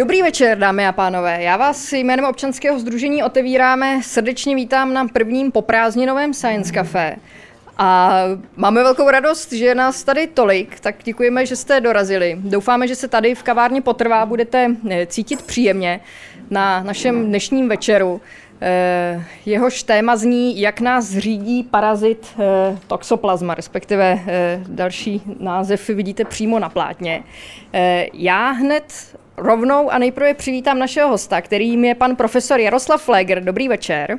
Dobrý večer, dámy a pánové. Já vás jménem občanského združení otevíráme. Srdečně vítám na prvním poprázdninovém Science Café. A máme velkou radost, že nás tady tolik, tak děkujeme, že jste dorazili. Doufáme, že se tady v kavárně Potrvá budete eh, cítit příjemně na našem dnešním večeru. Eh, jehož téma zní, jak nás řídí parazit eh, toxoplasma, respektive další název vidíte přímo na plátně. Já hned rovnou a nejprve přivítám našeho hosta, kterým je pan profesor Jaroslav Fleger. Dobrý večer.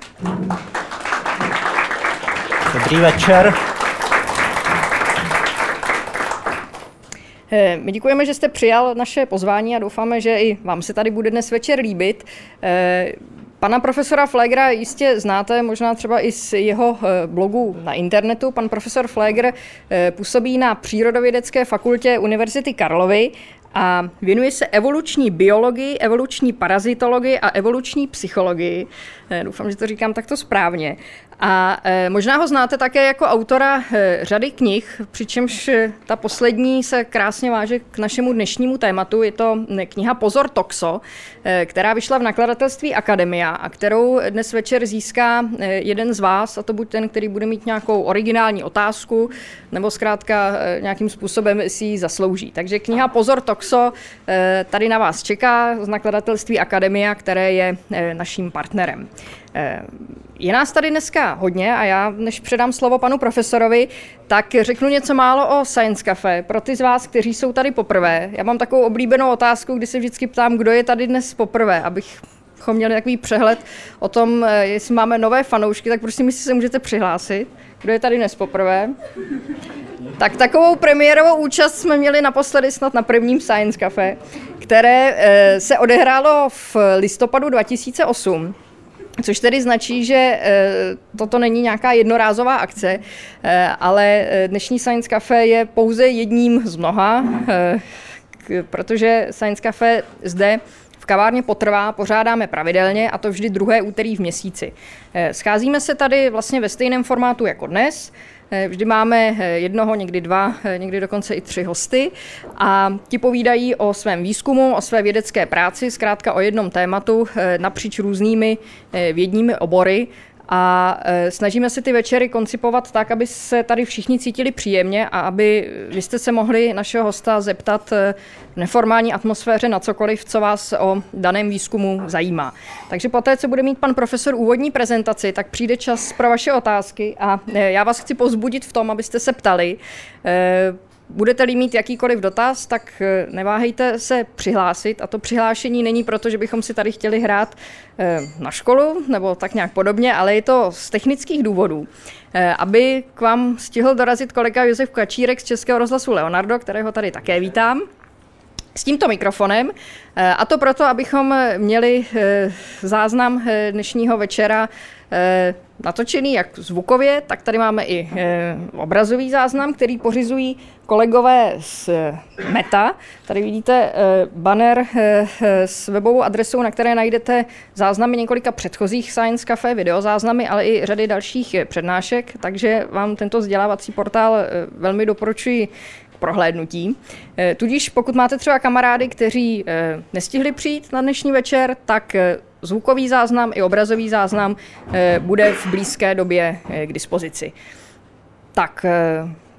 Dobrý večer. Eh, my děkujeme, že jste přijal naše pozvání a doufáme, že i vám se tady bude dnes večer líbit. Eh, pana profesora Flegra jistě znáte, možná třeba i z jeho eh, blogu na internetu. Pan profesor Flegr působí na Přírodovědecké fakultě Univerzity Karlovy a věnuje se evoluční biologii, evoluční parazitologii a evoluční psychologii. Doufám, že to říkám takto správně. A e, možná ho znáte také jako autora e, řady knih, přičemž e, ta poslední se krásně váže k našemu dnešnímu tématu. Je to kniha Pozor Toxo, která vyšla v nakladatelství Akademia a kterou dnes večer získá jeden z vás, a to buď ten, který bude mít nějakou originální otázku, nebo zkrátka nějakým způsobem si ji zaslouží. Takže kniha Pozor Toxo tady na vás čeká z nakladatelství Akademia, které je naším partnerem. Eh, je nás tady dneska hodně a já, než předám slovo panu profesorovi, tak řeknu něco málo o Science Cafe. Pro ty z vás, kteří jsou tady poprvé, já mám takovou oblíbenou otázku, kdy se vždycky ptám, kdo je tady dnes poprvé, abych měli takový přehled o tom, eh, jestli máme nové fanoušky, tak prosím, jestli se můžete přihlásit. Kdo je tady dnes poprvé? Tak takovou premiérovou účast jsme měli naposledy snad na prvním Science Cafe, které eh, se odehrálo v listopadu 2008. Což tedy značí, že eh, toto není nějaká jednorázová akce, eh, ale eh, dnešní Science Cafe je pouze jedním z mnoha, protože Science Cafe zde v kavárně Potrvá pořádáme pravidelně a to vždy druhé úterý v měsíci. Scházíme se tady vlastně ve stejném formátu jako dnes, vždy máme eh, jednoho, někdy dva, eh, někdy dokonce i tři hosty a ti povídají o svém výzkumu, o své vědecké práci, zkrátka o jednom tématu napříč různými vědními obory a e, snažíme se ty večery koncipovat tak, aby se tady všichni cítili příjemně a aby vy jste se mohli našeho hosta zeptat e, v neformální atmosféře na cokoliv, co vás o daném výzkumu zajímá. Takže poté, co bude mít pan profesor úvodní prezentaci, tak přijde čas pro vaše otázky a e, já vás chci pozbudit v tom, abyste se ptali. Budete-li mít jakýkoliv dotaz, tak eh, neváhejte se přihlásit. A to přihlášení není proto, že bychom si tady chtěli hrát eh, na školu nebo tak nějak podobně, ale je to z technických důvodů. Eh, aby k vám stihl dorazit kolega Josef Kačírek z Českého rozhlasu Leonardo, kterého tady také vítám s tímto mikrofonem. A to proto, abychom měli záznam dnešního večera natočený jak zvukově, tak tady máme i obrazový záznam, který pořizují kolegové z Meta. Tady vidíte banner s webovou adresou, na které najdete záznamy několika předchozích Science Cafe, videozáznamy, ale i řady dalších přednášek, takže vám tento vzdělávací portál velmi doporučuji prohlédnutí. Tudíž pokud máte třeba kamarády, kteří nestihli přijít na dnešní večer, tak zvukový záznam i obrazový záznam bude v blízké době k dispozici. Tak,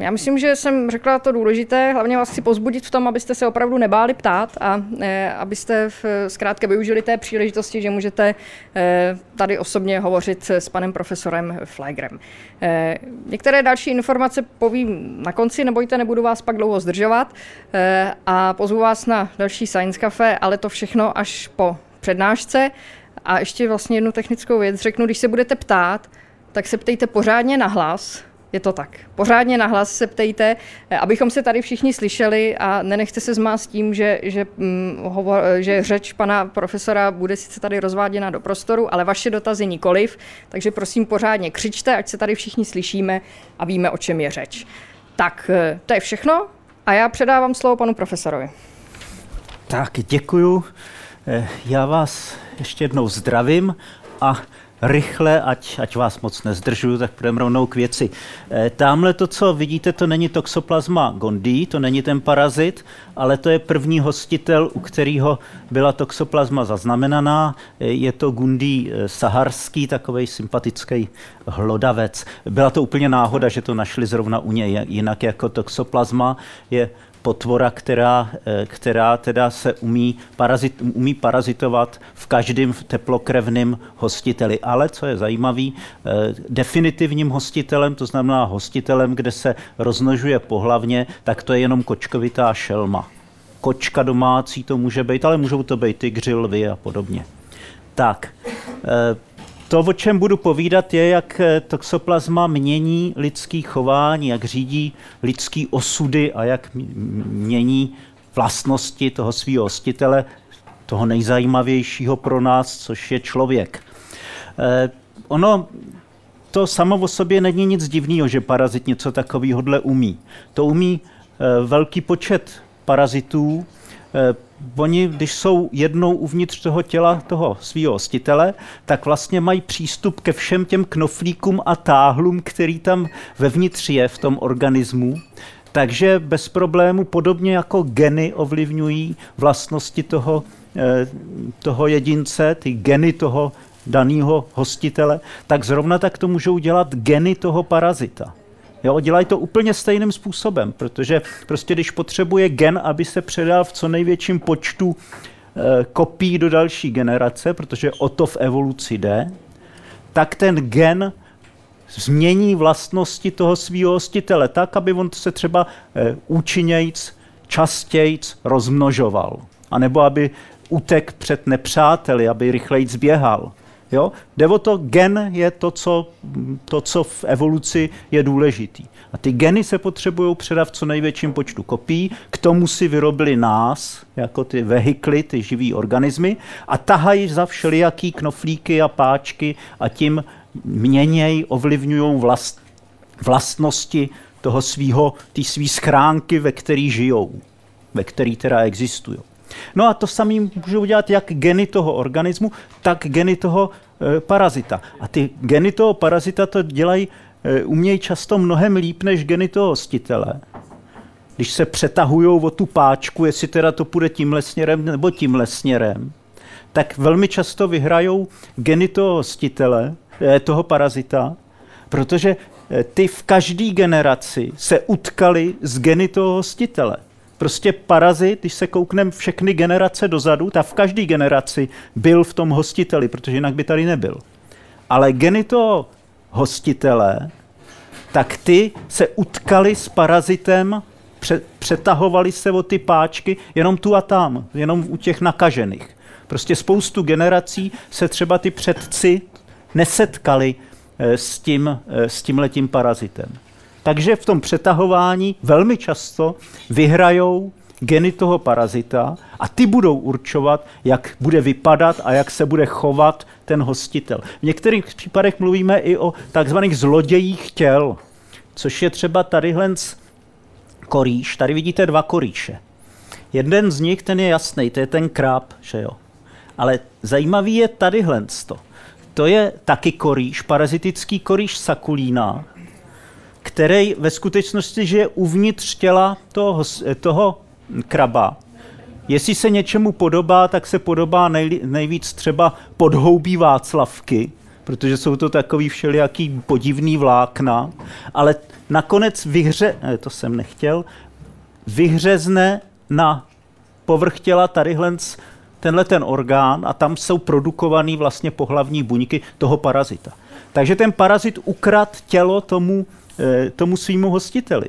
já myslím, že jsem řekla to důležité. Hlavně vás chci pozbudit v tom, abyste se opravdu nebáli ptát a e, abyste v, zkrátka využili té příležitosti, že můžete e, tady osobně hovořit s panem profesorem Flagrem. E, některé další informace povím na konci, nebojte, nebudu vás pak dlouho zdržovat e, a pozvu vás na další Science Cafe, ale to všechno až po přednášce. A ještě vlastně jednu technickou věc řeknu, když se budete ptát, tak se ptejte pořádně na hlas, je to tak. Pořádně nahlas se ptejte, eh, abychom se tady všichni slyšeli a nenechte se zmást tím, že, že, hm, hovor, že řeč pana profesora bude sice tady rozváděna do prostoru, ale vaše dotazy nikoliv, takže prosím pořádně křičte, ať se tady všichni slyšíme a víme, o čem je řeč. Tak, eh, to je všechno a já předávám slovo panu profesorovi. Tak, děkuju. Eh, já vás ještě jednou zdravím a rychle, ať, ať vás moc nezdržuju, tak půjdeme rovnou k věci. E, tamhle to, co vidíte, to není toxoplasma gondii, to není ten parazit, ale to je první hostitel, u kterého byla toxoplasma zaznamenaná. E, je to gundí saharský, takový sympatický hlodavec. Byla to úplně náhoda, že to našli zrovna u něj, jinak jako toxoplasma je potvora, která, eh, která teda se umí, parazit, umí parazitovat v každém teplokrevném hostiteli. Ale co je zajímavé, eh, definitivním hostitelem, to znamená hostitelem, kde se roznožuje pohlavně, tak to je jenom kočkovitá šelma. Kočka domácí to může být, ale můžou to být tygři, lvy a podobně. Tak, eh, to, o čem budu povídat, je, jak eh, toxoplasma mění lidský chování, jak řídí lidský osudy a jak mění vlastnosti toho svého hostitele, toho nejzajímavějšího pro nás, což je člověk. Eh, ono to samo o sobě není nic divného, že parazit něco takového umí. To umí eh, velký počet parazitů, oni, když jsou jednou uvnitř toho těla toho svého hostitele, tak vlastně mají přístup ke všem těm knoflíkům a táhlům, který tam vevnitř je v tom organismu. Takže bez problému, podobně jako geny ovlivňují vlastnosti toho, eh, toho jedince, ty geny toho daného hostitele, tak zrovna tak to můžou dělat geny toho parazita. Jo, dělají to úplně stejným způsobem, protože prostě když potřebuje gen, aby se předal v co největším počtu e, kopií do další generace, protože o to v evoluci jde, tak ten gen změní vlastnosti toho svého hostitele tak, aby on se třeba e, účinnějc, častějc rozmnožoval. A nebo aby utek před nepřáteli, aby rychleji zběhal. Jo? Jde o to, gen je to co, to, co v evoluci je důležitý. A ty geny se potřebují předat v co největším počtu kopií, k tomu si vyrobili nás, jako ty vehikly, ty živý organismy, a tahají za všelijaký knoflíky a páčky a tím měněj, ovlivňují vlast, vlastnosti toho svého, ty svý schránky, ve který žijou, ve který teda existují. No a to samý můžou udělat jak geny toho organismu, tak geny toho e, parazita. A ty geny toho parazita to dělají, e, umějí často mnohem líp než geny toho hostitele. Když se přetahují o tu páčku, jestli teda to půjde tímhle směrem nebo tímhle směrem, tak velmi často vyhrajou geny toho hostitele, e, toho parazita, protože ty v každé generaci se utkali s geny toho hostitele. Prostě parazit, když se koukneme všechny generace dozadu, tak v každé generaci byl v tom hostiteli, protože jinak by tady nebyl. Ale geny toho hostitele, tak ty se utkali s parazitem, přetahovali se o ty páčky jenom tu a tam, jenom u těch nakažených. Prostě spoustu generací se třeba ty předci nesetkali eh, s tím, eh, s tímhletím parazitem. Takže v tom přetahování velmi často vyhrajou geny toho parazita a ty budou určovat, jak bude vypadat a jak se bude chovat ten hostitel. V některých případech mluvíme i o takzvaných zlodějích těl, což je třeba tadyhle korýš. Tady vidíte dva korýše. Jeden z nich, ten je jasný, to je ten kráp, že jo. Ale zajímavý je tadyhle to. To je taky korýš, parazitický korýš sakulína, který ve skutečnosti žije uvnitř těla toho, toho kraba. Jestli se něčemu podobá, tak se podobá nej, nejvíc třeba podhoubí Václavky, protože jsou to takový všelijaký podivný vlákna, ale nakonec vyhře, ne, to jsem nechtěl, vyhřezne na povrch těla tadyhle tenhle ten orgán a tam jsou produkovaný vlastně pohlavní buňky toho parazita. Takže ten parazit ukrad tělo tomu Eh, tomu svýmu hostiteli.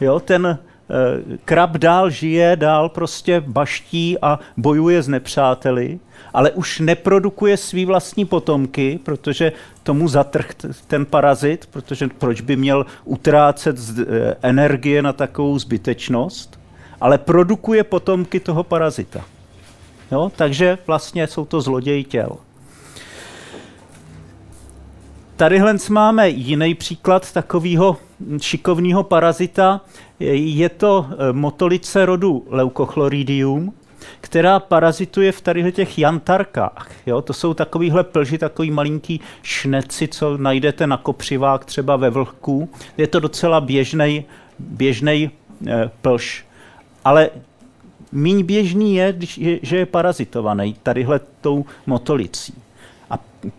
Jo, ten eh, krab dál žije, dál prostě baští a bojuje s nepřáteli, ale už neprodukuje svý vlastní potomky, protože tomu zatrh ten parazit, protože proč by měl utrácet eh, energie na takovou zbytečnost, ale produkuje potomky toho parazita. Jo? Takže vlastně jsou to zloději těl. Tadyhle máme jiný příklad takového šikovného parazita. Je to e, motolice rodu Leucochloриdium. která parazituje v tady těch jantarkách. Jo? To jsou takovýhle plži, takový malinký šneci, co najdete na kopřivách třeba ve vlhku. Je to docela běžný běžnej, e, plž. Ale míň běžný je, že je parazitovaný tadyhle tou motolicí.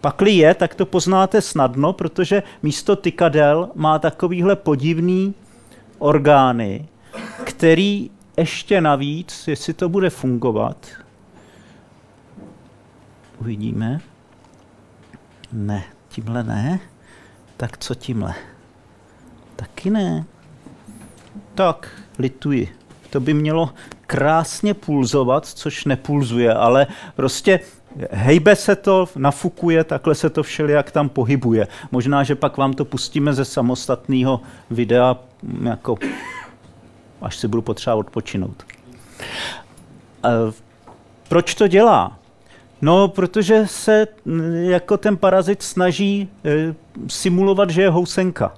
Pakli je, tak to poznáte snadno, protože místo tykadel má takovýhle podivný orgány, který ještě navíc, jestli to bude fungovat, uvidíme. Ne, tímhle ne. Tak co tímhle? Taky ne. Tak, lituji. To by mělo krásně pulzovat, což nepulzuje, ale prostě hejbe se to, nafukuje, takhle se to všelijak tam pohybuje. Možná, že pak vám to pustíme ze samostatného videa, jako až si budu potřeba odpočinout. Proč to dělá? No, protože se jako ten parazit snaží e, simulovat, že je housenka.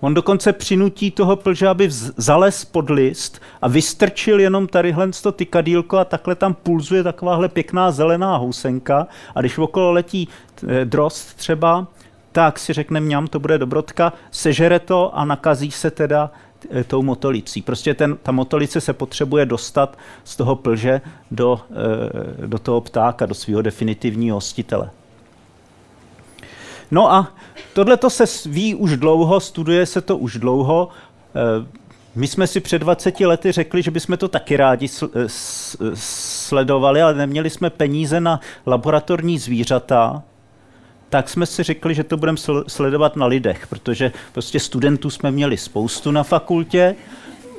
On dokonce přinutí toho plže, aby zales pod list a vystrčil jenom tadyhle to tykadílko a takhle tam pulzuje takováhle pěkná zelená housenka a když okolo letí drost třeba, tak si řekne mňam, to bude dobrotka, sežere to a nakazí se teda tou motolicí. Prostě ten, ta motolice se potřebuje dostat z toho plže do, e, do toho ptáka, do svého definitivního hostitele. No a tohle to se ví už dlouho, studuje se to už dlouho. Eh, my jsme si před 20 lety řekli, že bychom to taky rádi eh, sledovali, ale neměli jsme peníze na laboratorní zvířata, tak jsme si řekli, že to budeme sledovat na lidech, protože prostě studentů jsme měli spoustu na fakultě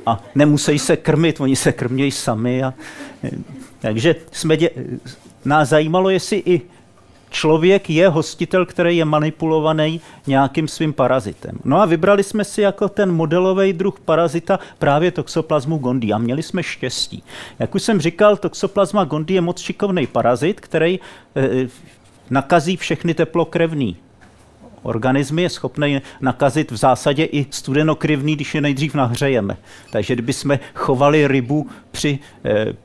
a nemusí se krmit, oni se krmějí sami. A, eh, takže jsme dě, nás zajímalo, jestli i člověk je hostitel, který je manipulovaný nějakým svým parazitem. No a vybrali jsme si jako ten modelový druh parazita právě toxoplasmu gondii a měli jsme štěstí. Jak už jsem říkal, toxoplasma gondii je moc šikovný parazit, který e, nakazí všechny teplokrevný organismy je schopný nakazit v zásadě i studenokrivný, když je nejdřív nahřejeme. Takže kdyby jsme chovali rybu při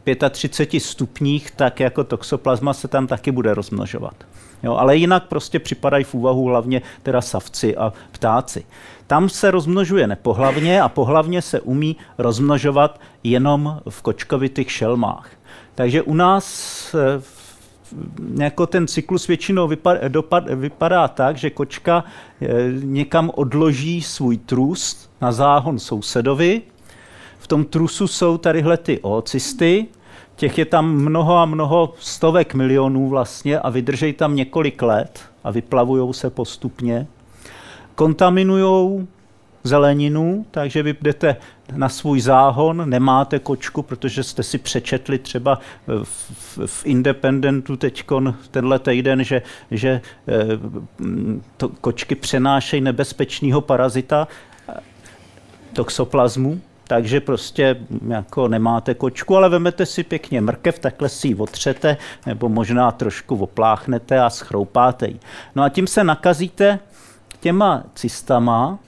e, 35 stupních, tak jako toxoplasma se tam taky bude rozmnožovat. Jo, ale jinak prostě připadají v úvahu hlavně teda savci a ptáci. Tam se rozmnožuje nepohlavně a pohlavně se umí rozmnožovat jenom v kočkovitých šelmách. Takže u nás eh, jako ten cyklus většinou vypadá, dopad, vypadá tak, že kočka eh, někam odloží svůj trus na záhon sousedovi. V tom trusu jsou tadyhle ty oocysty, těch je tam mnoho a mnoho stovek milionů vlastně a vydržej tam několik let a vyplavují se postupně. Kontaminují zeleninu, takže vy jdete na svůj záhon, nemáte kočku, protože jste si přečetli třeba v, v, v Independentu teď tenhle týden, že, že eh, to kočky přenášejí nebezpečného parazita, toxoplazmu, takže prostě jako nemáte kočku, ale vemete si pěkně mrkev, takhle si ji otřete, nebo možná trošku opláchnete a schroupáte ji. No a tím se nakazíte těma cystama,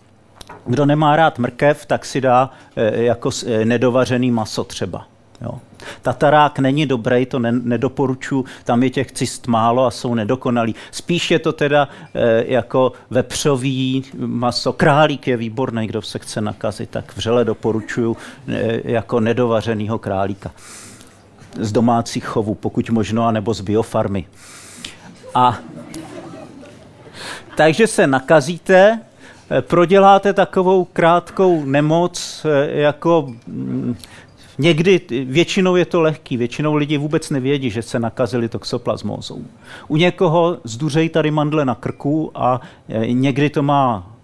kdo nemá rád mrkev, tak si dá e, jako e, nedovařený maso třeba. Jo. Tatarák není dobrý, to ne, nedoporučuji, tam je těch cist málo a jsou nedokonalí. Spíš je to teda e, jako vepřový maso. Králík je výborný, kdo se chce nakazit, tak vřele doporučuji e, jako nedovařenýho králíka. Z domácích chovů, pokud možno, anebo z biofarmy. A takže se nakazíte, proděláte takovou krátkou nemoc, e, jako mm, Někdy, většinou je to lehký, většinou lidi vůbec nevědí, že se nakazili toxoplasmózou. U někoho zduřejí tady mandle na krku a e, někdy to má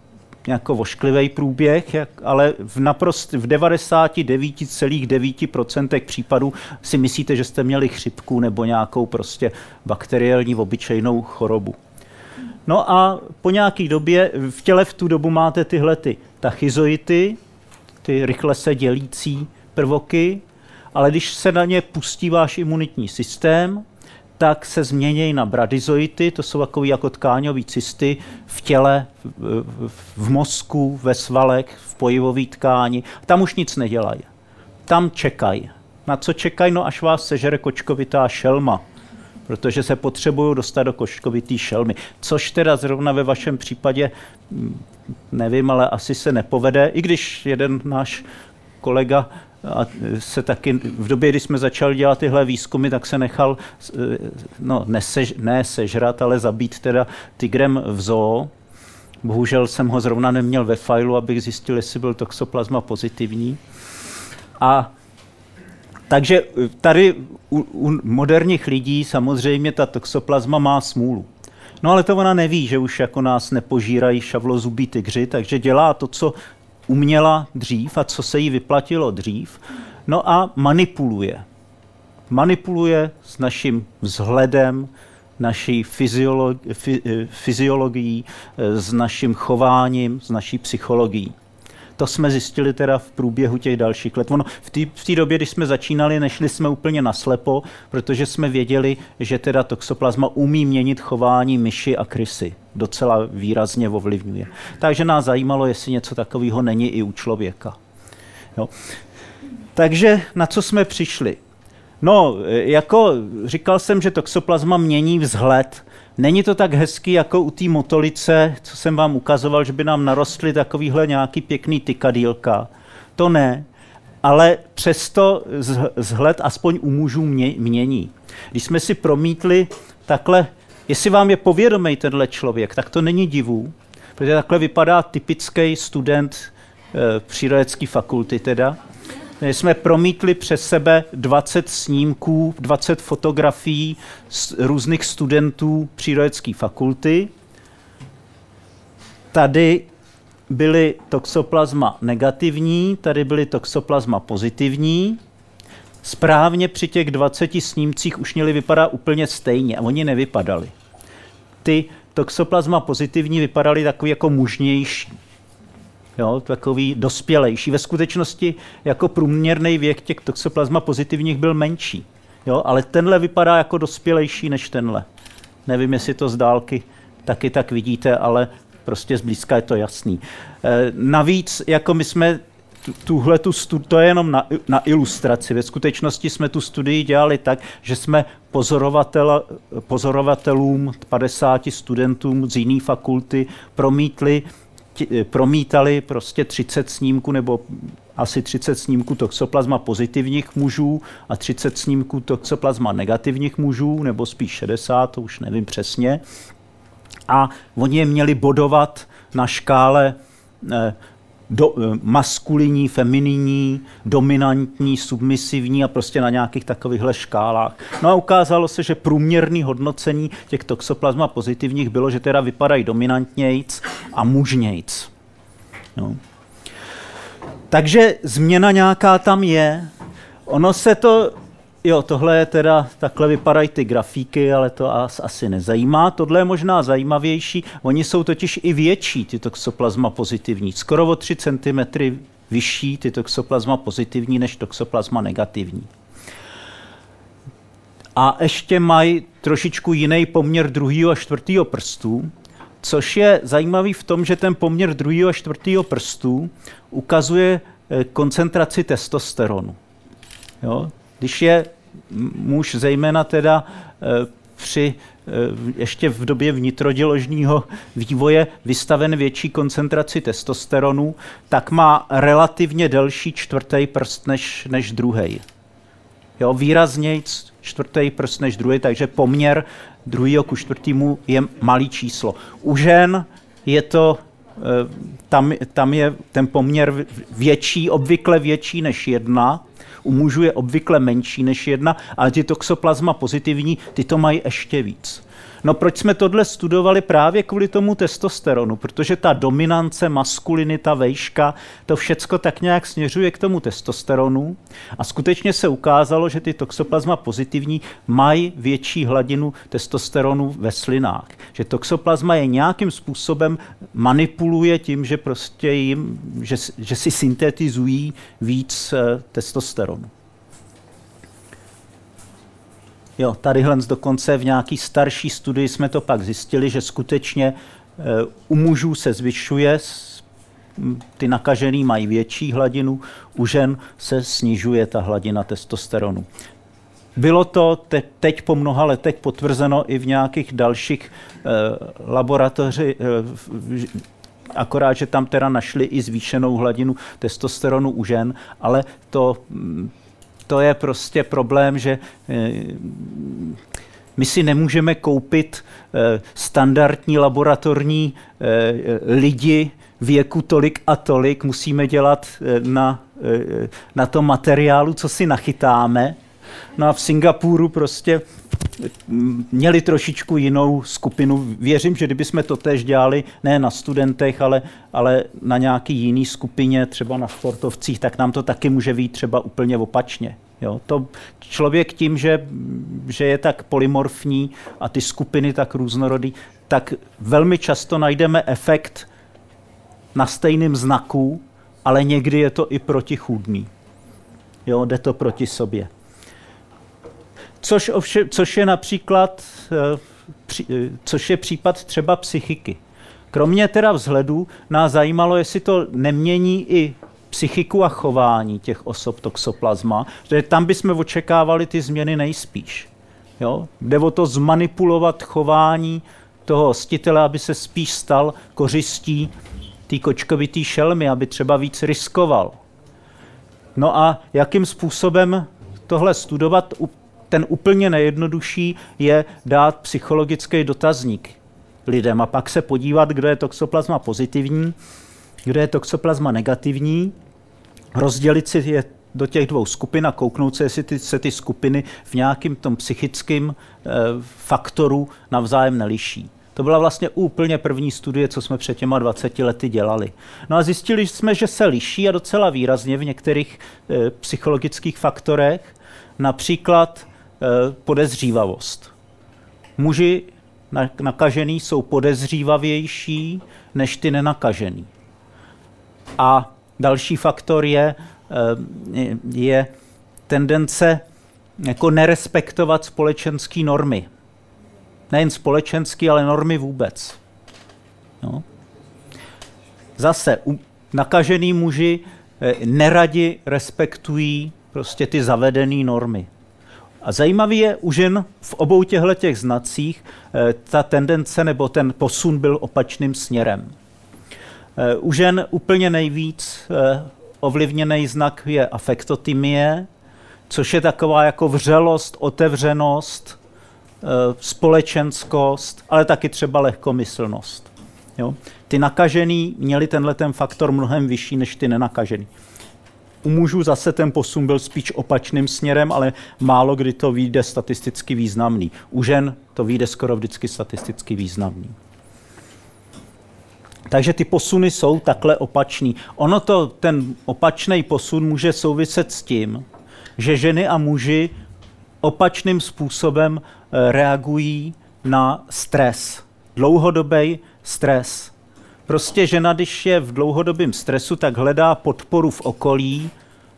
jako vošklivý průběh, ale v naprost v 99,9% případů si myslíte, že jste měli chřipku nebo nějakou prostě bakteriální obyčejnou chorobu. No a po nějaké době v těle v tu dobu máte tyhle ty tachyzoity, ty rychle se dělící prvoky, ale když se na ně pustí váš imunitní systém, tak se změní na bradyzoity, to jsou takové jako tkáňové cysty v těle, v, v mozku, ve svalech, v pojivové tkáni. Tam už nic nedělají. Tam čekají. Na co čekají? No až vás sežere kočkovitá šelma protože se potřebují dostat do koškovitý šelmy. Což teda zrovna ve vašem případě, mm, nevím, ale asi se nepovede, i když jeden náš kolega a se taky v době, kdy jsme začali dělat tyhle výzkumy, tak se nechal no, nesež, ne sežrat, ale zabít teda tigrem v zoo. Bohužel jsem ho zrovna neměl ve failu, abych zjistil, jestli byl toxoplasma pozitivní. A takže tady u, u moderních lidí samozřejmě ta toxoplasma má smůlu. No ale to ona neví, že už jako nás nepožírají šavlozubí tygři, takže dělá to, co uměla dřív a co se jí vyplatilo dřív. No a manipuluje. Manipuluje s naším vzhledem, naší fyziologi- fyziologií, s naším chováním, s naší psychologií. To jsme zjistili teda v průběhu těch dalších let. Ono, v té době, když jsme začínali, nešli jsme úplně naslepo, protože jsme věděli, že teda toxoplasma umí měnit chování myši a krysy. Docela výrazně ovlivňuje. Takže nás zajímalo, jestli něco takového není i u člověka. Jo. Takže na co jsme přišli? No, jako říkal jsem, že toxoplasma mění vzhled. Není to tak hezký jako u té motolice, co jsem vám ukazoval, že by nám narostly takovýhle nějaký pěkný tykadílka. To ne, ale přesto zhled aspoň u mužů mění. Když jsme si promítli takhle, jestli vám je povědomý tenhle člověk, tak to není divu, protože takhle vypadá typický student e, přírodecké fakulty teda. My jsme promítli přes sebe 20 snímků, 20 fotografií z různých studentů přírodecké fakulty. Tady byly toxoplasma negativní, tady byly toxoplasma pozitivní. Správně při těch 20 snímcích už měly vypadat úplně stejně a oni nevypadali. Ty toxoplasma pozitivní vypadaly takový jako mužnější jo, takový dospělejší. Ve skutečnosti jako průměrný věk těch toxoplasma pozitivních byl menší, jo, ale tenhle vypadá jako dospělejší než tenhle. Nevím, jestli to z dálky taky tak vidíte, ale prostě zblízka je to jasný. E, navíc, jako my jsme tuhle tu studi- to je jenom na, na ilustraci. Ve skutečnosti jsme tu studii dělali tak, že jsme pozorovatel, pozorovatelům, 50 studentům z jiné fakulty promítli promítali prostě 30 snímků nebo asi 30 snímků toxoplasma pozitivních mužů a 30 snímků toxoplasma negativních mužů, nebo spíš 60, to už nevím přesně. A oni je měli bodovat na škále eh, do, eh, maskulinní, femininní, dominantní, submisivní a prostě na nějakých takovýchhle škálách. No a ukázalo se, že průměrný hodnocení těch toxoplasma pozitivních bylo, že teda vypadají dominantnějc a mužnějc. No. Takže změna nějaká tam je. Ono se to Jo, tohle je teda, takhle vypadají ty grafíky, ale to vás asi nezajímá. Tohle je možná zajímavější. Oni jsou totiž i větší, ty toxoplasma pozitivní. Skoro o 3 cm vyšší ty toxoplasma pozitivní než toxoplasma negativní. A ještě mají trošičku jiný poměr druhého a čtvrtého prstu, což je zajímavý v tom, že ten poměr druhého a čtvrtého prstu ukazuje eh, koncentraci testosteronu. Jo? Když je muž zejména teda eh, při eh, ještě v době vnitrodiložního vývoje vystaven větší koncentraci testosteronu, tak má relativně delší čtvrtý prst než, než druhý. Jo, výrazněji čtvrtý prst než druhý, takže poměr druhého ku čtvrtému je malý číslo. U žen je to, eh, tam, tam je ten poměr větší, obvykle větší než jedna, u mužů je obvykle menší než jedna, ale ty toxoplasma pozitivní, ty to mají ještě víc. No proč jsme tohle studovali právě kvůli tomu testosteronu? Protože ta dominance, maskulinita, vejška, to všecko tak nějak směřuje k tomu testosteronu a skutečně se ukázalo, že ty toxoplasma pozitivní mají větší hladinu testosteronu ve slinách. Že toxoplasma je nějakým způsobem manipuluje tím, že prostě jim, že, že si syntetizují víc eh, testosteronu. Jo, tadyhle dokonce v nějaký starší studii jsme to pak zjistili, že skutečně eh, u mužů se zvyšuje ty nakažený mají větší hladinu, u žen se snižuje ta hladina testosteronu. Bylo to te, teď po mnoha letech potvrzeno i v nějakých dalších eh, laboratoři, eh, akorát, že tam teda našli i zvýšenou hladinu testosteronu u žen, ale to, to je prostě problém, že eh, my si nemůžeme koupit eh, standardní laboratorní eh, lidi věku tolik a tolik, musíme dělat na, na tom materiálu, co si nachytáme. No a v Singapuru prostě mm, měli trošičku jinou skupinu. Věřím, že kdybychom to tež dělali, ne na studentech, ale, ale na nějaký jiný skupině, třeba na sportovcích, tak nám to taky může být třeba úplně opačně. Jo, to člověk tím, že, že je tak polymorfní a ty skupiny tak různorodý, tak velmi často najdeme efekt na stejném znaku, ale někdy je to i protichůdný. Jo, jde to proti sobě. Což, ovšem, což je například, eh, eh, což je případ třeba psychiky. Kromě teda vzhledu nás zajímalo, jestli to nemění i psychiku a chování těch osob toxoplasma, že tam bychom očekávali ty změny nejspíš. Jo? Jde o to zmanipulovat chování toho hostitele, aby se spíš stal kořistí té kočkovitý šelmy, aby třeba víc riskoval. No a jakým způsobem tohle studovat? Ten úplně nejjednodušší je dát psychologický dotazník lidem a pak se podívat, kdo je toxoplasma pozitivní kde je toxoplasma negativní, rozdělit si je do těch dvou skupin a kouknout se, jestli ty, se ty skupiny v nějakém tom psychickém e, faktoru navzájem neliší. To byla vlastně úplně první studie, co jsme před těma 20 lety dělali. No a zjistili jsme, že se liší a docela výrazně v některých e, psychologických faktorech, například podezřívavost. Muži nakažený jsou podezřívavější než ty nenakažený. A další faktor je, eh, je tendence jako nerespektovat společenské normy. Nejen společenské, ale normy vůbec. No. Zase nakažený muži eh, neradi respektují prostě ty zavedené normy. A zajímavý je u žen v obou těchto těch znacích eh, ta tendence nebo ten posun byl opačným směrem. Eh, u žen úplně nejvíc eh, ovlivněný znak je afektotymie, což je taková jako vřelost, otevřenost, společenskost, ale taky třeba lehkomyslnost. Jo? Ty nakažený měli tenhle ten faktor mnohem vyšší než ty nenakažený. U mužů zase ten posun byl spíš opačným směrem, ale málo kdy to vyjde statisticky významný. U žen to vyjde skoro vždycky statisticky významný. Takže ty posuny jsou takhle opačný. Ono to, ten opačný posun může souviset s tím, že ženy a muži opačným způsobem eh, reagují na stres. Dlouhodobý stres. Prostě žena, když je v dlouhodobém stresu, tak hledá podporu v okolí,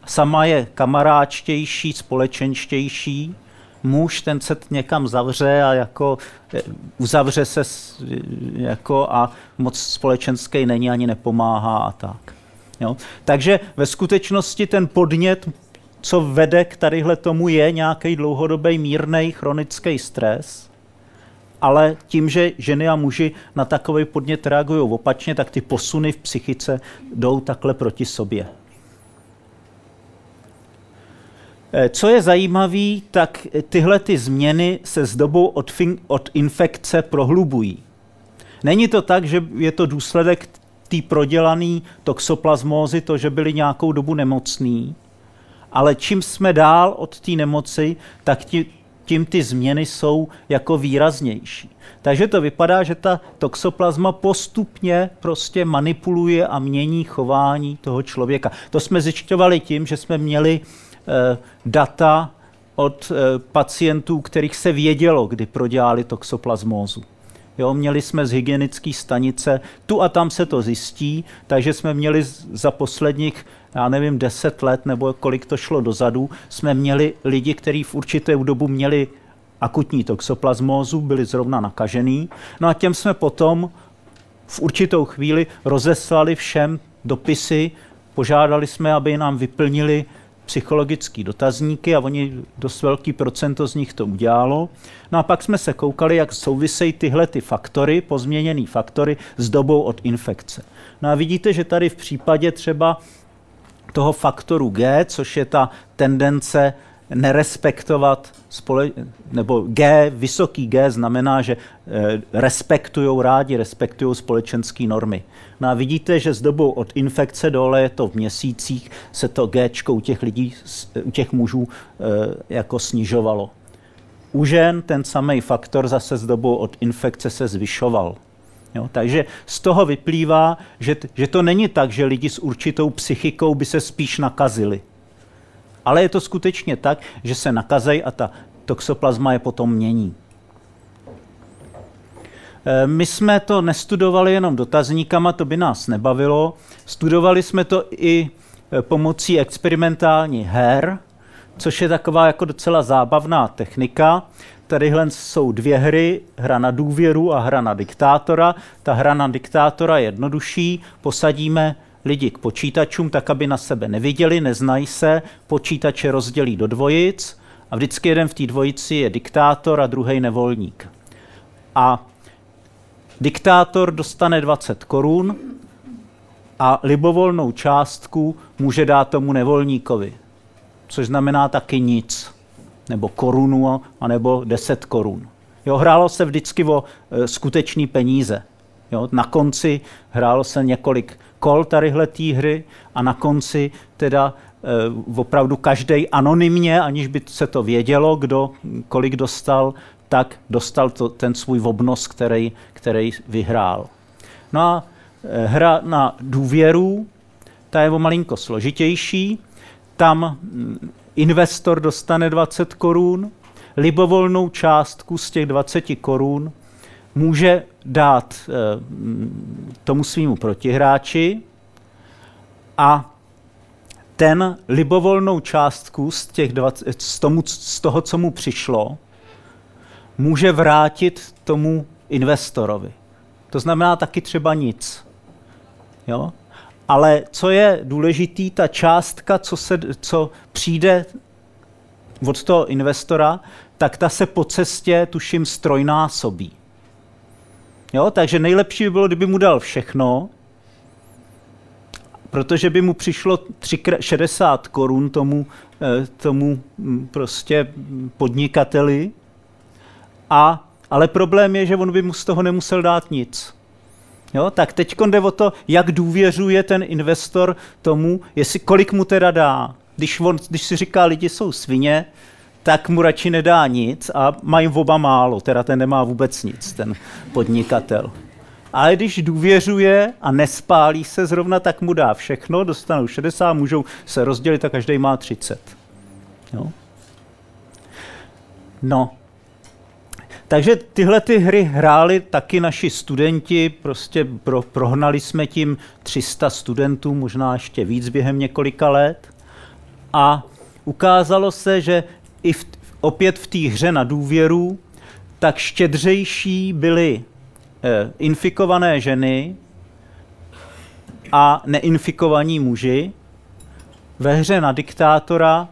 sama je kamaráčtější, společenštější muž, ten se někam zavře a jako eh, uzavře se jako a moc společenský není ani nepomáhá a tak. Jo? Takže ve skutečnosti ten podnět, co vede k tadyhle tomu, je nějaký dlouhodobý mírný chronický stres, ale tím, že ženy a muži na takový podnět reagují opačně, tak ty posuny v psychice jdou takhle proti sobě. Eh, co je zajímavé, tak tyhle ty změny se s dobou od, od infekce prohlubují. Není to tak, že je to důsledek té prodělané toxoplasmózy, to, že byli nějakou dobu nemocní, ale čím jsme dál od té nemoci, tak tí, tím ty změny jsou jako výraznější. Takže to vypadá, že ta toxoplasma postupně prostě manipuluje a mění chování toho člověka. To jsme zjišťovali tím, že jsme měli Eh, data od eh, pacientů, kterých se vědělo, kdy prodělali toxoplasmózu. Jo, měli jsme z hygienické stanice, tu a tam se to zjistí, takže jsme měli za posledních, já nevím, deset let nebo kolik to šlo dozadu, jsme měli lidi, kteří v určitou dobu měli akutní toxoplasmózu, byli zrovna nakažený. No a těm jsme potom v určitou chvíli rozeslali všem dopisy, požádali jsme, aby nám vyplnili psychologické dotazníky a oni dost velký procento z nich to udělalo. No a pak jsme se koukali, jak souvisejí tyhle ty faktory, pozměněné faktory, s dobou od infekce. No a vidíte, že tady v případě třeba toho faktoru G, což je ta tendence nerespektovat spole- nebo G, vysoký G znamená, že e, respektují rádi, respektují společenské normy. No a vidíte, že s dobou od infekce dole je to v měsících, se to G u těch lidí, u těch mužů e, jako snižovalo. U žen ten samý faktor zase s dobou od infekce se zvyšoval. Jo, takže z toho vyplývá, že, že to není tak, že lidi s určitou psychikou by se spíš nakazili. Ale je to skutečně tak, že se nakazejí a ta toxoplazma je potom mění. Eh, my jsme to nestudovali jenom dotazníkama, to by nás nebavilo. Studovali jsme to i eh, pomocí experimentální her, což je taková jako docela zábavná technika. Tadyhle jsou dvě hry, hra na důvěru a hra na diktátora. Ta hra na diktátora je jednodušší, posadíme lidi k počítačům, tak aby na sebe neviděli, neznají se, počítače rozdělí do dvojic a vždycky jeden v té dvojici je diktátor a druhý nevolník. A diktátor dostane 20 korun a libovolnou částku může dát tomu nevolníkovi, což znamená taky nic, nebo korunu, anebo 10 korun. Jo, hrálo se vždycky o e, skutečný peníze. Jo, na konci hrálo se několik kol tadyhle té hry a na konci teda e, opravdu každý anonymně, aniž by se to vědělo, kdo kolik dostal, tak dostal to, ten svůj obnos, který, který vyhrál. No a e, hra na důvěru, ta je o malinko složitější. Tam mm, investor dostane 20 korun, libovolnou částku z těch 20 korun může dát e, tomu svýmu protihráči a ten libovolnou částku z, těch 20, z, tomu, z toho, co mu přišlo, může vrátit tomu investorovi. To znamená taky třeba nic. Jo? Ale co je důležitý, ta částka, co, se, co přijde od toho investora, tak ta se po cestě, tuším, strojnásobí. Jo? Takže nejlepší by bylo, kdyby mu dal všechno, protože by mu přišlo 60 korun tomu, eh, tomu hm, prostě podnikateli, a, ale problém je, že on by mu z toho nemusel dát nic. Jo, tak teď jde o to, jak důvěřuje ten investor tomu, jestli kolik mu teda dá. Když, on, když si říká, lidi jsou svině, tak mu radši nedá nic a mají oba málo, teda ten nemá vůbec nic, ten podnikatel. Ale když důvěřuje a nespálí se zrovna, tak mu dá všechno, dostanou 60, můžou se rozdělit a každý má 30. Jo? No, takže tyhle ty hry hráli taky naši studenti, prostě pro, prohnali jsme tím 300 studentů, možná ještě víc během několika let. A ukázalo se, že i v, opět v té hře na důvěru, tak štědřejší byly eh, infikované ženy a neinfikovaní muži. Ve hře na diktátora,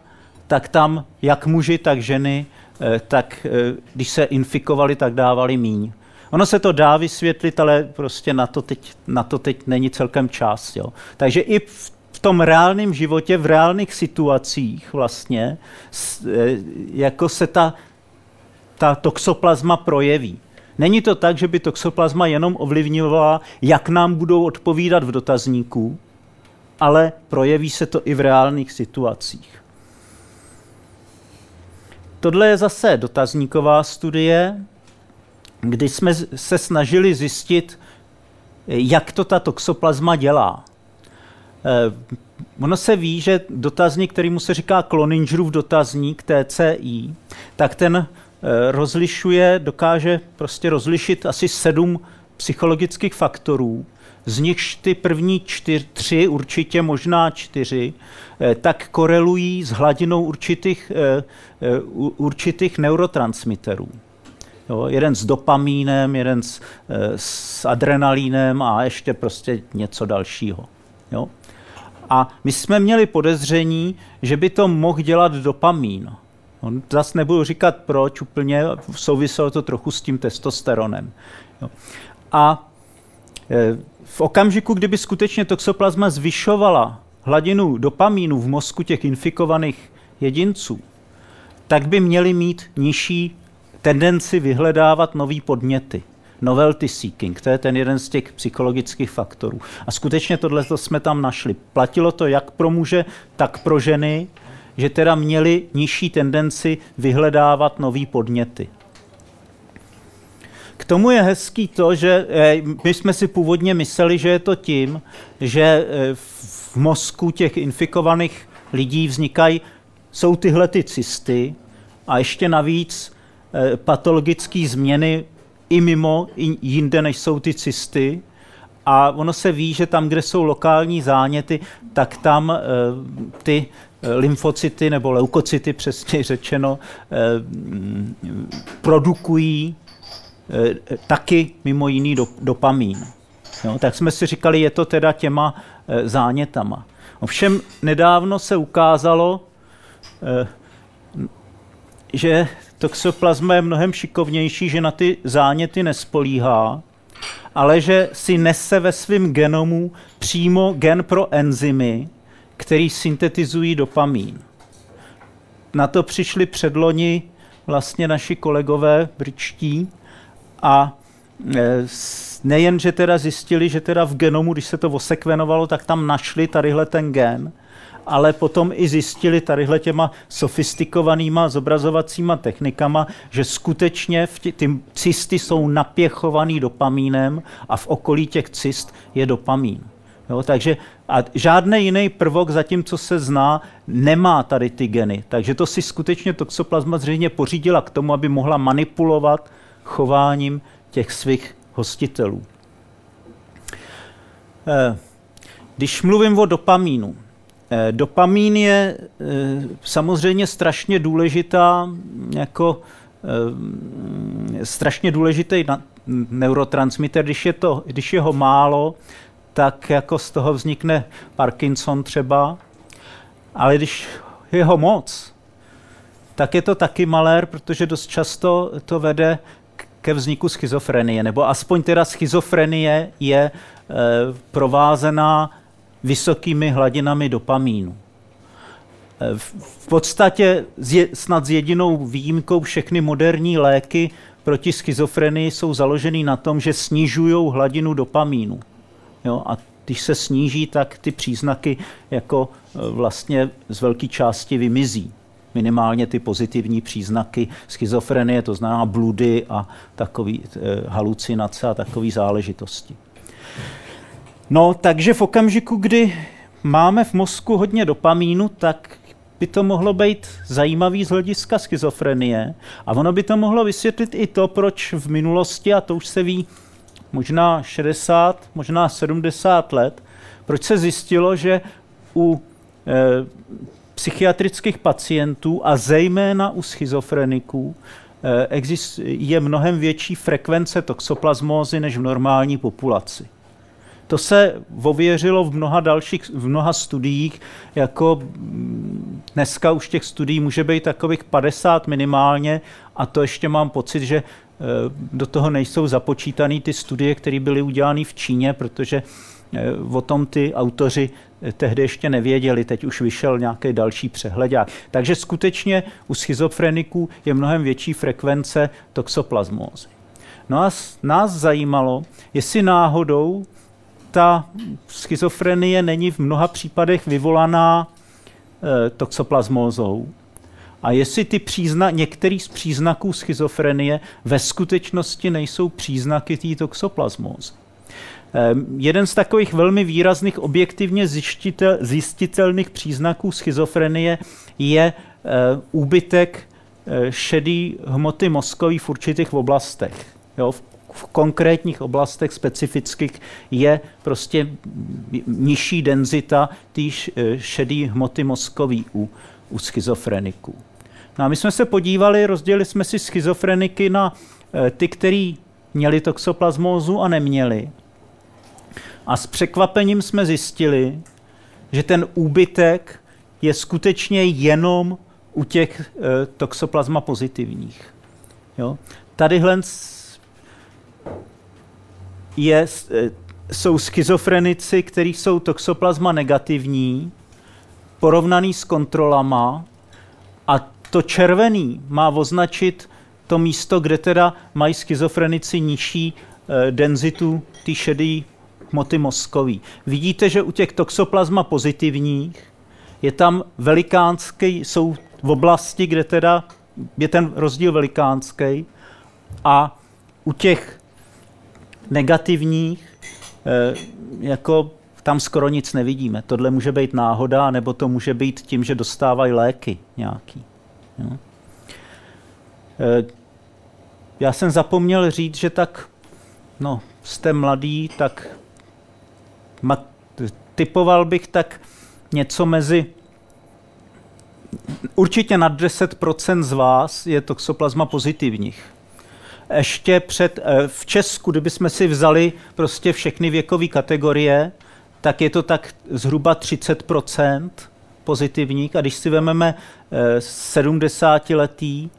tak tam jak muži, tak ženy Eh, tak eh, když se infikovali, tak dávali míň. Ono se to dá vysvětlit, ale prostě na to teď, na to teď není celkem čas. Jo. Takže i v, tom reálném životě, v reálných situacích vlastně, eh, jako se ta, ta toxoplazma projeví. Není to tak, že by toxoplazma jenom ovlivňovala, jak nám budou odpovídat v dotazníku, ale projeví se to i v reálných situacích. Tohle je zase dotazníková studie, kdy jsme se snažili zjistit, jak to ta toxoplazma dělá. Eh, ono se ví, že dotazník, kterýmu se říká Cloningerův dotazník, TCI, tak ten eh, rozlišuje, dokáže prostě rozlišit asi sedm psychologických faktorů, z nichž ty první čtyř, tři, určitě možná čtyři, eh, tak korelují s hladinou určitých, určitých neurotransmiterů. Jo, jeden s dopamínem, jeden s, s adrenalínem a ještě prostě něco dalšího. Jo? A my jsme měli podezření, že by to mohl dělat dopamín. On zase nebudu říkat proč, úplně souviselo to trochu s tím testosteronem. Jo. A e, v okamžiku, kdyby skutečně toxoplazma zvyšovala hladinu dopamínu v mozku těch infikovaných jedinců, tak by měli mít nižší tendenci vyhledávat nové podněty. Novelty seeking, to je ten jeden z těch psychologických faktorů. A skutečně tohle jsme tam našli. Platilo to jak pro muže, tak pro ženy, že teda měli nižší tendenci vyhledávat nové podněty. K tomu je hezký to, že eh, my jsme si původně mysleli, že je to tím, že eh, v mozku těch infikovaných lidí vznikají, jsou tyhle ty cysty a ještě navíc eh, patologické změny i mimo, i jinde, než jsou ty cysty. A ono se ví, že tam, kde jsou lokální záněty, tak tam ty lymfocyty nebo leukocyty, přesně řečeno, produkují Eh, taky mimo jiný dopamín. Jo, tak jsme si říkali, je to teda těma eh, zánětama. Ovšem nedávno se ukázalo, eh, že toxoplazma je mnohem šikovnější, že na ty záněty nespolíhá, ale že si nese ve svém genomu přímo gen pro enzymy, který syntetizují dopamín. Na to přišli předloni vlastně naši kolegové britští, a e, nejen, že teda zjistili, že teda v genomu, když se to osekvenovalo, tak tam našli tadyhle ten gen, ale potom i zjistili tadyhle těma sofistikovanýma zobrazovacíma technikama, že skutečně v tě, ty cysty jsou napěchovaný dopamínem a v okolí těch cyst je dopamín. Jo, takže a žádný jiný prvok, zatím co se zná, nemá tady ty geny. Takže to si skutečně toxoplazma zřejmě pořídila k tomu, aby mohla manipulovat chováním těch svých hostitelů. Eh, když mluvím o dopamínu, dopamín je eh, samozřejmě strašně důležitá jako strašně důležitý neurotransmitter. Když je, to, když je ho málo, tak jako z toho vznikne Parkinson třeba, ale když je ho moc, tak je to taky malér, protože dost často to vede ke vzniku schizofrenie, nebo aspoň teda schizofrenie je e, provázená vysokými hladinami dopamínu. E, v podstatě snad s jedinou výjimkou všechny moderní léky proti schizofrenii jsou založeny na tom, že snižují hladinu dopamínu. Jo, a když se sníží, tak ty příznaky jako e, vlastně z velké části vymizí minimálně ty pozitivní příznaky schizofrenie, to znamená bludy a takový e, halucinace a takové záležitosti. No, takže v okamžiku, kdy máme v mozku hodně dopamínu, tak by to mohlo být zajímavý z hlediska schizofrenie. A ono by to mohlo vysvětlit i to, proč v minulosti, a to už se ví možná 60, možná 70 let, proč se zjistilo, že u e, psychiatrických pacientů a zejména u schizofreniků eh, je mnohem větší frekvence toxoplasmózy než v normální populaci. To se ověřilo v mnoha dalších, v mnoha studiích, jako mm, dneska už těch studií může být takových 50 minimálně a to ještě mám pocit, že eh, do toho nejsou započítané ty studie, které byly udělány v Číně, protože eh, o tom ty autoři tehdy ještě nevěděli, teď už vyšel nějaký další přehledák. Takže skutečně u schizofreniků je mnohem větší frekvence toxoplasmózy. No a nás zajímalo, jestli náhodou ta schizofrenie není v mnoha případech vyvolaná e, toxoplasmózou, a jestli ty přízna, některý z příznaků schizofrenie ve skutečnosti nejsou příznaky té toxoplasmózy. Ehm, jeden z takových velmi výrazných objektivně zjistitel, zjistitelných příznaků schizofrenie je eh, úbytek eh, šedý hmoty mozkový v určitých oblastech. Jo, v, v konkrétních oblastech specifických je prostě nižší denzita té eh, šedý hmoty mozkový u, u schizofreniků. No a my jsme se podívali, rozdělili jsme si schizofreniky na ty, kteří měli toxoplasmózu a neměli. A s překvapením jsme zjistili, že ten úbytek je skutečně jenom u těch e, toxoplasma pozitivních. Jo? Tadyhle je, e, jsou schizofrenici, kteří jsou toxoplasma negativní, porovnaný s kontrolama a to červený má označit to místo, kde teda mají schizofrenici nižší e, denzitu ty šedé hmoty mozkový. Vidíte, že u těch toxoplasma pozitivních je tam velikánský, jsou v oblasti, kde teda je ten rozdíl velikánský a u těch negativních e, jako tam skoro nic nevidíme. Tohle může být náhoda, nebo to může být tím, že dostávají léky nějaký. Jo. E, já jsem zapomněl říct, že tak, no, jste mladý, tak typoval bych tak něco mezi určitě nad 10% z vás je toxoplasma pozitivních. Ještě před, e, v Česku, kdybychom si vzali prostě všechny věkové kategorie, tak je to tak zhruba 30% pozitivních. A když si vezmeme 70-letý, eh,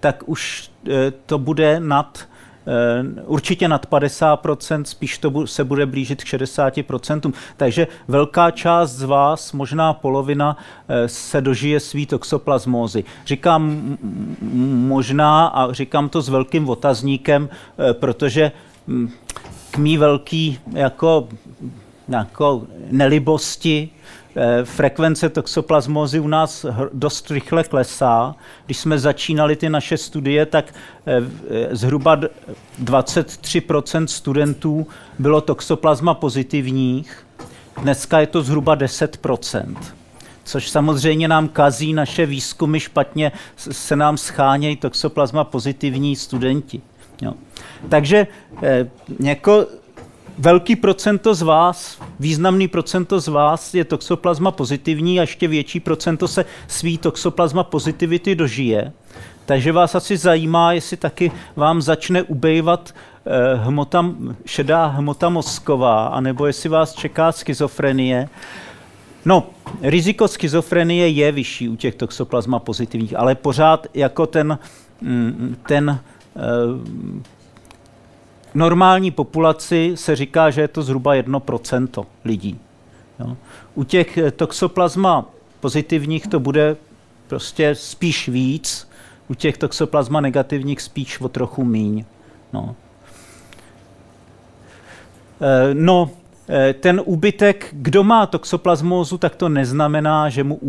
tak už eh, to bude nad eh, určitě nad 50%, spíš to se bude blížit k 60%. Takže velká část z vás, možná polovina, se dožije svý toxoplasmózy. Říkám možná a říkám to s velkým otazníkem, protože hm, k mý velký jako jako nelibosti. Eh, frekvence toxoplasmózy u nás dost rychle klesá. Když jsme začínali ty naše studie, tak eh, eh, zhruba 23% studentů bylo toxoplasma pozitivních. Dneska je to zhruba 10% což samozřejmě nám kazí naše výzkumy špatně, se nám schánějí toxoplasma pozitivní studenti. Jo. Takže eh, jako velký procento z vás, významný procento z vás je toxoplasma pozitivní a ještě větší procento se svý toxoplasma pozitivity dožije. Takže vás asi zajímá, jestli taky vám začne ubejvat eh, hmota, šedá hmota mozková, anebo jestli vás čeká schizofrenie. No, riziko schizofrenie je vyšší u těch toxoplasma pozitivních, ale pořád jako ten, mm, ten eh, normální populaci se říká, že je to zhruba 1% lidí. Jo. U těch eh, toxoplasma pozitivních to bude prostě spíš víc, u těch toxoplasma negativních spíš o trochu míň. No. E, no, e, ten úbytek, kdo má toxoplasmózu, tak to neznamená, že mu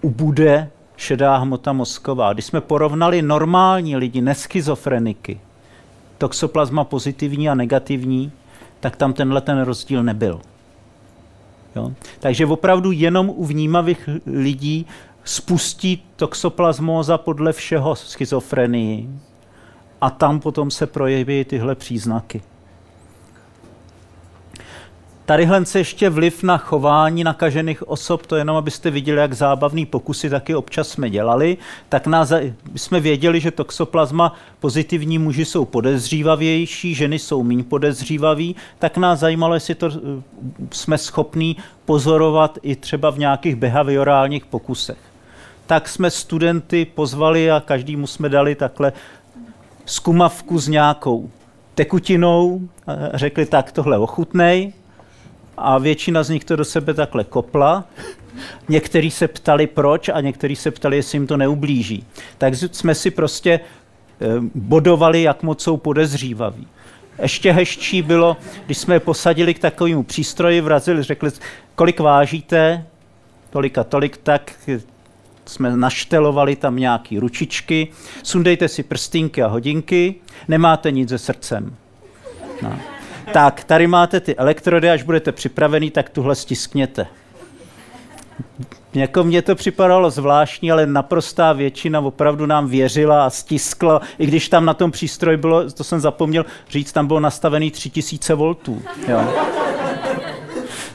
ubude šedá hmota mozková. Když jsme porovnali normální lidi, neschizofreniky, toxoplasma pozitivní a negativní, tak tam tenhle ten rozdíl nebyl. Jo? Takže opravdu jenom u vnímavých lidí spustí toxoplasmóza podle všeho schizofrenii a tam potom se projeví tyhle příznaky. Tadyhle se ještě vliv na chování nakažených osob, to jenom abyste viděli, jak zábavný pokusy taky občas jsme dělali, tak nás, jsme věděli, že toxoplasma pozitivní muži jsou podezřívavější, ženy jsou méně podezřívaví, tak nás zajímalo, jestli to eh, jsme schopní pozorovat i třeba v nějakých behaviorálních pokusech. Tak jsme studenty pozvali a každému jsme dali takhle skumavku s nějakou tekutinou, řekli tak, tohle ochutnej, a většina z nich to do sebe takhle kopla. Někteří se ptali proč a někteří se ptali, jestli jim to neublíží. Tak jsme si prostě eh, bodovali, jak moc jsou podezřívaví. Ještě hezčí bylo, když jsme je posadili k takovému přístroji, vrazili, řekli, kolik vážíte, tolik a tolik, tak jsme naštelovali tam nějaký ručičky, sundejte si prstinky a hodinky, nemáte nic se srdcem. No. Tak, tady máte ty elektrody, až budete připravený, tak tuhle stiskněte. Jako mně to připadalo zvláštní, ale naprostá většina opravdu nám věřila a stiskla, i když tam na tom přístroji bylo, to jsem zapomněl říct, tam bylo nastavený 3000 V. Jo.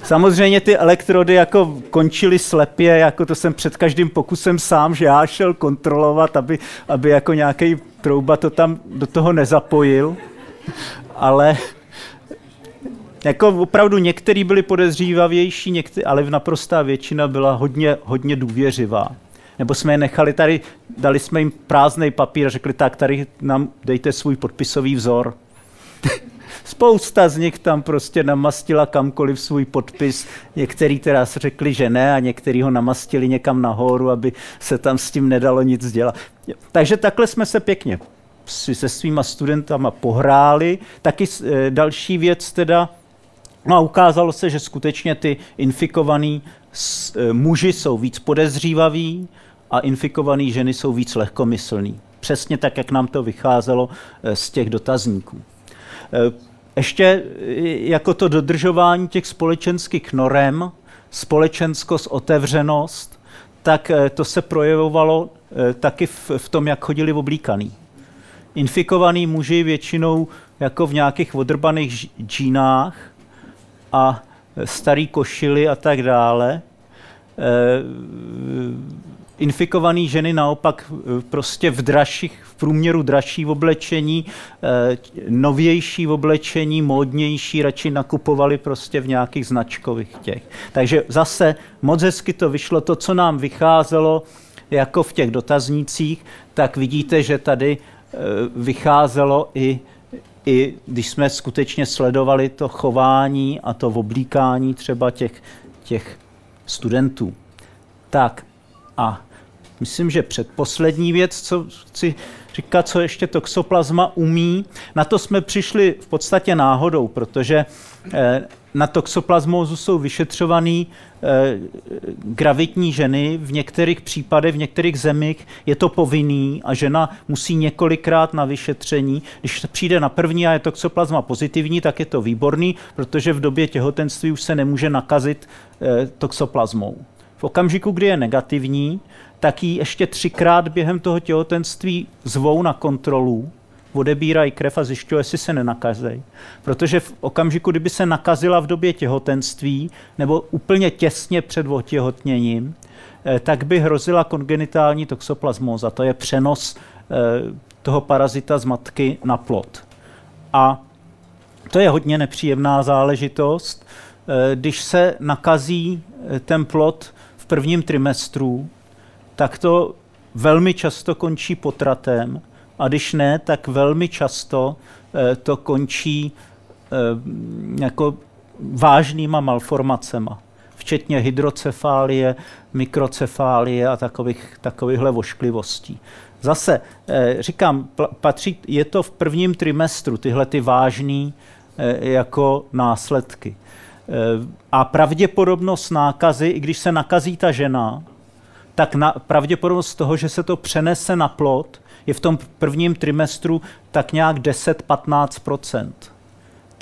Samozřejmě ty elektrody jako končily slepě, jako to jsem před každým pokusem sám, že já šel kontrolovat, aby, aby jako nějaký trouba to tam do toho nezapojil. Ale jako opravdu některý byli podezřívavější, některý, ale v naprostá většina byla hodně, hodně důvěřivá. Nebo jsme je nechali tady, dali jsme jim prázdný papír a řekli, tak tady nám dejte svůj podpisový vzor. Spousta z nich tam prostě namastila kamkoliv svůj podpis. Některý teda řekli, že ne a některý ho namastili někam nahoru, aby se tam s tím nedalo nic dělat. Takže takhle jsme se pěkně se svýma studentama pohráli. Taky e, další věc teda, no a ukázalo se, že skutečně ty infikovaný e, muži jsou víc podezřívaví a infikovaný ženy jsou víc lehkomyslný. Přesně tak, jak nám to vycházelo e, z těch dotazníků. Ještě jako to dodržování těch společenských norem, společenskost, otevřenost, tak to se projevovalo taky v, tom, jak chodili oblíkaný infikovaný muži většinou jako v nějakých odrbaných džínách a starý košily a tak dále. E, infikovaný ženy naopak e, prostě v dražších, v průměru dražší v oblečení, e, novější v oblečení, módnější, radši nakupovali prostě v nějakých značkových těch. Takže zase moc hezky to vyšlo, to, co nám vycházelo jako v těch dotaznících, tak vidíte, že tady vycházelo i, i když jsme skutečně sledovali to chování a to oblíkání třeba těch, těch studentů. Tak a myslím, že předposlední věc, co chci říkat, co ještě toxoplazma umí, na to jsme přišli v podstatě náhodou, protože eh, na toxoplasmózu jsou vyšetřovaný eh, gravitní ženy. V některých případech, v některých zemích je to povinný a žena musí několikrát na vyšetření. Když přijde na první a je toxoplasma pozitivní, tak je to výborný, protože v době těhotenství už se nemůže nakazit eh, toxoplasmou. V okamžiku, kdy je negativní, tak ji ještě třikrát během toho těhotenství zvou na kontrolu odebírají krev a zjišťují, jestli se nenakazejí. Protože v okamžiku, kdyby se nakazila v době těhotenství nebo úplně těsně před otěhotněním, eh, tak by hrozila kongenitální toxoplasmóza. To je přenos eh, toho parazita z matky na plod. A to je hodně nepříjemná záležitost. Eh, když se nakazí ten plod v prvním trimestru, tak to velmi často končí potratem a když ne, tak velmi často eh, to končí eh, jako vážnýma malformacema, včetně hydrocefálie, mikrocefálie a takových, takovýchhle vošklivostí. Zase eh, říkám, patří, je to v prvním trimestru tyhle ty vážné jako následky. A pravděpodobnost nákazy, i když se nakazí ta žena, tak na, pravděpodobnost toho, že se to přenese na plod, je v tom prvním trimestru tak nějak 10-15%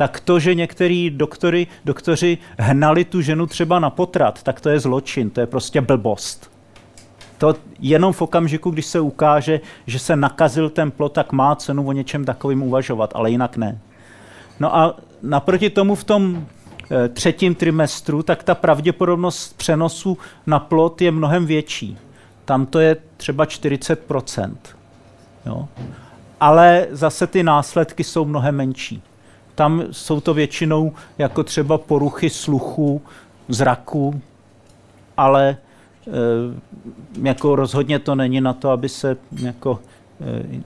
tak to, že některý doktory, doktoři hnali tu ženu třeba na potrat, tak to je zločin, to je prostě blbost. To jenom v okamžiku, když se ukáže, že se nakazil ten plot, tak má cenu o něčem takovým uvažovat, ale jinak ne. No a naproti tomu v tom e, třetím trimestru, tak ta pravděpodobnost přenosu na plot je mnohem větší. Tam to je třeba 40 Jo? Ale zase ty následky jsou mnohem menší. Tam jsou to většinou jako třeba poruchy sluchu, zraku, ale e, jako rozhodně to není na to, aby se jako, e,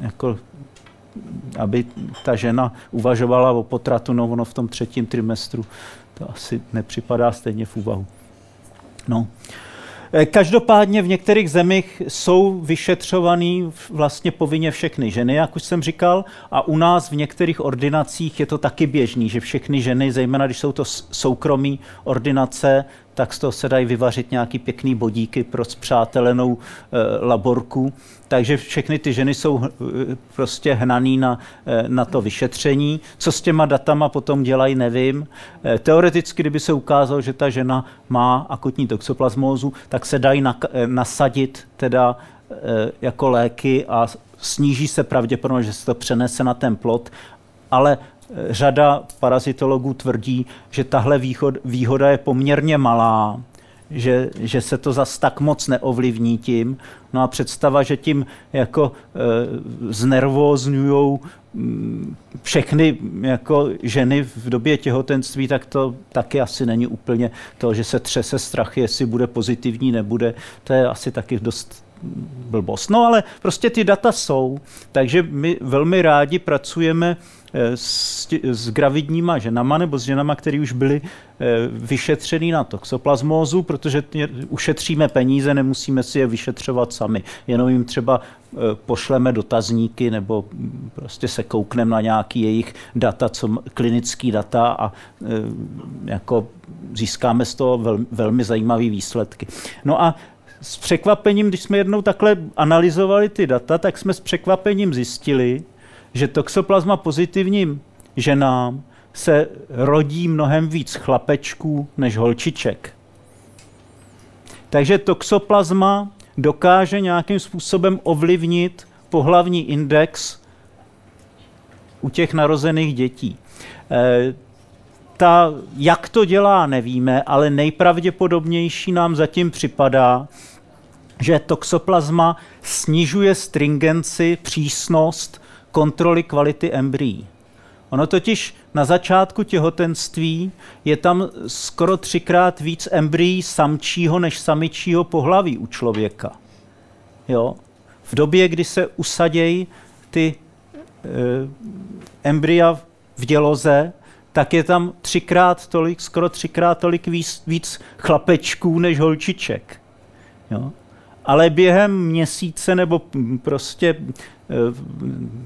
jako aby ta žena uvažovala o potratu, no ono v tom třetím trimestru to asi nepřipadá stejně v úvahu. No. Eh, každopádně v některých zemích jsou vyšetřovaný vlastně povinně všechny ženy, jak už jsem říkal, a u nás v některých ordinacích je to taky běžný, že všechny ženy, zejména když jsou to soukromí ordinace, tak z toho se dají vyvařit nějaký pěkný bodíky pro zpřátelenou e, laborku. Takže všechny ty ženy jsou e, prostě hnaný na, e, na to vyšetření. Co s těma datama potom dělají, nevím. E, teoreticky, kdyby se ukázalo, že ta žena má akutní toxoplasmózu, tak se dají na, nasadit teda jako léky a sníží se pravděpodobnost, že se to přenese na ten plod, ale řada parazitologů tvrdí, že tahle výhoda je poměrně malá, že, že se to zas tak moc neovlivní tím. No a představa, že tím jako e, znervózňujou mm, všechny jako ženy v době těhotenství, tak to taky asi není úplně to, že se třese strach, jestli bude pozitivní, nebude. To je asi taky dost blbost. No ale prostě ty data jsou, takže my velmi rádi pracujeme s, s gravidníma ženama nebo s ženama, které už byly eh, vyšetřený na toxoplasmózu, protože ušetříme peníze, nemusíme si je vyšetřovat sami. Jenom jim třeba eh, pošleme dotazníky nebo prostě se koukneme na nějaký jejich data, co, klinický data a jako získáme z toho vel, velmi zajímavé výsledky. No a s překvapením, když jsme jednou takhle analyzovali ty data, tak jsme s překvapením zjistili, že toxoplasma pozitivním ženám se rodí mnohem víc chlapečků než holčiček. Takže toxoplasma dokáže nějakým způsobem ovlivnit pohlavní index u těch narozených dětí. E, ta, jak to dělá, nevíme, ale nejpravděpodobnější nám zatím připadá, že toxoplasma snižuje stringenci, přísnost kontroly kvality embryí. Ono totiž na začátku těhotenství je tam skoro třikrát víc embryí samčího než samičího pohlaví u člověka. Jo? V době, kdy se usadějí ty e, embrya v děloze, tak je tam třikrát tolik, skoro třikrát tolik víc, víc chlapečků než holčiček. Jo? ale během měsíce nebo prostě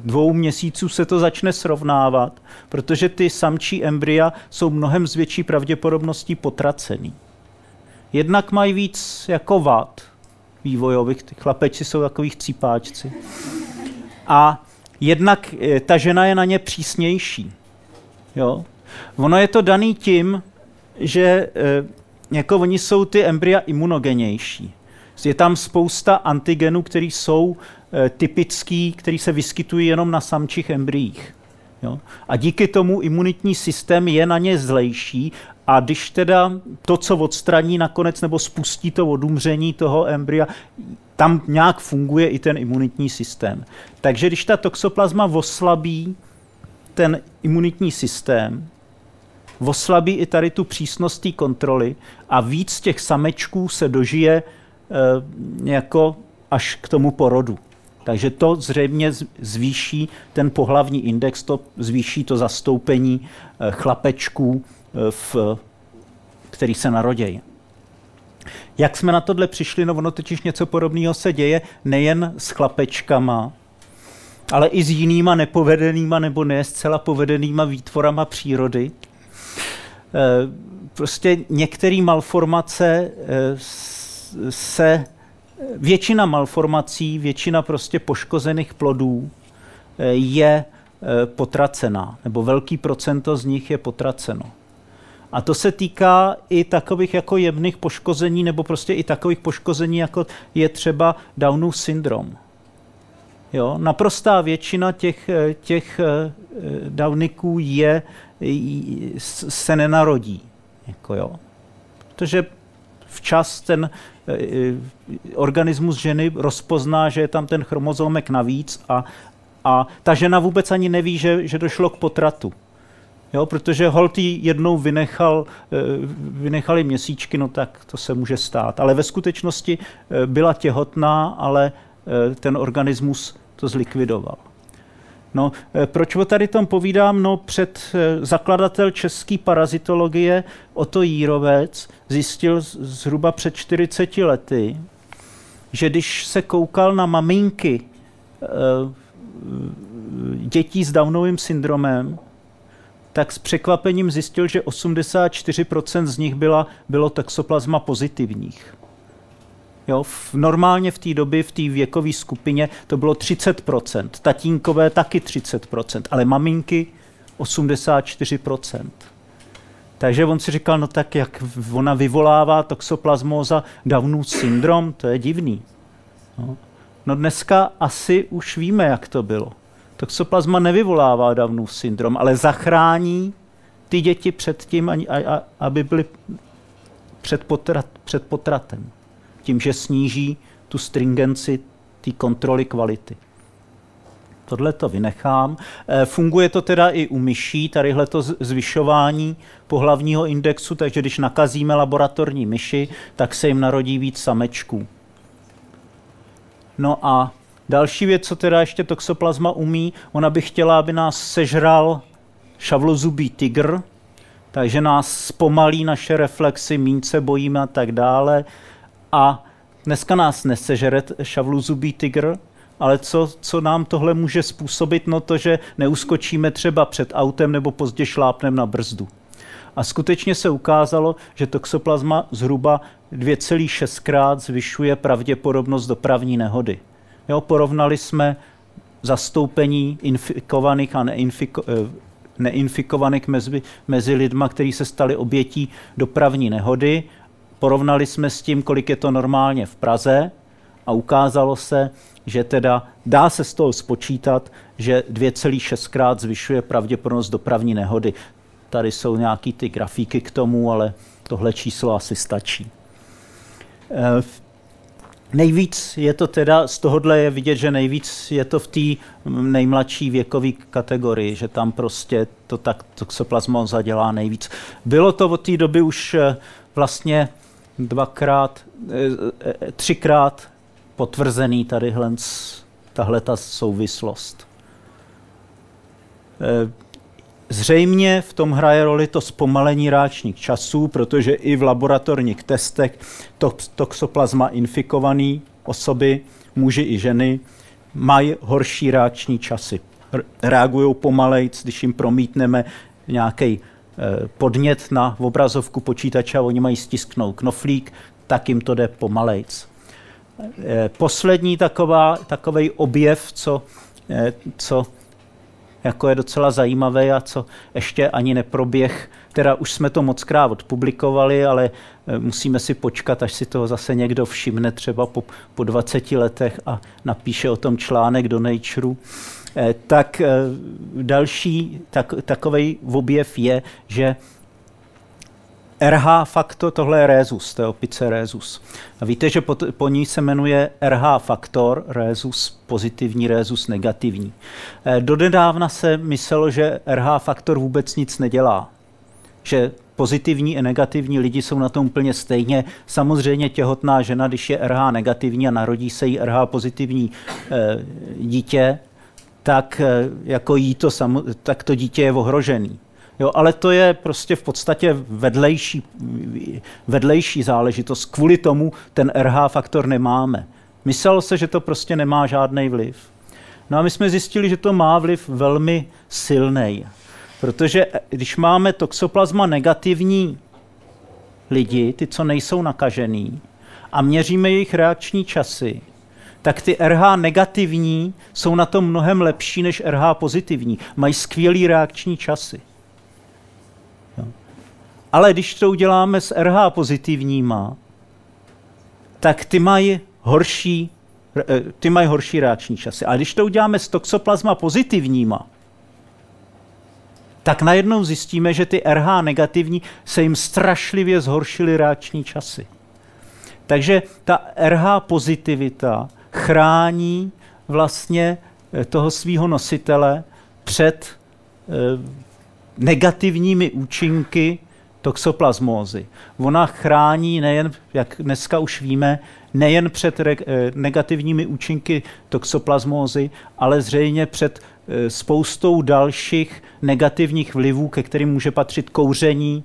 dvou měsíců se to začne srovnávat, protože ty samčí embrya jsou mnohem s větší pravděpodobností potracený. Jednak mají víc jako vat vývojových, ty chlapeči jsou takových cípáčci. A jednak e, ta žena je na ně přísnější. Jo? Ono je to daný tím, že e, jako oni jsou ty embrya imunogenější. Je tam spousta antigenů, které jsou e, typický, které se vyskytují jenom na samčích embryích. Jo? A díky tomu imunitní systém je na ně zlejší a když teda to, co odstraní nakonec nebo spustí to odumření toho embrya, tam nějak funguje i ten imunitní systém. Takže když ta toxoplazma oslabí ten imunitní systém, oslabí i tady tu přísnost kontroly a víc těch samečků se dožije jako až k tomu porodu. Takže to zřejmě zvýší ten pohlavní index, to zvýší to zastoupení eh, chlapečků, eh, v, který se narodějí. Jak jsme na tohle přišli? No ono totiž něco podobného se děje nejen s chlapečkama, ale i s jinýma nepovedenýma nebo ne zcela povedenýma výtvorama přírody. Prostě některé malformace se většina malformací, většina prostě poškozených plodů eh, je eh, potracená, nebo velký procento z nich je potraceno. A to se týká i takových jako jemných poškození, nebo prostě i takových poškození, jako je třeba Downův syndrom. Jo, naprostá většina těch, eh, těch Downiků je, se nenarodí. Jako jo. Protože včas ten organismus ženy rozpozná, že je tam ten chromozomek navíc a, a ta žena vůbec ani neví, že, že došlo k potratu. Jo, protože Holt jednou vynechal, eh, vynechali měsíčky, no tak to se může stát. Ale ve skutečnosti byla těhotná, ale ten organismus to zlikvidoval. No, proč o tady tom povídám? No, před zakladatel české parazitologie Oto Jírovec zjistil zhruba před 40 lety, že když se koukal na maminky eh, dětí s Downovým syndromem, tak s překvapením zjistil, že 84% z nich byla, bylo toxoplasma pozitivních. Jo, v, normálně v té době, v té věkové skupině, to bylo 30%, tatínkové taky 30%, ale maminky 84%. Takže on si říkal, no tak jak ona vyvolává toxoplasmóza Downův syndrom, to je divný. No. no dneska asi už víme, jak to bylo. Toxoplasma nevyvolává Downův syndrom, ale zachrání ty děti před tím, aby byly před, potrat, před potratem. Tím, že sníží tu stringenci té kontroly kvality. Tohle to vynechám. Eh, funguje to teda i u myší, tadyhle to zvyšování pohlavního indexu, takže když nakazíme laboratorní myši, tak se jim narodí víc samečků. No a další věc, co teda ještě toxoplasma umí, ona by chtěla, aby nás sežral šavlozubý tygr, takže nás zpomalí naše reflexy, míň se bojíme a tak dále. A dneska nás nesežere šavlozubý tygr, ale co, co nám tohle může způsobit? No to, že neuskočíme třeba před autem nebo pozdě šlápnem na brzdu. A skutečně se ukázalo, že toxoplasma zhruba 2,6 krát zvyšuje pravděpodobnost dopravní nehody. Jo, porovnali jsme zastoupení infikovaných a neinfiko, eh, neinfikovaných mezi, mezi lidma, kteří se stali obětí dopravní nehody. Porovnali jsme s tím, kolik je to normálně v Praze a ukázalo se, že teda dá se z toho spočítat, že 2,6 krát zvyšuje pravděpodobnost dopravní nehody. Tady jsou nějaký ty grafíky k tomu, ale tohle číslo asi stačí. E, nejvíc je to teda, z tohohle je vidět, že nejvíc je to v té nejmladší věkové kategorii, že tam prostě to tak toxoplasmoza dělá nejvíc. Bylo to od té doby už eh, vlastně dvakrát, eh, třikrát potvrzený tady tahle ta souvislost. E, zřejmě v tom hraje roli to zpomalení ráčních časů, protože i v laboratorních testech toxoplasma infikovaný osoby, muži i ženy, mají horší ráční časy. Reagují pomalejc, když jim promítneme nějaký podnět na obrazovku počítače a oni mají stisknout knoflík, tak jim to jde pomalejc. Eh, poslední taková, takový objev, co, eh, co jako je docela zajímavé a co ještě ani neproběh. Teda už jsme to moc krát odpublikovali, ale eh, musíme si počkat, až si toho zase někdo všimne třeba po, po 20 letech a napíše o tom článek do Nature. Tak další tak, takový objev je, že RH faktor, tohle je rézus, to je opice rézus. A víte, že po, po ní se jmenuje RH faktor, rézus pozitivní, rézus negativní. E, dodedávna se myslelo, že RH faktor vůbec nic nedělá. Že pozitivní i negativní lidi jsou na tom úplně stejně. Samozřejmě těhotná žena, když je RH negativní a narodí se jí RH pozitivní e, dítě, tak e, jako jí to, samo, tak to dítě je ohrožený. Jo, ale to je prostě v podstatě vedlejší, vedlejší záležitost. Kvůli tomu ten RH faktor nemáme. Myslelo se, že to prostě nemá žádný vliv. No a my jsme zjistili, že to má vliv velmi silný. Protože když máme toxoplasma negativní lidi, ty, co nejsou nakažený, a měříme jejich reakční časy, tak ty RH negativní jsou na tom mnohem lepší než RH pozitivní. Mají skvělý reakční časy. Ale když to uděláme s RH pozitivníma, tak ty mají horší, eh, ty mají horší reakční časy. A když to uděláme s toxoplasma pozitivníma, tak najednou zjistíme, že ty RH negativní se jim strašlivě zhoršily reakční časy. Takže ta RH pozitivita chrání vlastně eh, toho svého nositele před eh, negativními účinky toxoplasmózy. Ona chrání nejen, jak dneska už víme, nejen před eh, negativními účinky toxoplasmózy, ale zřejmě před spoustou dalších negativních vlivů, ke kterým může patřit kouření,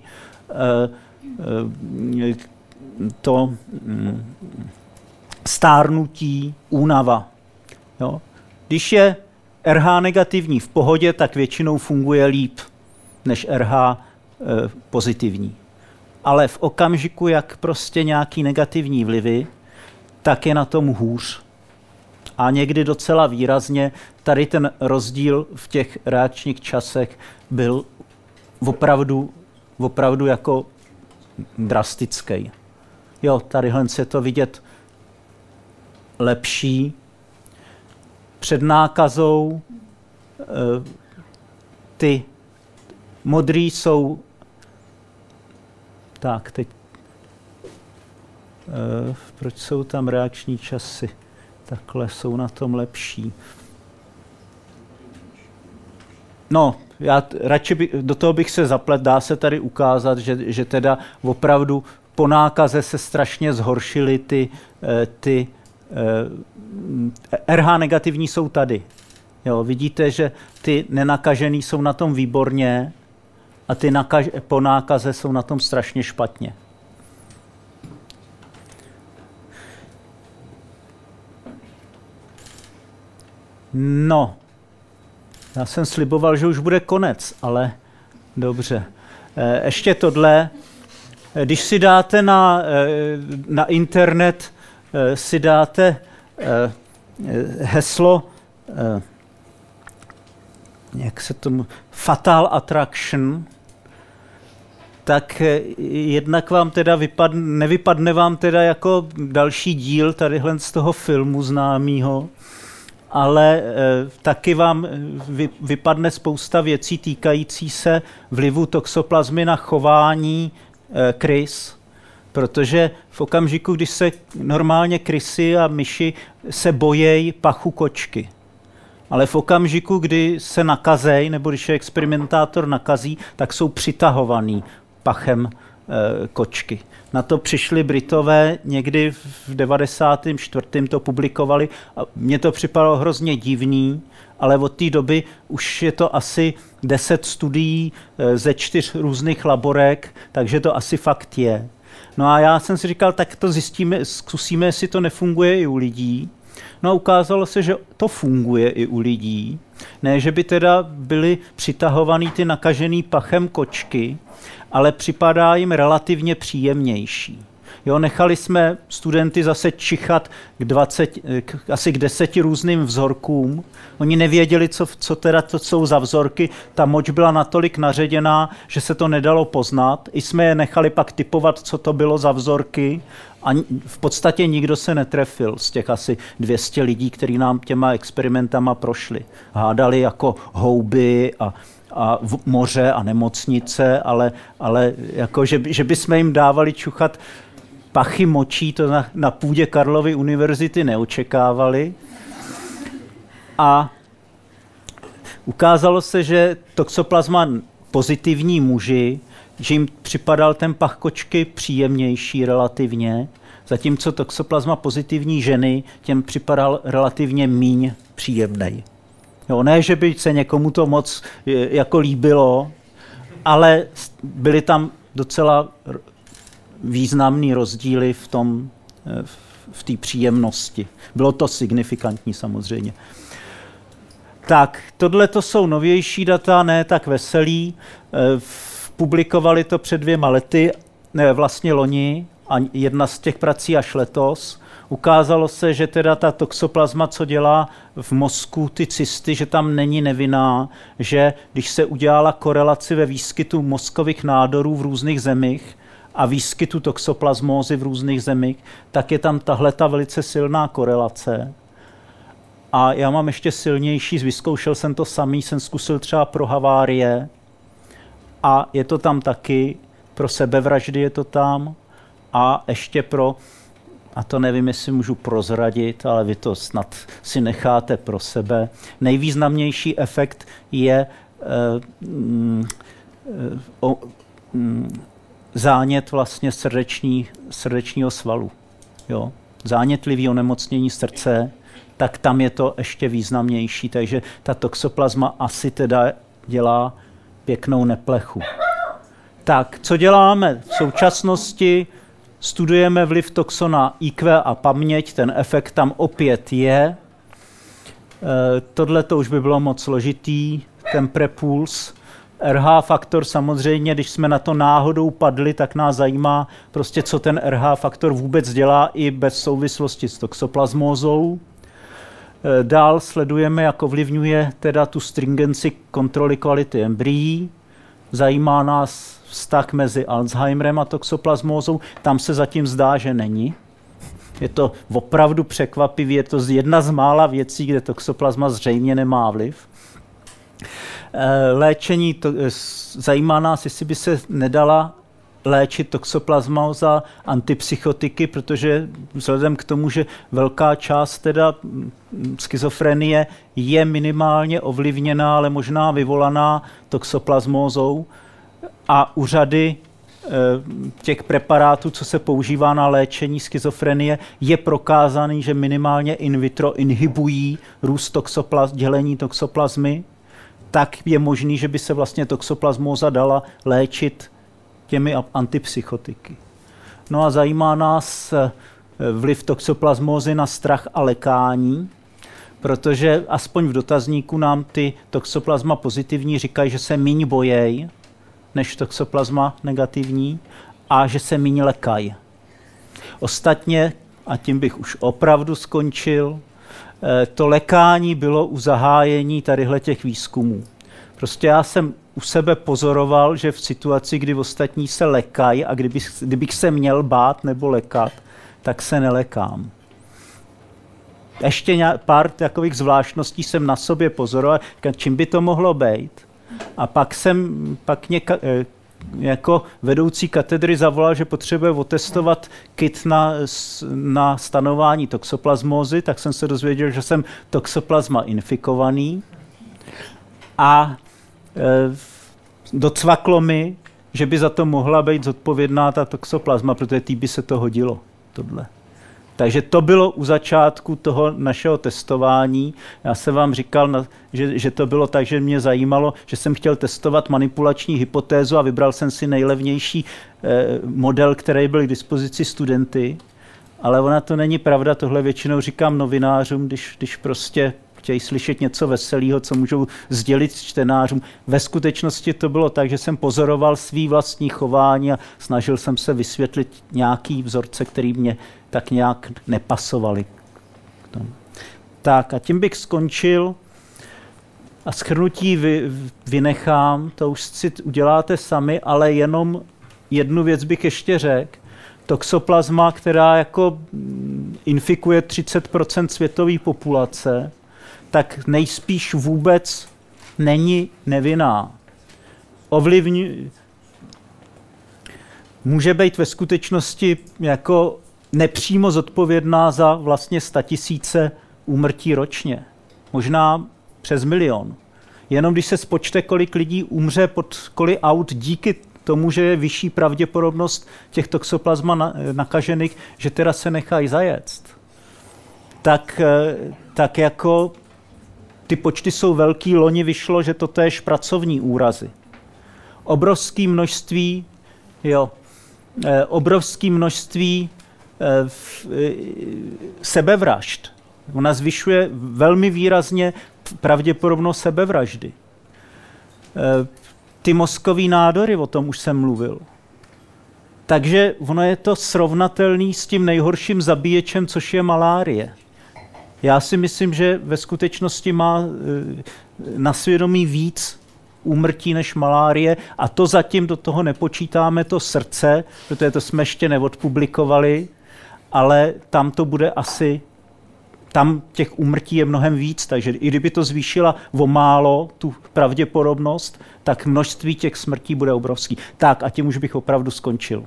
to mm, stárnutí, únava. Jo? Když je RH negativní v pohodě, tak většinou funguje líp než RH Eh, pozitivní. Ale v okamžiku, jak prostě nějaký negativní vlivy, tak je na tom hůř. A někdy docela výrazně tady ten rozdíl v těch reakčních časech byl opravdu, opravdu jako drastický. Jo, tadyhle se to vidět lepší. Před nákazou e, ty modrý jsou tak, teď proč jsou tam reakční časy? Takhle jsou na tom lepší. No, já radši by, do toho bych se zaplet, dá se tady ukázat, že, že teda opravdu po nákaze se strašně zhoršily ty, eh, ty eh, RH negativní jsou tady. Jo, vidíte, že ty nenakažený jsou na tom výborně a ty nakaž, po nákaze jsou na tom strašně špatně. No, já jsem sliboval, že už bude konec, ale dobře. Eh, ještě tohle. Eh, když si dáte na, eh, na internet, si dáte heslo, jak se tomu, Fatal Attraction, tak jednak vám teda vypadne, nevypadne vám teda jako další díl tadyhle z toho filmu známého, ale taky vám vy, vypadne spousta věcí týkající se vlivu toxoplazmy na chování e, krys, protože v okamžiku, když se normálně krysy a myši se bojejí pachu kočky, ale v okamžiku, kdy se nakazej, nebo když je experimentátor nakazí, tak jsou přitahovaný pachem e, kočky. Na to přišli Britové někdy v 94. to publikovali a mně to připadalo hrozně divný, ale od té doby už je to asi 10 studií eh, ze čtyř různých laborek, takže to asi fakt je. No a já jsem si říkal, tak to zjistíme, zkusíme, jestli to nefunguje i u lidí. No a ukázalo se, že to funguje i u lidí. Ne, že by teda byly přitahovaný ty nakažený pachem kočky, ale připadá jim relativně příjemnější. Jo, nechali jsme studenty zase čichat k 20, k, asi k deseti různým vzorkům. Oni nevěděli, co, co teda to jsou za vzorky. Ta moč byla natolik naředěná, že se to nedalo poznat. I jsme je nechali pak typovat, co to bylo za vzorky. A v podstatě nikdo se netrefil z těch asi 200 lidí, kteří nám těma experimentama prošli. Hádali jako houby a a v moře a nemocnice, ale, ale jako, že, že bychom jim dávali čuchat pachy močí, to na, na půdě Karlovy univerzity neočekávali. A ukázalo se, že toxoplasma pozitivní muži, že jim připadal ten pach kočky příjemnější relativně, zatímco toxoplasma pozitivní ženy těm připadal relativně míň příjemný. Jo, ne, že by se někomu to moc jako líbilo, ale byly tam docela významný rozdíly v tom, eh, v té příjemnosti. Bylo to signifikantní samozřejmě. Tak, tohle to jsou novější data, ne tak veselý. Eh, publikovali to před dvěma lety, ne, vlastně loni, a jedna z těch prací až letos. Ukázalo se, že teda ta toxoplazma, co dělá v mozku ty cysty, že tam není nevinná, že když se udělala korelaci ve výskytu mozkových nádorů v různých zemích a výskytu toxoplazmózy v různých zemích, tak je tam tahle ta velice silná korelace. A já mám ještě silnější, vyzkoušel jsem to samý, jsem zkusil třeba pro havárie a je to tam taky, pro sebevraždy je to tam a ještě pro a to nevím, jestli můžu prozradit, ale vy to snad si necháte pro sebe. Nejvýznamnější efekt je uh, uh, uh, zánět vlastně srdeční, srdečního svalu. Jo? Zánětlivý onemocnění srdce, tak tam je to ještě významnější. Takže ta toxoplazma asi teda dělá pěknou neplechu. Tak, co děláme v současnosti? Studujeme vliv toxona IQ a paměť, ten efekt tam opět je. E, tohle to už by bylo moc složitý, ten prepuls. RH faktor samozřejmě, když jsme na to náhodou padli, tak nás zajímá prostě, co ten RH faktor vůbec dělá i bez souvislosti s toxoplasmózou. E, dál sledujeme, jak ovlivňuje teda tu stringenci kontroly kvality embryí. Zajímá nás vztah mezi Alzheimerem a toxoplasmózou. Tam se zatím zdá, že není. Je to opravdu překvapivý, je to jedna z mála věcí, kde toxoplasma zřejmě nemá vliv. Eh, léčení, to, eh, zajímá nás, jestli by se nedala léčit toxoplasmoza antipsychotiky, protože vzhledem k tomu, že velká část teda schizofrenie je minimálně ovlivněná, ale možná vyvolaná toxoplasmózou a u řady eh, těch preparátů, co se používá na léčení schizofrenie, je prokázaný, že minimálně in vitro inhibují růst toxoplas, dělení toxoplazmy, tak je možný, že by se vlastně toxoplasmóza dala léčit těmi antipsychotiky. No a zajímá nás eh, vliv toxoplasmózy na strach a lekání, protože aspoň v dotazníku nám ty toxoplasma pozitivní říkají, že se míň bojej, než toxoplasma negativní a že se míň lekají. Ostatně, a tím bych už opravdu skončil, to lekání bylo u zahájení tadyhle těch výzkumů. Prostě já jsem u sebe pozoroval, že v situaci, kdy ostatní se lekají a kdybych, kdybych se měl bát nebo lekat, tak se nelekám. Ještě pár takových zvláštností jsem na sobě pozoroval, čím by to mohlo být. A pak jsem, pak něka, eh, jako vedoucí katedry zavolal, že potřebuje otestovat kit na, na stanování toxoplasmózy, tak jsem se dozvěděl, že jsem toxoplasma infikovaný. A e, docvaklo mi, že by za to mohla být zodpovědná ta toxoplasma, protože tý by se to hodilo, tohle. Takže to bylo u začátku toho našeho testování. Já jsem vám říkal, že, že to bylo tak, že mě zajímalo, že jsem chtěl testovat manipulační hypotézu a vybral jsem si nejlevnější eh, model, který byl k dispozici studenty. Ale ona to není pravda, tohle většinou říkám novinářům, když, když prostě chtějí slyšet něco veselého, co můžou sdělit čtenářům. Ve skutečnosti to bylo tak, že jsem pozoroval svý vlastní chování a snažil jsem se vysvětlit nějaký vzorce, který mě tak nějak nepasovaly. Tak a tím bych skončil a schrnutí vy, vynechám, to už si uděláte sami, ale jenom jednu věc bych ještě řekl. Toxoplasma, která jako mm, infikuje 30 světové populace, tak nejspíš vůbec není nevinná. Ovlivňuje, může být ve skutečnosti jako nepřímo zodpovědná za vlastně statisíce úmrtí ročně. Možná přes milion. Jenom když se spočte, kolik lidí umře pod koli aut díky tomu, že je vyšší pravděpodobnost těch toxoplasma nakažených, že teda se nechají zajet, tak, eh, tak jako ty počty jsou velký. Loni vyšlo, že to též pracovní úrazy. Obrovské množství, jo, eh, obrovské množství eh, eh, sebevražd. Ona zvyšuje velmi výrazně pravděpodobnost sebevraždy. Ty mozkové nádory, o tom už jsem mluvil. Takže ono je to srovnatelný s tím nejhorším zabíječem, což je malárie. Já si myslím, že ve skutečnosti má eh, na svědomí víc úmrtí než malárie a to zatím do toho nepočítáme to srdce, protože to jsme ještě neodpublikovali, ale tam to bude asi tam těch úmrtí je mnohem víc, takže i kdyby to zvýšila o málo tu pravděpodobnost, tak množství těch smrtí bude obrovský. Tak a tím už bych opravdu skončil.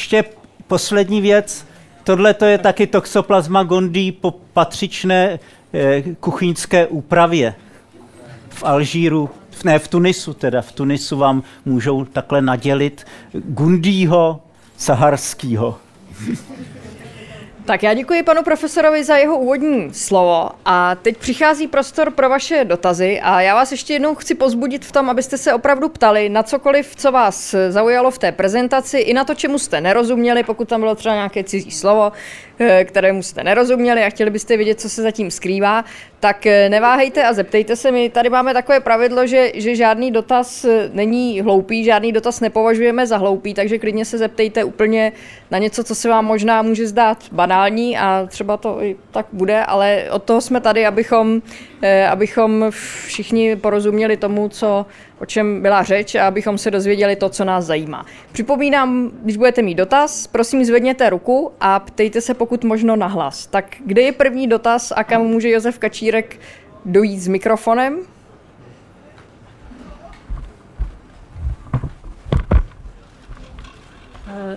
Ještě poslední věc. Tohle to je taky toxoplasma gondii po patřičné eh, kuchyňské úpravě v Alžíru, ne v Tunisu teda, v Tunisu vám můžou takhle nadělit Gundího saharského. Tak já děkuji panu profesorovi za jeho úvodní slovo a teď přichází prostor pro vaše dotazy a já vás ještě jednou chci pozbudit v tom, abyste se opravdu ptali na cokoliv, co vás zaujalo v té prezentaci, i na to, čemu jste nerozuměli, pokud tam bylo třeba nějaké cizí slovo, kterému jste nerozuměli a chtěli byste vědět, co se zatím skrývá, tak eh, neváhejte a zeptejte se. My tady máme takové pravidlo, že, že žádný dotaz eh, není hloupý, žádný dotaz nepovažujeme za hloupý, takže klidně se zeptejte úplně na něco, co se vám možná může zdát banální a třeba to i tak bude, ale od toho jsme tady, abychom, eh, abychom všichni porozuměli tomu, co, o čem byla řeč a abychom se dozvěděli to, co nás zajímá. Připomínám, když budete mít dotaz, prosím zvedněte ruku a ptejte se pokud možno nahlas. Tak kde je první dotaz a kam může Josef Kačírek dojít s mikrofonem?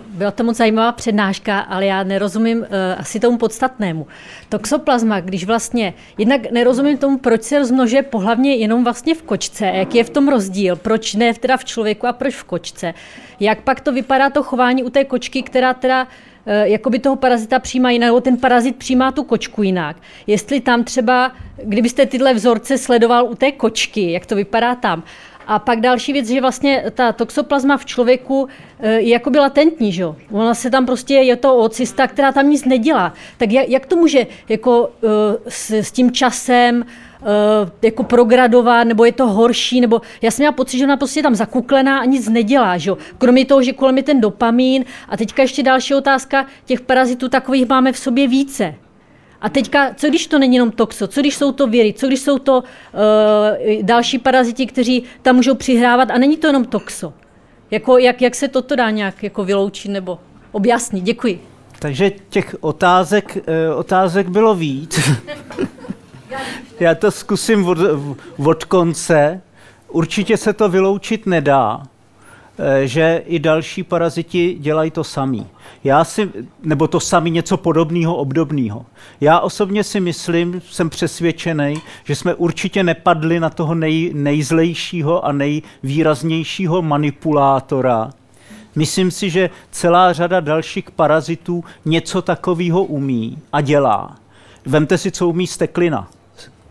Byla to moc zajímavá přednáška, ale já nerozumím uh, asi tomu podstatnému. Toxoplasma, když vlastně, jednak nerozumím tomu, proč se rozmnožuje pohlavně jenom vlastně v kočce, jaký je v tom rozdíl, proč ne teda v člověku a proč v kočce. Jak pak to vypadá to chování u té kočky, která teda uh, jakoby toho parazita přijímá jinak, nebo ten parazit přijímá tu kočku jinak. Jestli tam třeba, kdybyste tyhle vzorce sledoval u té kočky, jak to vypadá tam, a pak další věc, že vlastně ta toxoplazma v člověku je jakoby latentní, že Ona se tam prostě, je to ocista, která tam nic nedělá. Tak jak, jak to může jako uh, s, s tím časem uh, jako progradovat, nebo je to horší, nebo já jsem měla pocit, že ona prostě je tam zakuklená a nic nedělá, že Kromě toho, že kolem je ten dopamín. A teďka ještě další otázka, těch parazitů takových máme v sobě více. A teďka, co když to není jenom toxo, co když jsou to viry, co když jsou to uh, další paraziti, kteří tam můžou přihrávat a není to jenom toxo. Jako, jak, jak se toto dá nějak jako vyloučit nebo objasnit? Děkuji. Takže těch otázek, uh, otázek bylo víc. Já to zkusím od, od konce. Určitě se to vyloučit nedá. Eh, že i další paraziti dělají to samý. Já si, nebo to samý něco podobného, obdobného. Já osobně si myslím, jsem přesvědčený, že jsme určitě nepadli na toho nej, nejzlejšího a nejvýraznějšího manipulátora. Myslím si, že celá řada dalších parazitů něco takového umí a dělá. Vemte si, co umí steklina.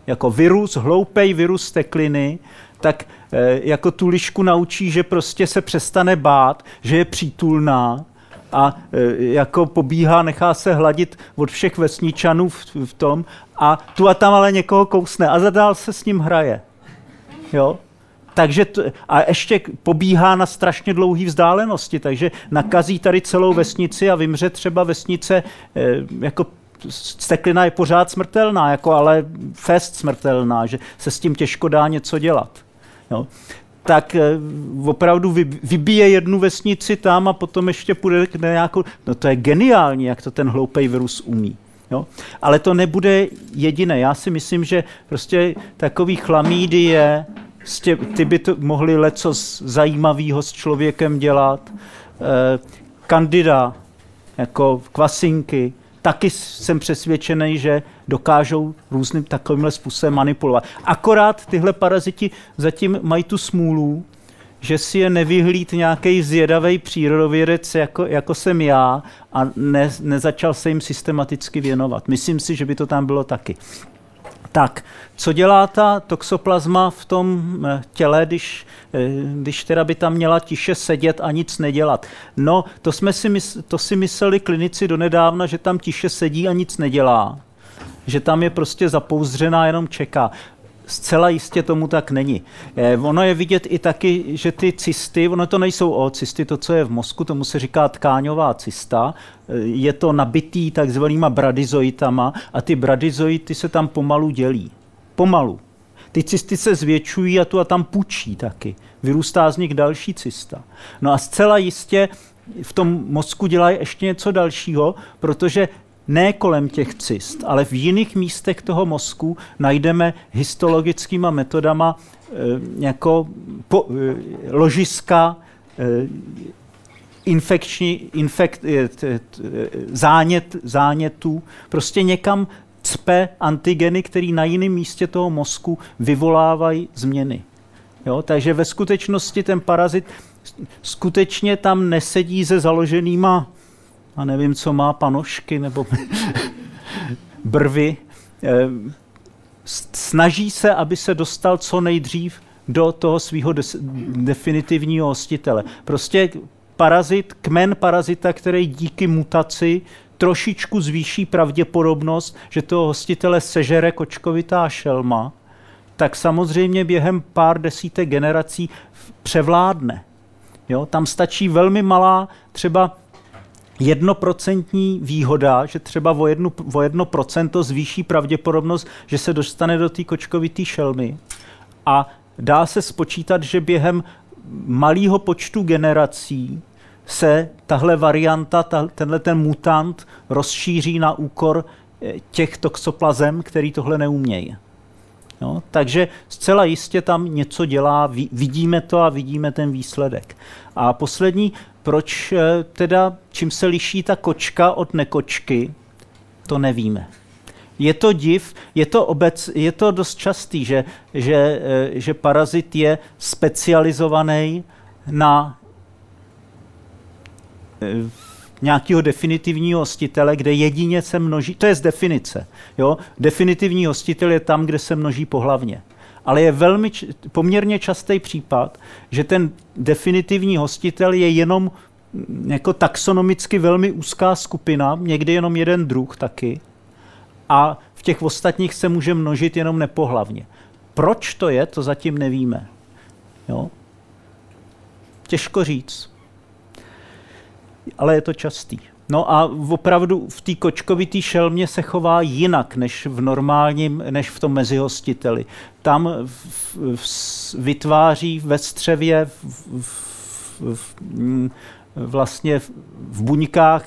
Jako virus, hloupej virus stekliny, tak Eh, jako tu lišku naučí, že prostě se přestane bát, že je přítulná a eh, jako pobíhá, nechá se hladit od všech vesničanů v, v tom a tu a tam ale někoho kousne a zadál se s ním hraje. Jo? Takže to, a ještě pobíhá na strašně dlouhé vzdálenosti, takže nakazí tady celou vesnici a vymře třeba vesnice eh, jako steklina je pořád smrtelná, jako ale fest smrtelná, že se s tím těžko dá něco dělat jo, tak eh, opravdu vybije jednu vesnici tam a potom ještě půjde na nějakou... No to je geniální, jak to ten hloupej virus umí. Jo? Ale to nebude jediné. Já si myslím, že prostě takový chlamídy je, ty by to mohli leco zajímavého s člověkem dělat. Eh, kandida, jako kvasinky, taky jsem přesvědčený, že dokážou různým takovýmhle způsobem manipulovat. Akorát tyhle paraziti zatím mají tu smůlu, že si je nevyhlíd nějaký zjedavý přírodovědec, jako, jako jsem já, a ne, nezačal se jim systematicky věnovat. Myslím si, že by to tam bylo taky. Tak, co dělá ta toxoplazma v tom eh, těle, když, eh, když teda by tam měla tiše sedět a nic nedělat? No, to, jsme si, to si mysleli klinici donedávna, že tam tiše sedí a nic nedělá. Že tam je prostě zapouzdřená, jenom čeká. Zcela jistě tomu tak není. Eh, ono je vidět i taky, že ty cysty, ono to nejsou o cysty, to, co je v mozku, tomu se říká tkáňová cysta, eh, je to nabitý takzvanýma bradyzoitama a ty bradyzoity se tam pomalu dělí. Pomalu. Ty cysty se zvětšují a tu a tam pučí taky. Vyrůstá z nich další cysta. No a zcela jistě v tom mozku dělají ještě něco dalšího, protože ne kolem těch cyst, ale v jiných místech toho mozku najdeme histologickýma metodama e, jako po, e, ložiska e, infekční, infekt, zánět, zánětů, prostě někam cpe antigeny, které na jiném místě toho mozku vyvolávají změny. Jo? Takže ve skutečnosti ten parazit skutečně tam nesedí se založenýma a nevím, co má panošky nebo brvy, eh, snaží se, aby se dostal co nejdřív do toho svého definitivního hostitele. Prostě parazit, kmen parazita, který díky mutaci trošičku zvýší pravděpodobnost, že toho hostitele sežere kočkovitá šelma, tak samozřejmě během pár desítek generací převládne. Jo? Tam stačí velmi malá třeba jednoprocentní výhoda, že třeba o, jednu, o jedno procento zvýší pravděpodobnost, že se dostane do té kočkovité šelmy. A dá se spočítat, že během malého počtu generací se tahle varianta, ta, tenhle ten mutant rozšíří na úkor eh, těch toxoplazem, který tohle neumějí. No, takže zcela jistě tam něco dělá, vidíme to a vidíme ten výsledek. A poslední, proč eh, teda, čím se liší ta kočka od nekočky, to nevíme. Je to div, je to, obec, je to dost častý, že, že, eh, že parazit je specializovaný na eh, nějakého definitivního hostitele, kde jedině se množí, to je z definice, jo? definitivní hostitel je tam, kde se množí pohlavně. Ale je velmi poměrně častý případ, že ten definitivní hostitel je jenom mm, jako taxonomicky velmi úzká skupina, někdy jenom jeden druh taky, a v těch ostatních se může množit jenom nepohlavně. Proč to je, to zatím nevíme. Jo? Těžko říct ale je to častý. No a opravdu v té kočkovité šelmě se chová jinak než v normálním, než v tom mezihostiteli. Tam v, v, vytváří ve střevě v, v, v, vlastně v buňkách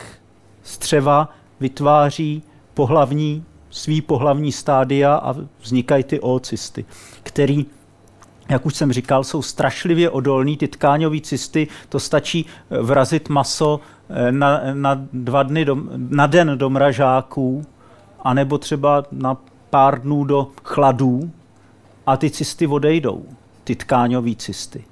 střeva vytváří pohlavní, svý pohlavní stádia a vznikají ty oocysty, který jak už jsem říkal, jsou strašlivě odolní. Ty tkáňové cysty, to stačí eh, vrazit maso eh, na, na, dva dny do, na den do mražáků, anebo třeba na pár dnů do chladů a ty cysty odejdou, ty tkáňové cysty.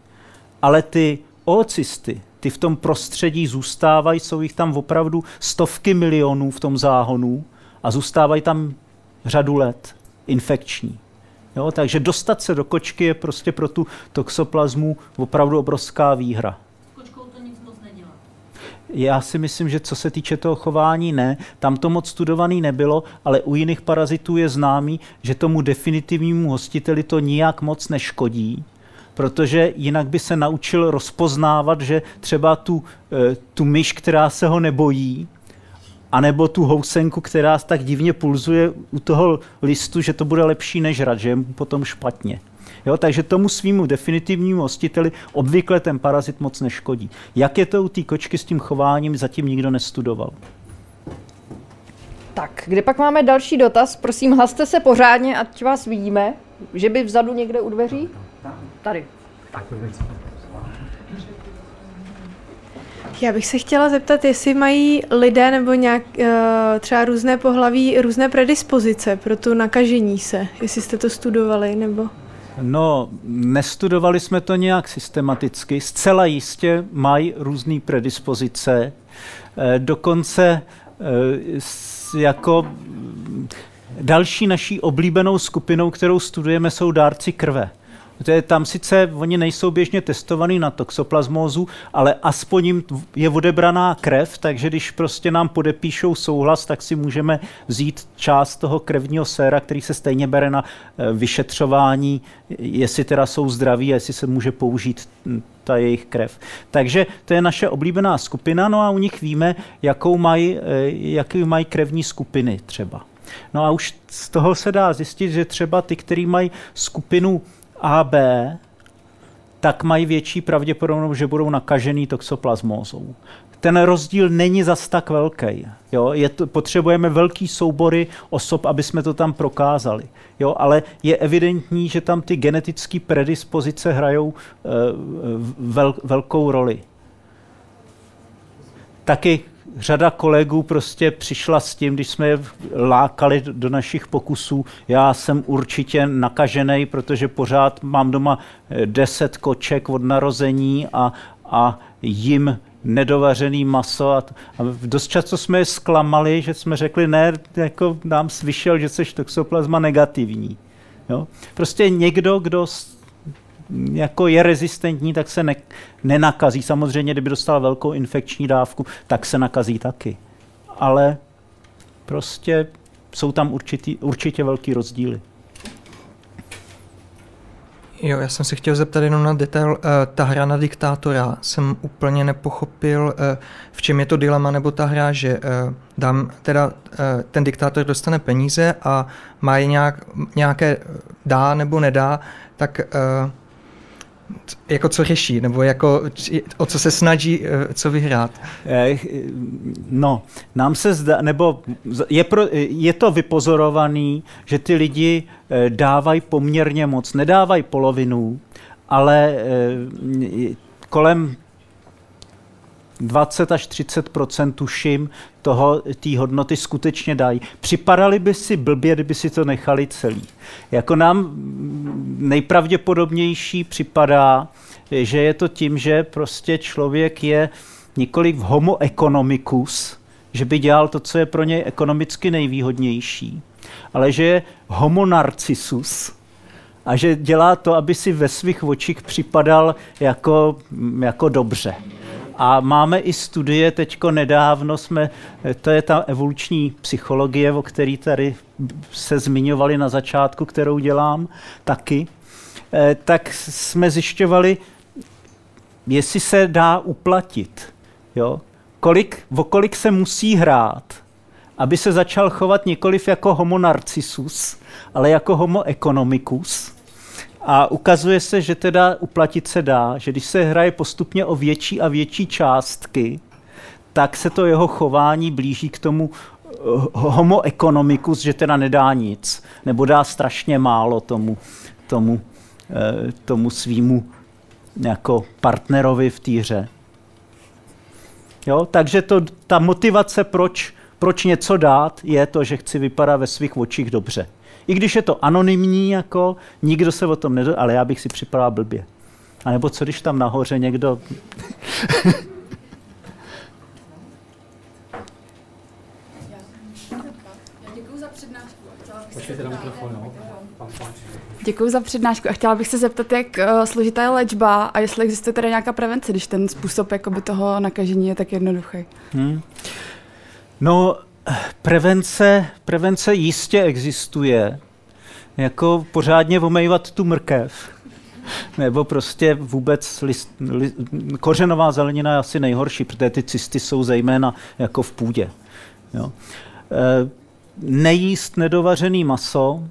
Ale ty oocysty, ty v tom prostředí zůstávají, jsou jich tam opravdu stovky milionů v tom záhonu a zůstávají tam řadu let infekční. Jo, takže dostat se do kočky je prostě pro tu toxoplazmu opravdu obrovská výhra. Já si myslím, že co se týče toho chování, ne. Tam to moc studovaný nebylo, ale u jiných parazitů je známý, že tomu definitivnímu hostiteli to nijak moc neškodí, protože jinak by se naučil rozpoznávat, že třeba tu, eh, tu myš, která se ho nebojí, anebo tu housenku, která tak divně pulzuje u toho listu, že to bude lepší než rad, že je mu potom špatně. Jo, takže tomu svýmu definitivnímu hostiteli obvykle ten parazit moc neškodí. Jak je to u té kočky s tím chováním, zatím nikdo nestudoval. Tak, kde pak máme další dotaz? Prosím, hlaste se pořádně, ať vás vidíme. Že by vzadu někde u dveří? Tady. Tak. Já bych se chtěla zeptat, jestli mají lidé nebo nějak eh, třeba různé pohlaví různé predispozice pro to nakažení se, jestli jste to studovali nebo... No, nestudovali jsme to nějak systematicky. Zcela jistě mají různé predispozice. Eh, dokonce eh, jako další naší oblíbenou skupinou, kterou studujeme, jsou dárci krve. Tam sice oni nejsou běžně testovaný na toxoplasmózu, ale aspoň jim je odebraná krev, takže když prostě nám podepíšou souhlas, tak si můžeme vzít část toho krevního séra, který se stejně bere na eh, vyšetřování, jestli teda jsou zdraví jestli se může použít hm, ta jejich krev. Takže to je naše oblíbená skupina, no a u nich víme, jakou mají, eh, jakou mají krevní skupiny třeba. No a už z toho se dá zjistit, že třeba ty, který mají skupinu AB, tak mají větší pravděpodobnost, že budou nakažený toxoplasmózou. Ten rozdíl není zas tak velký. Jo? Je to, potřebujeme velký soubory osob, aby jsme to tam prokázali. Jo? Ale je evidentní, že tam ty genetické predispozice hrajou uh, vel, velkou roli. Taky řada kolegů prostě přišla s tím, když jsme je lákali do našich pokusů, já jsem určitě nakažený, protože pořád mám doma eh, deset koček od narození a, a jim nedovařený maso a, a dost často jsme je zklamali, že jsme řekli, ne, jako nám slyšel, že jsi toxoplasma negativní. Jo? Prostě někdo, kdo jako je rezistentní, tak se ne, nenakazí. Samozřejmě, kdyby dostal velkou infekční dávku, tak se nakazí taky. Ale prostě jsou tam určitý, určitě velký rozdíly. Jo, já jsem si chtěl zeptat jenom na detail. Eh, ta hra na diktátora jsem úplně nepochopil, eh, v čem je to dilema, nebo ta hra, že eh, dám, teda ten diktátor dostane peníze a má je nějak, nějaké dá nebo nedá, tak jako co řeší, nebo jako o co se snaží, co vyhrát? No, nám se zdá, nebo je, pro, je to vypozorovaný, že ty lidi dávají poměrně moc, nedávají polovinu, ale kolem 20 až 30% tuším toho, té hodnoty skutečně dají. Připadali by si blbě, kdyby si to nechali celý. Jako nám nejpravděpodobnější připadá, že je to tím, že prostě člověk je nikoliv homo economicus, že by dělal to, co je pro něj ekonomicky nejvýhodnější, ale že je homo narcissus, a že dělá to, aby si ve svých očích připadal jako, jako dobře. A máme i studie, teďko nedávno jsme, to je ta evoluční psychologie, o který tady se zmiňovali na začátku, kterou dělám taky, eh, tak jsme zjišťovali, jestli se dá uplatit. Jo? Kolik, o kolik se musí hrát, aby se začal chovat nikoliv jako homo narcissus, ale jako homo economicus, a ukazuje se, že teda uplatit se dá, že když se hraje postupně o větší a větší částky, tak se to jeho chování blíží k tomu eh, homo economicus, že teda nedá nic, nebo dá strašně málo tomu, tomu, eh, tomu svýmu jako partnerovi v týře. Jo, takže to, ta motivace, proč, proč něco dát, je to, že chci vypadat ve svých očích dobře. I když je to anonymní, jako nikdo se o tom nedo, ale já bych si připadal blbě. A nebo co když tam nahoře někdo... Děkuji za přednášku a chtěla bych se zeptat, jak uh, složitá je léčba a jestli existuje tady nějaká prevence, když ten způsob jakoby, toho nakažení je tak jednoduchý. Hmm. No, Prevence, prevence jistě existuje. Jako pořádně omejvat tu mrkev. Nebo prostě vůbec list, list, kořenová zelenina je asi nejhorší, protože ty cysty jsou zejména jako v půdě. Jo. E, nejíst nedovařený maso,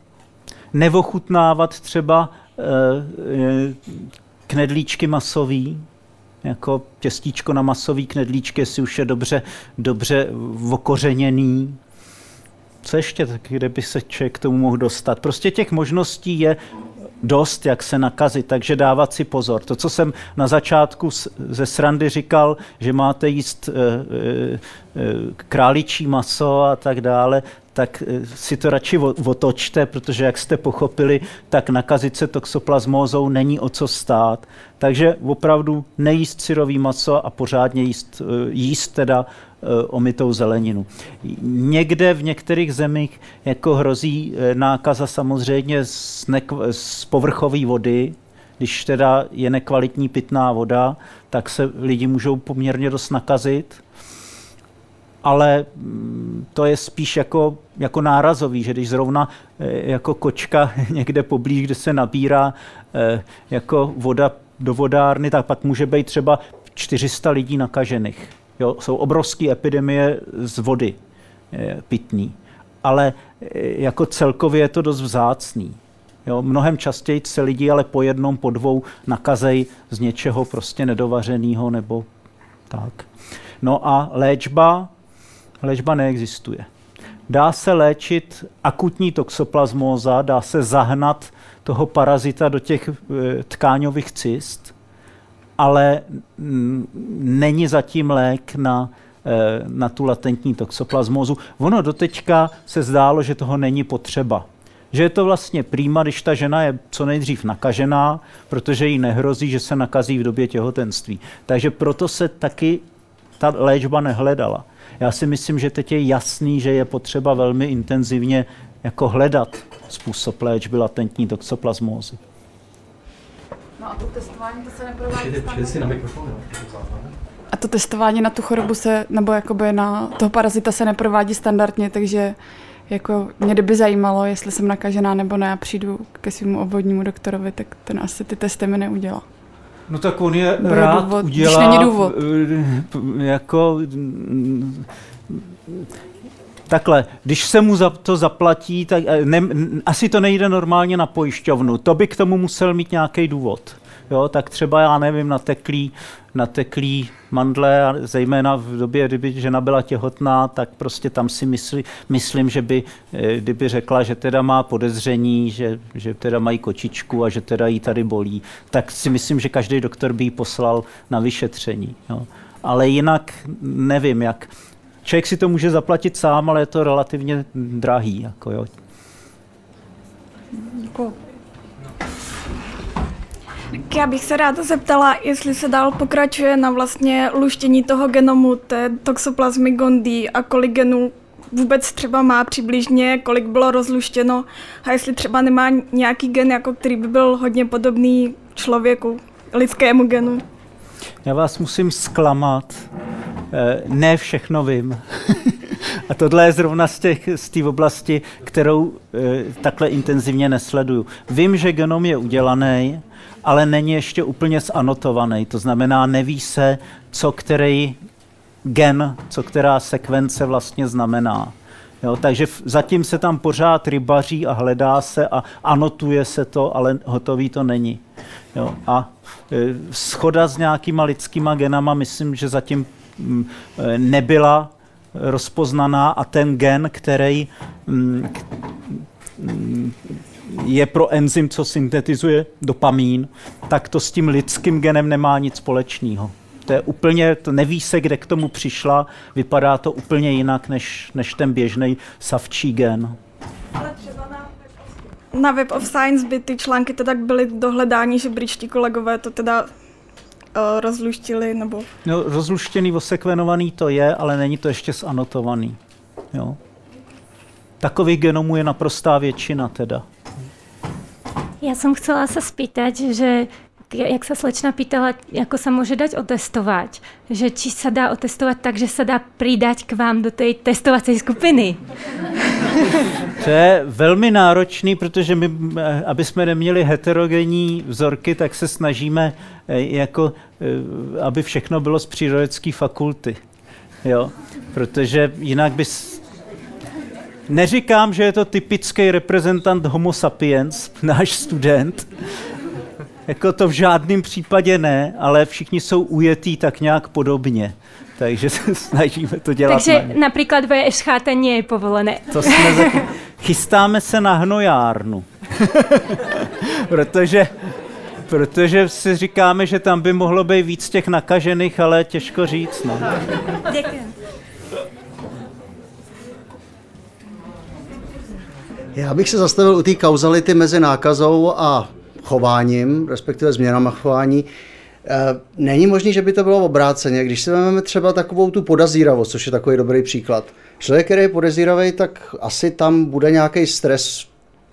nevochutnávat třeba e, knedlíčky masový, jako těstíčko na masový knedlíčky, jestli už je dobře, dobře okořeněný. Co ještě, tak, kde by se člověk k tomu mohl dostat? Prostě těch možností je dost, jak se nakazit, takže dávat si pozor. To, co jsem na začátku ze srandy říkal, že máte jíst e, e, králičí maso a tak dále, tak eh, si to radši otočte, protože jak jste pochopili, tak nakazit se toxoplasmózou není o co stát. Takže opravdu nejíst syrový maso a pořádně jíst, eh, jíst teda eh, omitou zeleninu. Někde v některých zemích jako hrozí nákaza samozřejmě z, nekv- z povrchové vody, když teda je nekvalitní pitná voda, tak se lidi můžou poměrně dost nakazit ale mm, to je spíš jako, jako nárazový, že když zrovna eh, jako kočka někde poblíž, kde se nabírá eh, jako voda do vodárny, tak pak může být třeba 400 lidí nakažených. Jo, jsou obrovské epidemie z vody eh, pitný. Ale jako celkově je to dost vzácný. Jo, mnohem častěji se lidi ale po jednom, po dvou nakazej z něčeho prostě nedovařeného nebo tak. No a léčba, léčba neexistuje. Dá se léčit akutní toxoplasmóza, dá se zahnat toho parazita do těch eh, tkáňových cyst, ale není zatím lék na, eh, na tu latentní toxoplasmózu. Ono doteďka se zdálo, že toho není potřeba. Že je to vlastně prýma, když ta žena je co nejdřív nakažená, protože jí nehrozí, že se nakazí v době těhotenství. Takže proto se taky ta léčba nehledala. Já si myslím, že teď je jasný, že je potřeba velmi intenzivně jako hledat způsob léčby latentní toxoplasmózy. No a to testování to se neprovádí na mikrofon, A to testování na tu chorobu se, nebo jakoby na toho parazita se neprovádí standardně, takže jako mě kdyby zajímalo, jestli jsem nakažená nebo ne a přijdu ke svému obvodnímu doktorovi, tak ten asi ty testy mi neudělá. No tak on je Bude rád důvod, když udělá, není důvod. eh, jako takhle, když se mu za to zaplatí, tak eh, ne, asi to nejde normálně na pojišťovnu. To by k tomu musel mít nějaký důvod. Jo, tak třeba, já nevím, nateklý, nateklý mandle, a zejména v době, kdyby žena byla těhotná, tak prostě tam si myslí, myslím, že by, eh, kdyby řekla, že teda má podezření, že, že teda mají kočičku a že teda jí tady bolí, tak si myslím, že každý doktor by ji poslal na vyšetření. Jo. Ale jinak nevím, jak. Člověk si to může zaplatit sám, ale je to relativně drahý. Jako jo. Tak já bych se ráda zeptala, jestli se dál pokračuje na vlastně luštění toho genomu té toxoplasmy gondii a kolik genů vůbec třeba má přibližně, kolik bylo rozluštěno a jestli třeba nemá nějaký gen, jako který by byl hodně podobný člověku, lidskému genu. Já vás musím zklamat. Eh, Ne všechno vím. A tohle je zrovna z té z oblasti, kterou eh, takhle intenzivně nesleduju. Vím, že genom je udělaný, ale není ještě úplně zanotovaný. To znamená, neví se, co který gen, co která sekvence vlastně znamená. Jo, takže zatím se tam pořád rybaří a hledá se a anotuje se to, ale hotový to není. Jo, a e, schoda s nějakýma lidskýma genama, myslím, že zatím mm, e, nebyla rozpoznaná a ten gen, který mm, mm, je pro enzym, co syntetizuje dopamín, tak to s tím lidským genem nemá nic společného. To je úplně, to neví se, kde k tomu přišla, vypadá to úplně jinak než, než ten běžný savčí gen. Na Web of Science by ty články teda byly dohledání, že britští kolegové to teda uh, rozluštili, nebo No, rozluštěný, osekvenovaný to je, ale není to ještě zanotovaný. Jo. Takových genomů je naprostá většina teda. Já jsem chcela se spýtať, že jak sa slečna pýtala, ako sa môže dať otestovať, že či sa dá otestovať tak, že sa dá pridať k vám do tej testovacej skupiny. To je velmi náročný, protože my, aby jsme neměli heterogenní vzorky, tak se snažíme, eh, jako, eh, aby všechno bylo z přírodecké fakulty. Jo? Protože jinak bys... Neříkám, že je to typický reprezentant homo sapiens, náš student, jako to v žádném případě ne, ale všichni jsou ujetí tak nějak podobně. Takže se snažíme to dělat. na Takže ně. napríklad VŠHT nie je povolené. To jsme za... Chystáme se na hnojárnu. protože, protože si říkáme, že tam by mohlo být víc těch nakažených, ale těžko říct. No. Ďakujem. Já bych se zastavil u té kauzality mezi nákazou a chováním, respektive změnama chování. Eh, Není možný, že by to bylo obráceně. Když si vezmeme třeba takovou tu podazíravost, což je takový dobrý příklad. Člověk, který je podezíravý, tak asi tam bude nějaký stres,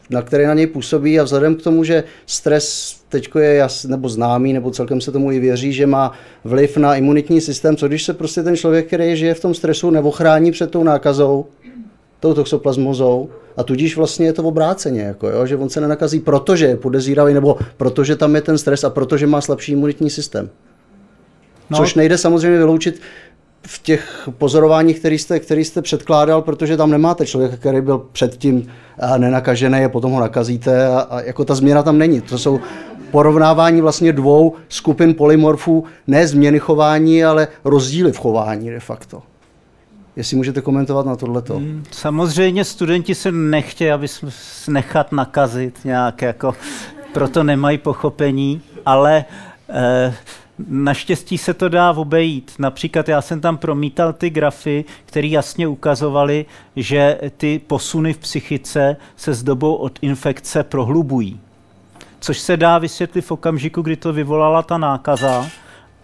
na který na něj působí a vzhledem k tomu, že stres teď je jas, nebo známý, nebo celkem se tomu i věří, že má vliv na imunitní systém, co když se prostě ten člověk, který žije v tom stresu, neochrání před tou nákazou, tou toxoplasmozou a tudíž vlastně je to obráceně, jako jo, že on se nenakazí, protože je podezíravý nebo protože tam je ten stres a protože má slabší imunitní systém. No. Což nejde samozřejmě vyloučit v těch pozorováních, který jste, který jste předkládal, protože tam nemáte člověka, který byl předtím eh, nenakažený a potom ho nakazíte a, a jako ta změna tam není. To jsou porovnávání vlastně dvou skupin polymorfů, ne změny chování, ale rozdíly v chování de facto. Jestli můžete komentovat na tohleto. Samozřejmě studenti se nechtějí, aby jsme nechat nakazit nějak, jako, proto nemají pochopení, ale eh, naštěstí se to dá obejít. Například já jsem tam promítal ty grafy, které jasně ukazovaly, že ty posuny v psychice se s dobou od infekce prohlubují. Což se dá vysvětlit v okamžiku, kdy to vyvolala ta nákaza,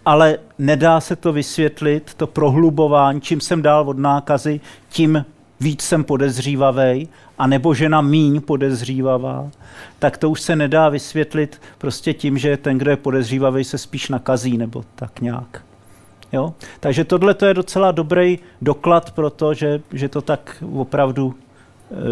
ale nedá se to vysvětlit, to prohlubování, čím jsem dál od nákazy, tím víc jsem podezřívavý, a nebo žena míň podezřívavá, tak to už se nedá vysvětlit prostě tím, že ten, kdo je podezřívavý, se spíš nakazí, nebo tak nějak. Jo? Takže tohle to je docela dobrý doklad pro to, že, že to tak opravdu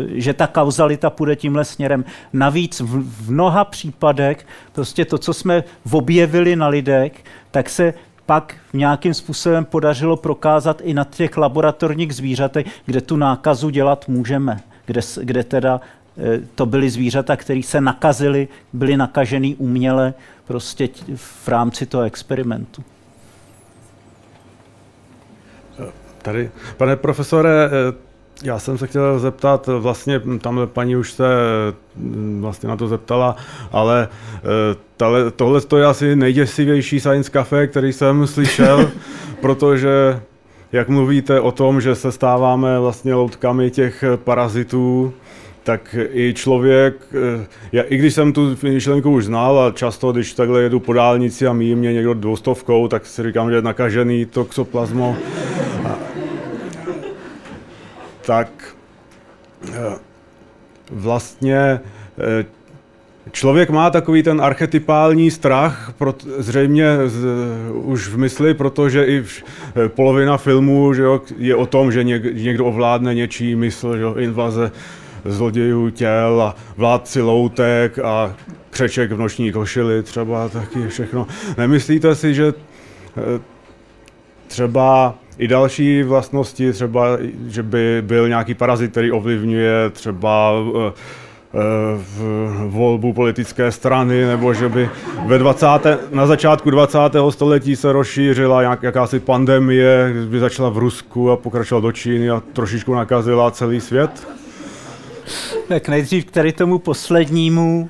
že ta kauzalita půjde tímhle směrem. Navíc v, mnoha případech prostě to, co jsme objevili na lidech, tak se pak nějakým způsobem podařilo prokázat i na těch laboratorních zvířatech, kde tu nákazu dělat můžeme, kde, kde teda eh, to byly zvířata, které se nakazily, byly nakažený uměle prostě v rámci toho experimentu. Tady, pane profesore, eh, já jsem se chtěl zeptat, vlastně tamhle paní už se mm, vlastně na to zeptala, ale eh, tohle to je asi nejděsivější science cafe, který jsem slyšel, protože jak mluvíte o tom, že se stáváme vlastně loutkami těch parazitů, tak i člověk, eh, já, i když jsem tu myšlenku už znal a často, když takhle jedu po dálnici a míjí mě někdo dvoustovkou, tak si říkám, že je nakažený toxoplasmo tak eh, vlastně eh, Člověk má takový ten archetypální strach, zřejmě už v mysli, protože i v, eh, polovina filmů že jo, je o tom, že něk, někdo ovládne něčí mysl, že jo, invaze zlodějů těl a vládci loutek a křeček v noční košili třeba taky všechno. Nemyslíte si, že třeba i další vlastnosti, třeba, že by byl nějaký parazit, který ovlivňuje třeba eh, eh, v volbu politické strany, nebo že by ve 20. na začátku 20. století se rozšířila jak, jakási pandemie, by začala v Rusku a pokračovala do Číny a trošičku nakazila celý svět? Tak nejdřív k tady tomu poslednímu.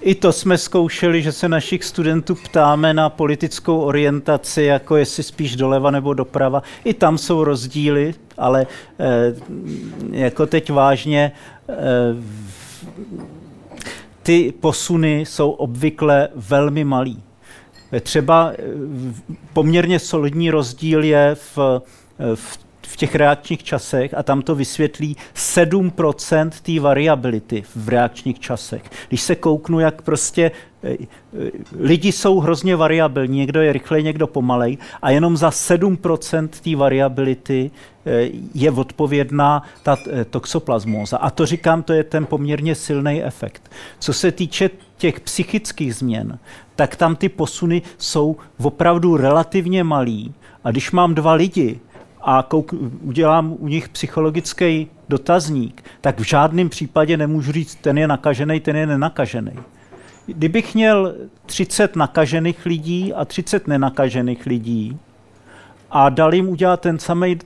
I to jsme zkoušeli, že se našich studentů ptáme na politickou orientaci, jako jestli spíš doleva nebo doprava. I tam jsou rozdíly, ale eh, jako teď vážně eh, ty posuny jsou obvykle velmi malý. Třeba eh, poměrně solidní rozdíl je v, v v těch reakčních časech a tam to vysvětlí 7% té variability v reakčních časech. Když se kouknu, jak prostě eh, eh, lidi jsou hrozně variabilní, někdo je rychlej, někdo pomalej a jenom za 7% té variability eh, je odpovědná ta toxoplasmóza. A to říkám, to je ten poměrně silný efekt. Co se týče těch psychických změn, tak tam ty posuny jsou opravdu relativně malý. A když mám dva lidi, a kouk, udělám u nich psychologický dotazník, tak v žádném případě nemůžu říct, ten je nakažený, ten je nenakažený. Kdybych měl 30 nakažených lidí a 30 nenakažených lidí a dal jim udělat ten samý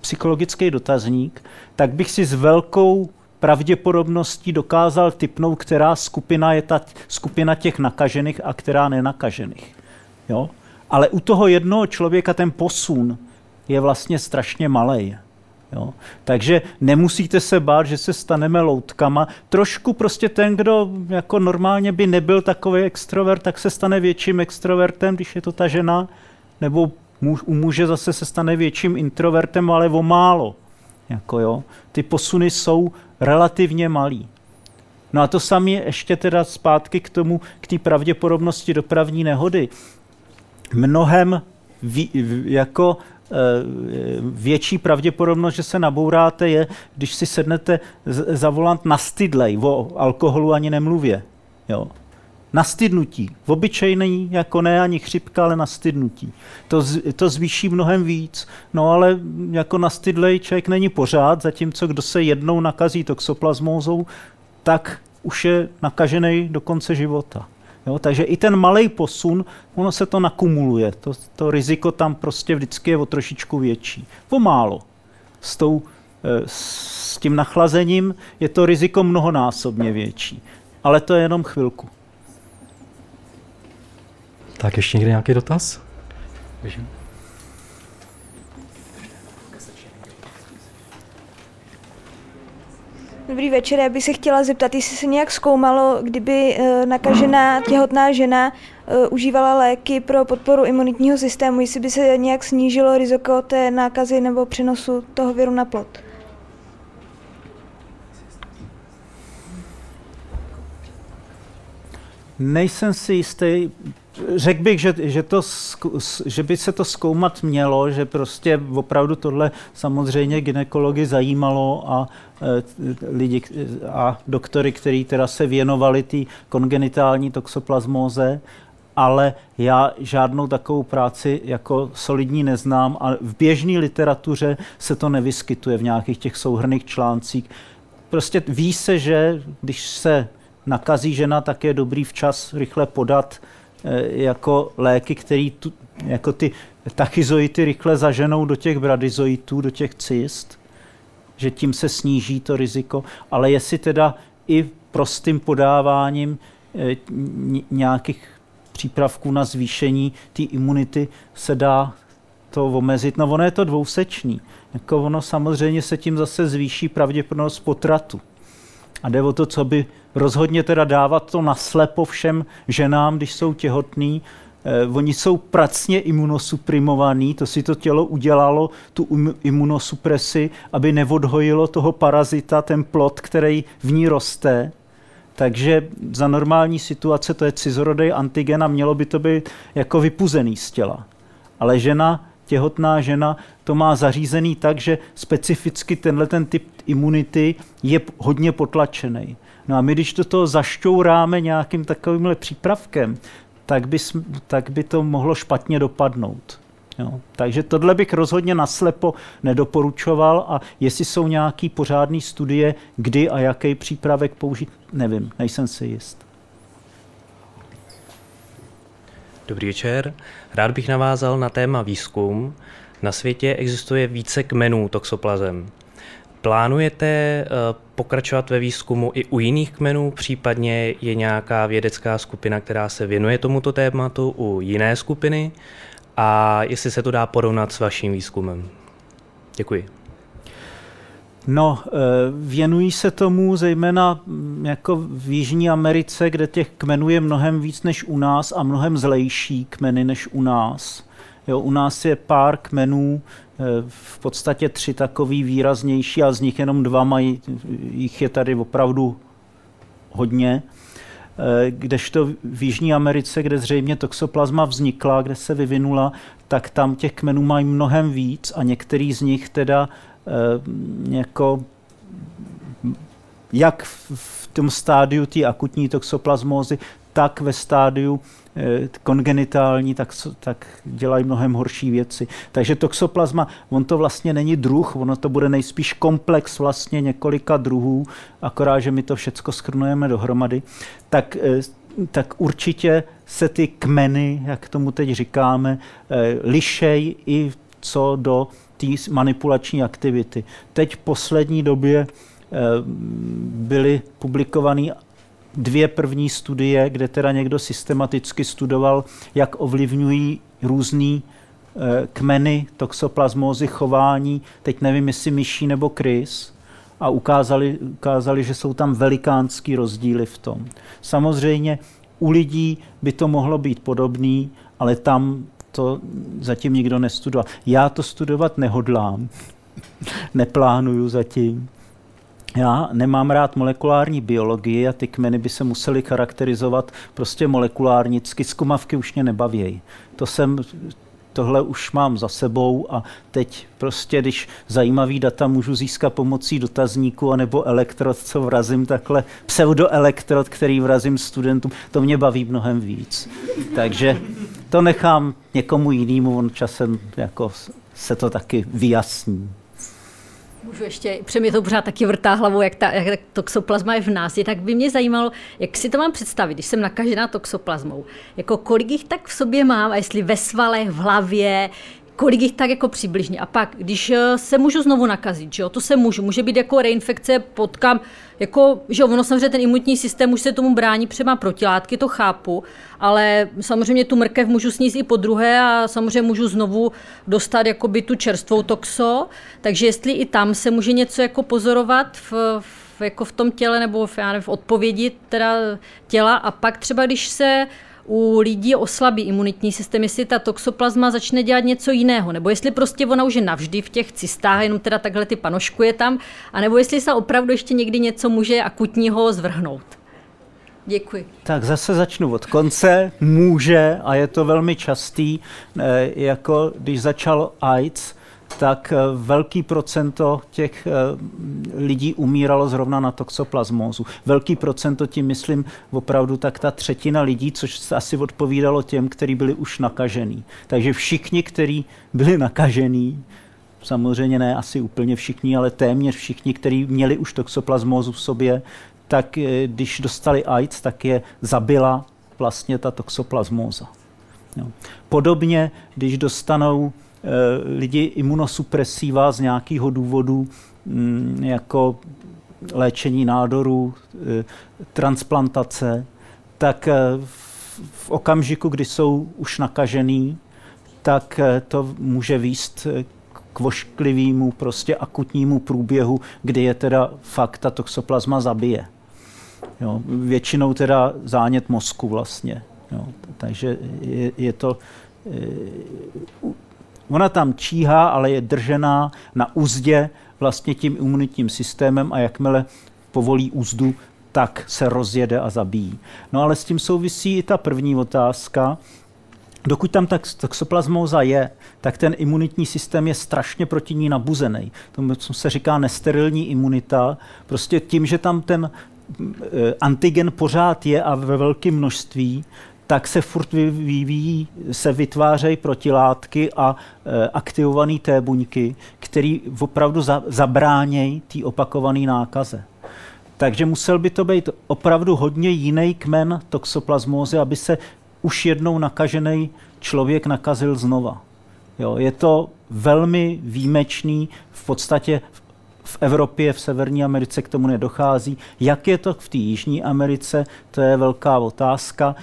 psychologický dotazník, tak bych si s velkou pravděpodobností dokázal typnout, která skupina je ta skupina těch nakažených a která nenakažených. Jo? Ale u toho jednoho člověka ten posun je vlastně strašně malý. Jo? Takže nemusíte se bát, že se staneme loutkama. Trošku prostě ten, kdo jako normálně by nebyl takový extrovert, tak se stane větším extrovertem, když je to ta žena, nebo muž, u muže zase se stane větším introvertem, ale o málo. Jako jo. Ty posuny jsou relativně malý. No a to samé ještě teda zpátky k tomu, k té pravděpodobnosti dopravní nehody. Mnohem ví, jako větší pravděpodobnost, že se nabouráte, je, když si sednete za volant na stydlej, o alkoholu ani nemluvě. Jo. Na stydnutí. V obyčejný, jako ne ani chřipka, ale na stydnutí. To, to zvýší mnohem víc. No ale jako na stydlej člověk není pořád, zatímco kdo se jednou nakazí toxoplasmózou, tak už je nakažený do konce života. Jo, takže i ten malý posun, ono se to nakumuluje. To, to riziko tam prostě vždycky je o trošičku větší. Pomálo. S, tou, eh, s tím nachlazením je to riziko mnohonásobně větší. Ale to je jenom chvilku. Tak ještě někde nějaký dotaz? Běžím. Dobrý večer, já bych se chtěla zeptat, jestli se nějak zkoumalo, kdyby eh, nakažená těhotná žena eh, užívala léky pro podporu imunitního systému, jestli by se nějak snížilo riziko té nákazy nebo přenosu toho viru na plod. Nejsem si jistý, Řekl bych, že, že, to, že by se to zkoumat mělo, že prostě opravdu tohle samozřejmě ginekology zajímalo a e, lidi a doktory, kteří teda se věnovali té kongenitální toxoplasmóze, ale já žádnou takovou práci jako solidní neznám a v běžné literatuře se to nevyskytuje v nějakých těch souhrných článcích. Prostě ví se, že když se nakazí žena, tak je dobrý včas rychle podat jako léky, které jako ty tachyzoity rychle zaženou do těch bradyzoitů, do těch cyst, že tím se sníží to riziko, ale jestli teda i prostým podáváním eh, nějakých přípravků na zvýšení té imunity se dá to omezit. No ono je to dvousečný. Jako ono samozřejmě se tím zase zvýší pravděpodobnost potratu. A jde o to, co by rozhodně teda dávat to naslepo všem ženám, když jsou těhotný. Eh, oni jsou pracně imunosuprimovaní, to si to tělo udělalo, tu imunosupresi, aby neodhojilo toho parazita, ten plot, který v ní roste. Takže za normální situace to je cizorodej antigen a mělo by to být jako vypuzený z těla. Ale žena, těhotná žena, to má zařízený tak, že specificky tenhle ten typ imunity je hodně potlačený. No a my, když do toho zašťouráme nějakým takovýmhle přípravkem, tak by, tak by to mohlo špatně dopadnout. Jo. Takže tohle bych rozhodně naslepo nedoporučoval a jestli jsou nějaký pořádné studie, kdy a jaký přípravek použít, nevím, nejsem si jist. Dobrý večer. Rád bych navázal na téma výzkum. Na světě existuje více kmenů toxoplazem. Plánujete eh, pokračovat ve výzkumu i u jiných kmenů, případně je nějaká vědecká skupina, která se věnuje tomuto tématu u jiné skupiny a jestli se to dá porovnat s vaším výzkumem? Děkuji. No, eh, věnují se tomu zejména mm, jako v Jižní Americe, kde těch kmenů je mnohem víc než u nás a mnohem zlejší kmeny než u nás. Jo, u nás je pár kmenů, eh, v podstatě tři takový výraznější a z nich jenom dva mají, jich je tady opravdu hodně. Eh, kdežto v Jižní Americe, kde zřejmě toxoplazma vznikla, kde se vyvinula, tak tam těch kmenů mají mnohem víc a některý z nich teda eh, jako jak v tom stádiu té akutní toxoplasmózy, tak ve stádiu kongenitální, tak, tak dělají mnohem horší věci. Takže toxoplasma, on to vlastně není druh, ono to bude nejspíš komplex vlastně několika druhů, akorát, že my to všecko schrnujeme dohromady, tak, eh, tak určitě se ty kmeny, jak tomu teď říkáme, eh, lišej i co do té manipulační aktivity. Teď v poslední době byly publikované dvě první studie, kde teda někdo systematicky studoval, jak ovlivňují různý e, kmeny toxoplasmózy chování, teď nevím, jestli myší nebo krys, a ukázali, ukázali, že jsou tam velikánský rozdíly v tom. Samozřejmě u lidí by to mohlo být podobný, ale tam to zatím nikdo nestudoval. Já to studovat nehodlám, neplánuju zatím. Já nemám rád molekulární biologii a ty kmeny by se musely charakterizovat prostě molekulárnicky. Zkumavky už mě nebavějí. To jsem, tohle už mám za sebou a teď prostě, když zajímavý data můžu získat pomocí dotazníku anebo elektrod, co vrazím takhle, pseudoelektrod, který vrazím studentům, to mě baví mnohem víc. Takže to nechám někomu jinému, on časem jako se to taky vyjasní. Můžu ještě, protože mě to pořád taky vrtá hlavou, jak ta, jak ta toxoplasma je v nás. Je, tak by mě zajímalo, jak si to mám představit, když jsem nakažená toxoplasmou. Jako kolik jich tak v sobě mám a jestli ve svalech, v hlavě, kolik jich tak jako přibližně. A pak, když eh, se můžu znovu nakazit, že jo, to se můžu, může být jako reinfekce, potkám, jako, že jo, ono samozřejmě ten imunitní systém už se tomu brání, třeba protilátky, to chápu, ale samozřejmě tu mrkev můžu sníst i po druhé a samozřejmě můžu znovu dostat jakoby tu čerstvou toxo, takže jestli i tam se může něco jako pozorovat v, v jako v tom těle nebo v, já nevím, v odpovědi teda těla a pak třeba, když se u lidí oslabí imunitní systém, jestli ta toxoplazma začne dělat něco jiného, nebo jestli prostě ona už je navždy v těch cystách, jenom teda takhle ty panoškuje tam, anebo jestli se opravdu ještě někdy něco může akutního zvrhnout. Děkuji. Tak zase začnu od konce. Může, a je to velmi častý, eh, jako když začal AIDS, tak eh, velký procento těch eh, lidí umíralo zrovna na toxoplasmózu. Velký procento tím myslím opravdu tak ta třetina lidí, což se asi odpovídalo těm, kteří byli už nakažený. Takže všichni, kteří byli nakažený, samozřejmě ne asi úplně všichni, ale téměř všichni, kteří měli už toxoplasmózu v sobě, tak eh, když dostali AIDS, tak je zabila vlastně ta toxoplasmóza. Jo. Podobně, když dostanou lidi imunosupresiva z nějakého důvodu, mm, jako léčení nádorů, e, transplantace, tak e, v, v okamžiku, kdy jsou už nakažený, tak to může výst k vošklivému, prostě akutnímu průběhu, kdy je teda fakt ta toxoplasma zabije. Jo, většinou teda zánět mozku vlastně. Jo, takže je, je to... Ona tam číhá, ale je držená na úzdě vlastně tím imunitním systémem a jakmile povolí úzdu, tak se rozjede a zabíjí. No ale s tím souvisí i ta první otázka. Dokud tam tak toxoplasmóza je, tak ten imunitní systém je strašně proti ní nabuzený. To se říká nesterilní imunita. Prostě tím, že tam ten Eh, antigen pořád je a ve velkém množství, tak se furt vyvíjí, se vytvářejí protilátky a e, aktivované té buňky, které opravdu za, zabránějí té opakované nákaze. Takže musel by to být opravdu hodně jiný kmen toxoplasmózy, aby se už jednou nakažený člověk nakazil znova. Jo, je to velmi výjimečný, v podstatě v Evropě, v Severní Americe k tomu nedochází. Jak je to v té Jižní Americe, to je velká otázka.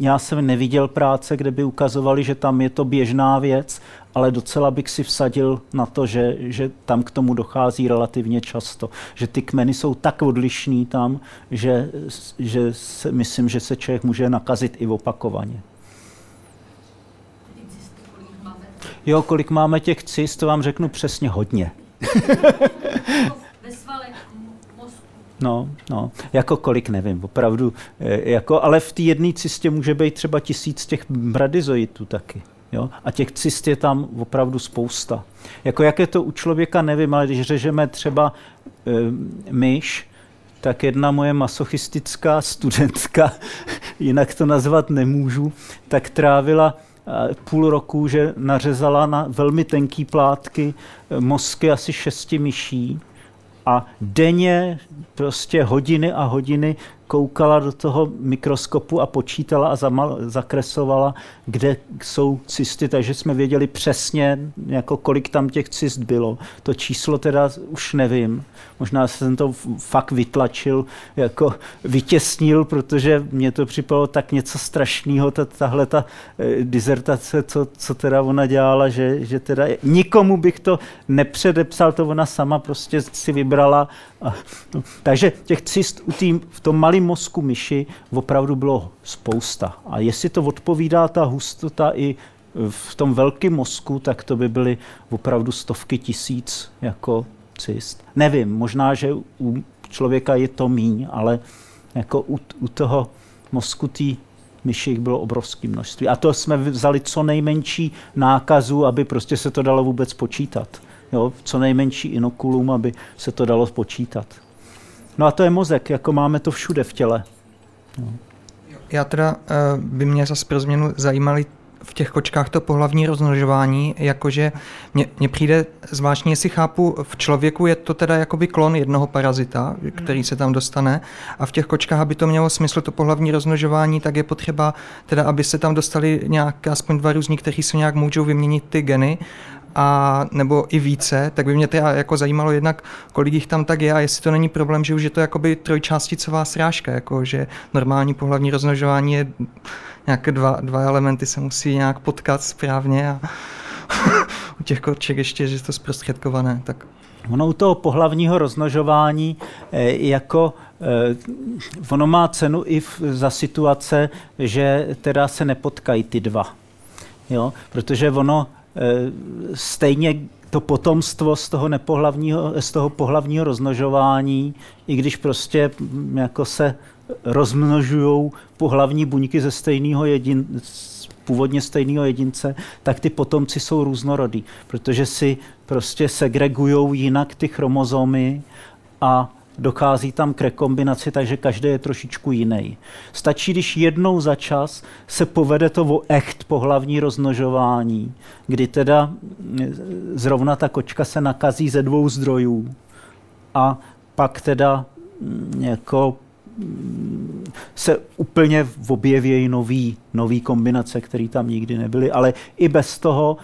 Já jsem neviděl práce, kde by ukazovali, že tam je to běžná věc, ale docela bych si vsadil na to, že, že tam k tomu dochází relativně často. Že ty kmeny jsou tak odlišný tam, že, že se, myslím, že se člověk může nakazit i opakovaně. Jo, kolik máme těch cyst, to vám řeknu přesně hodně. No, no, jako kolik nevím, opravdu, eh, jako, ale v té jedné cistě může být třeba tisíc těch bradyzoitů taky. Jo? A těch cist je tam opravdu spousta. Jako jak je to u člověka, nevím, ale když řežeme třeba e, myš, tak jedna moje masochistická studentka, jinak to nazvat nemůžu, tak trávila půl roku, že nařezala na velmi tenký plátky eh, mozky asi šesti myší a denně prostě hodiny a hodiny koukala do toho mikroskopu a počítala a zamal, zakresovala, kde jsou cysty, takže jsme věděli přesně, jako kolik tam těch cyst bylo. To číslo teda už nevím. Možná jsem to fakt vytlačil, jako vytěsnil, protože mě to připadalo tak něco strašného, ta, tahle ta e, dizertace, co, co teda ona dělala, že, že teda nikomu bych to nepředepsal, to ona sama prostě si vybrala. A, no, takže těch cyst u tým, v tom malém mozku myši opravdu bylo spousta. A jestli to odpovídá ta hustota i v tom velkém mozku, tak to by byly opravdu stovky tisíc jako cyst. Nevím, možná, že u člověka je to míň, ale jako u, u toho mozku té myši jich bylo obrovské množství. A to jsme vzali co nejmenší nákazu, aby prostě se to dalo vůbec počítat. Jo, co nejmenší inokulum, aby se to dalo počítat. No a to je mozek, jako máme to všude v těle. No. Já teda uh, by mě zase pro změnu zajímaly v těch kočkách to pohlavní rozmnožování, jakože mně, mně přijde zvláštně, jestli chápu, v člověku je to teda jakoby klon jednoho parazita, který se tam dostane a v těch kočkách, aby to mělo smysl, to pohlavní rozmnožování, tak je potřeba teda, aby se tam dostali nějak, aspoň dva různí, kteří se nějak můžou vyměnit ty geny a nebo i více, tak by mě teda jako zajímalo jednak, kolik jich tam tak je a jestli to není problém, že už je to jakoby trojčásticová srážka, jako že normální pohlavní rozmnožování je nějaké dva, dva elementy se musí nějak potkat správně a u těch koček ještě, že je to zprostředkované, tak Ono u toho pohlavního rozmnožování eh, jako eh, ono má cenu i v, za situace, že teda se nepotkají ty dva. Jo? Protože ono stejně to potomstvo z toho, nepohlavního, z toho pohlavního roznožování, i když prostě mm, jako se rozmnožují pohlavní buňky ze stejného jedin, původně stejného jedince, tak ty potomci jsou různorodí, protože si prostě segregují jinak ty chromozomy a dochází tam k rekombinaci, takže každý je trošičku jiný. Stačí, když jednou za čas se povede to o echt pohlavní rozmnožování, kdy teda zrovna ta kočka se nakazí ze dvou zdrojů a pak teda jako se úplně objevějí nový, nový kombinace, které tam nikdy nebyly, ale i bez toho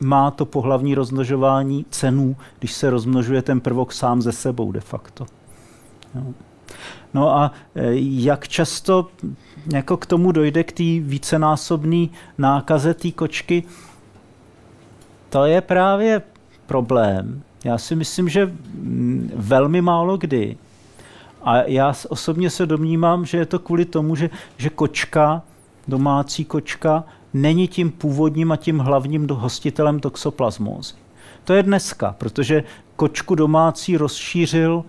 má to pohlavní rozmnožování cenu, když se rozmnožuje ten prvok sám ze sebou de facto. No, no a e, jak často jako k tomu dojde k té vícenásobné nákaze té kočky, to je právě problém. Já si myslím, že velmi málo kdy. A já osobně se domnívám, že je to kvůli tomu, že, že kočka, domácí kočka, není tím původním a tím hlavním hostitelem toxoplasmózy. To je dneska, protože kočku domácí rozšířil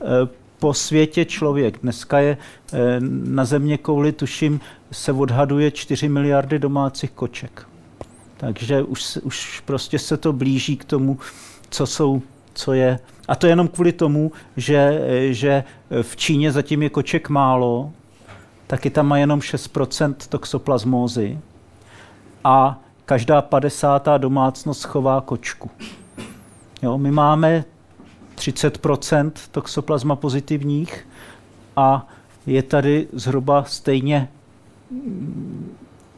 e, po světě člověk. Dneska je e, na země kouli, tuším, se odhaduje 4 miliardy domácích koček. Takže už, už prostě se to blíží k tomu, co jsou, co je. A to jenom kvůli tomu, že, že v Číně zatím je koček málo, taky tam má jenom 6% toxoplasmózy a každá 50. domácnost chová kočku. Jo, my máme 30% toxoplasma pozitivních a je tady zhruba stejně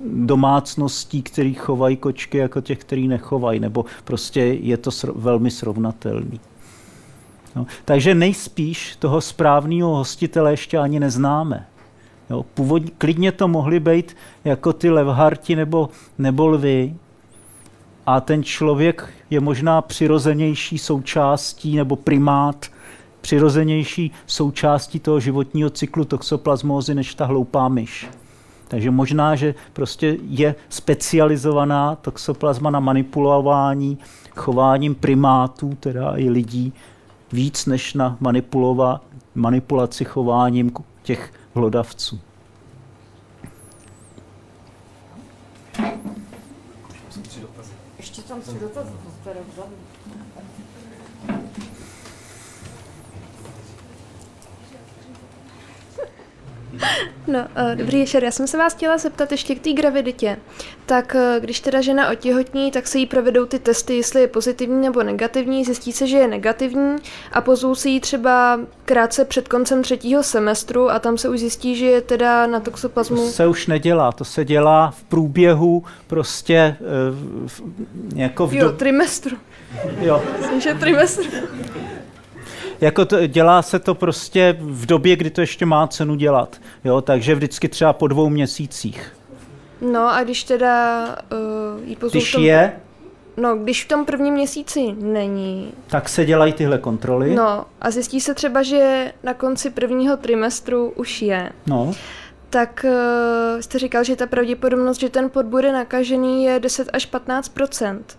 domácností, který chovají kočky, jako těch, který nechovají, nebo prostě je to sr- velmi srovnatelný. No, takže nejspíš toho správného hostitele ještě ani neznáme. Jo, původně, klidně to mohly být jako ty levharti nebo, nebo lvy, a ten člověk je možná přirozenější součástí nebo primát přirozenější součástí toho životního cyklu toxoplasmózy než ta hloupá myš. Takže možná, že prostě je specializovaná toxoplasma na manipulování chováním primátů, teda i lidí, víc než na manipulova, manipulaci chováním těch hlodavců. Ještě tam si dotaz No, uh, dobrý večer. Já jsem se vás chtěla zeptat ještě k té graviditě. Tak uh, když teda žena otěhotní, tak se jí provedou ty testy, jestli je pozitivní nebo negativní. Zjistí se, že je negativní a pozvou se jí třeba krátce před koncem třetího semestru a tam se už zjistí, že je teda na toxoplasmu. To se už nedělá, to se dělá v průběhu prostě uh, v, jako v jo, do... trimestru. Jo. Myslím, že trimestru. Jako to, dělá se to prostě v době, kdy to ještě má cenu dělat. Jo, takže vždycky třeba po dvou měsících. No a když teda uh, jí pozvou Když tom, je? No, když v tom prvním měsíci není. Tak se dělají tyhle kontroly. No a zjistí se třeba, že na konci prvního trimestru už je. No tak uh, jste říkal, že ta pravděpodobnost, že ten pod bude nakažený, je 10 až 15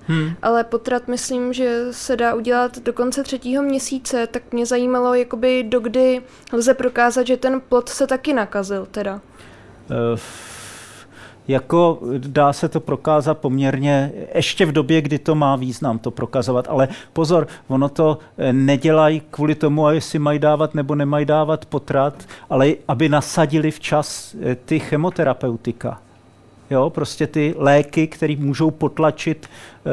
hmm. Ale potrat myslím, že se dá udělat do konce třetího měsíce, tak mě zajímalo, jakoby dokdy lze prokázat, že ten plod se taky nakazil teda. Uh jako dá se to prokázat poměrně ještě v době, kdy to má význam to prokazovat. Ale pozor, ono to eh, nedělají kvůli tomu, jestli mají dávat nebo nemají dávat potrat, ale aby nasadili včas eh, ty chemoterapeutika. Jo, prostě ty léky, které můžou potlačit e,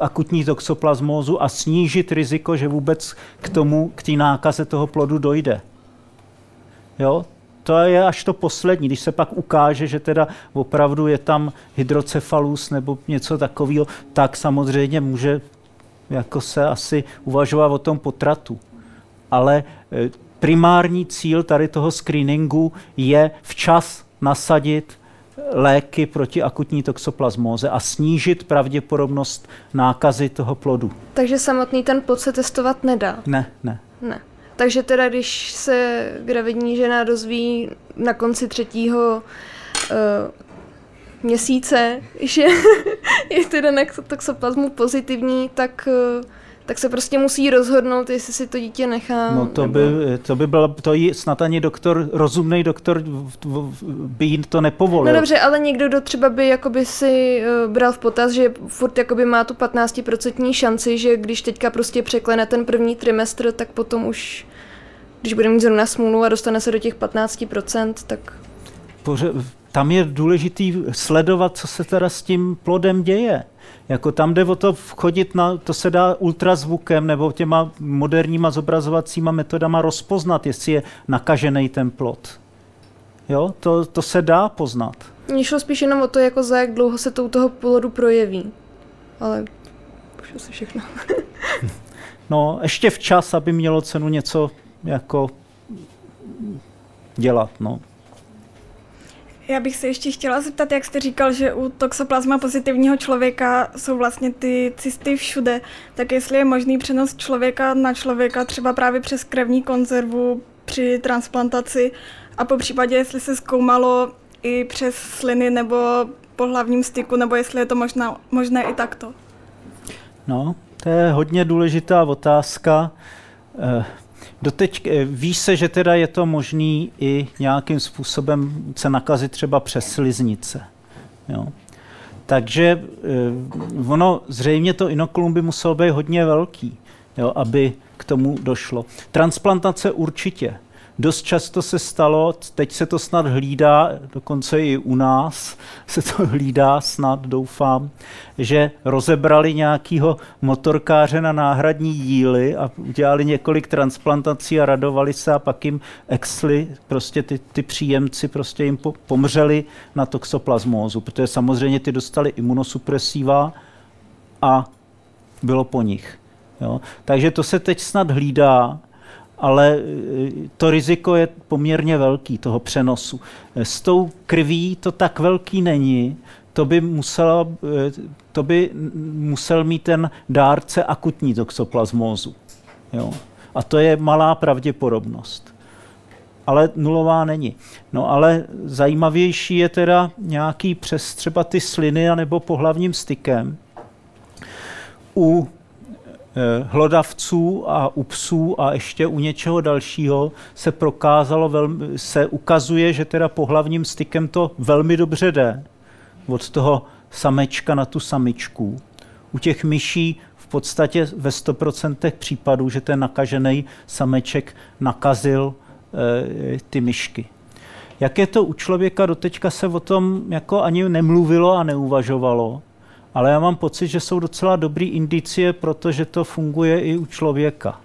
akutní toxoplasmózu a snížit riziko, že vůbec k tomu, k té nákaze toho plodu dojde. Jo, to je až to poslední, když se pak ukáže, že teda opravdu je tam hydrocefalus nebo něco takového, tak samozřejmě může jako se asi uvažovat o tom potratu. Ale e, primární cíl tady toho screeningu je včas nasadit léky proti akutní toxoplasmóze a snížit pravděpodobnost nákazy toho plodu. Takže samotný ten plod se testovat nedá? Ne, ne. Ne. Takže teda, když se gravidní žena dozví na konci třetího uh, měsíce, že je teda na toxoplasmu pozitivní, tak uh, tak se prostě musí rozhodnout, jestli si to dítě nechá. No to, nebo... by, to by bylo, to jí snad ani doktor, rozumný doktor by jí to nepovolil. No dobře, ale někdo, kdo třeba by jakoby si uh, bral v potaz, že furt jakoby má tu 15% šanci, že když teďka prostě překlene ten první trimestr, tak potom už, když bude mít zrovna smůlu a dostane se do těch 15%, tak... Poře- tam je důležitý sledovat, co se teda s tím plodem děje. Jako tam jde o to vchodit na, to se dá ultrazvukem nebo těma moderníma zobrazovacíma metodama rozpoznat, jestli je nakažený ten plod. Jo, to, to se dá poznat. Mně šlo spíš jenom o to, jako za jak dlouho se to u toho plodu projeví. Ale už asi všechno. no, ještě včas, aby mělo cenu něco jako dělat, no. Já bych se ještě chtěla zeptat, jak jste říkal, že u toxoplasma pozitivního člověka jsou vlastně ty cysty všude, tak jestli je možný přenos člověka na člověka třeba právě přes krevní konzervu při transplantaci a po případě, jestli se zkoumalo i přes sliny nebo po hlavním styku, nebo jestli je to možná, možné i takto. No, to je hodně důležitá otázka. Eh, Doteď eh, ví se, že teda je to možný i nějakým způsobem se nakazit třeba přes sliznice. Jo. Takže eh, ono zřejmě to inokulum by muselo být hodně velký, jo, aby k tomu došlo. Transplantace určitě. Dost často se stalo, teď se to snad hlídá, dokonce i u nás se to hlídá, snad doufám, že rozebrali nějakého motorkáře na náhradní díly a udělali několik transplantací a radovali se a pak jim exli, prostě ty, ty příjemci prostě jim po, pomřeli na toxoplasmózu, protože samozřejmě ty dostali imunosupresiva a bylo po nich. Jo? Takže to se teď snad hlídá ale e, to riziko je poměrně velký toho přenosu. E, s tou krví to tak velký není, to by, musela, e, to by musel mít ten dárce akutní toxoplasmózu. Jo. A to je malá pravděpodobnost. Ale nulová není. No ale zajímavější je teda nějaký přes třeba ty sliny nebo pohlavním stykem. U hlodavců a u psů a ještě u něčeho dalšího se prokázalo, velmi, se ukazuje, že teda pohlavním stykem to velmi dobře jde od toho samečka na tu samičku. U těch myší v podstatě ve 100% případů, že ten nakažený sameček nakazil e, ty myšky. Jak je to u člověka, doteďka se o tom jako ani nemluvilo a neuvažovalo ale já mám pocit, že jsou docela dobrý indicie, protože to funguje i u člověka.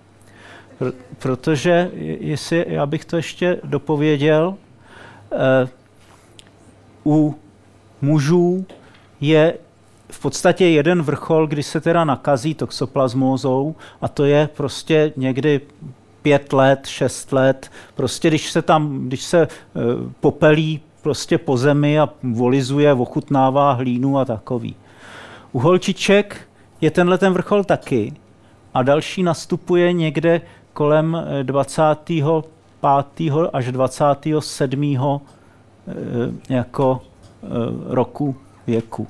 Pr- protože, jestli já bych to ještě dopověděl, eh, u mužů je v podstatě jeden vrchol, kdy se teda nakazí toxoplasmózou a to je prostě někdy pět let, šest let, prostě když se tam, když se e, popelí prostě po zemi a volizuje, ochutnává hlínu a takový. U holčiček je tenhle ten vrchol taky a další nastupuje někde kolem 25. Eh, až 27. Eh, jako eh, roku věku.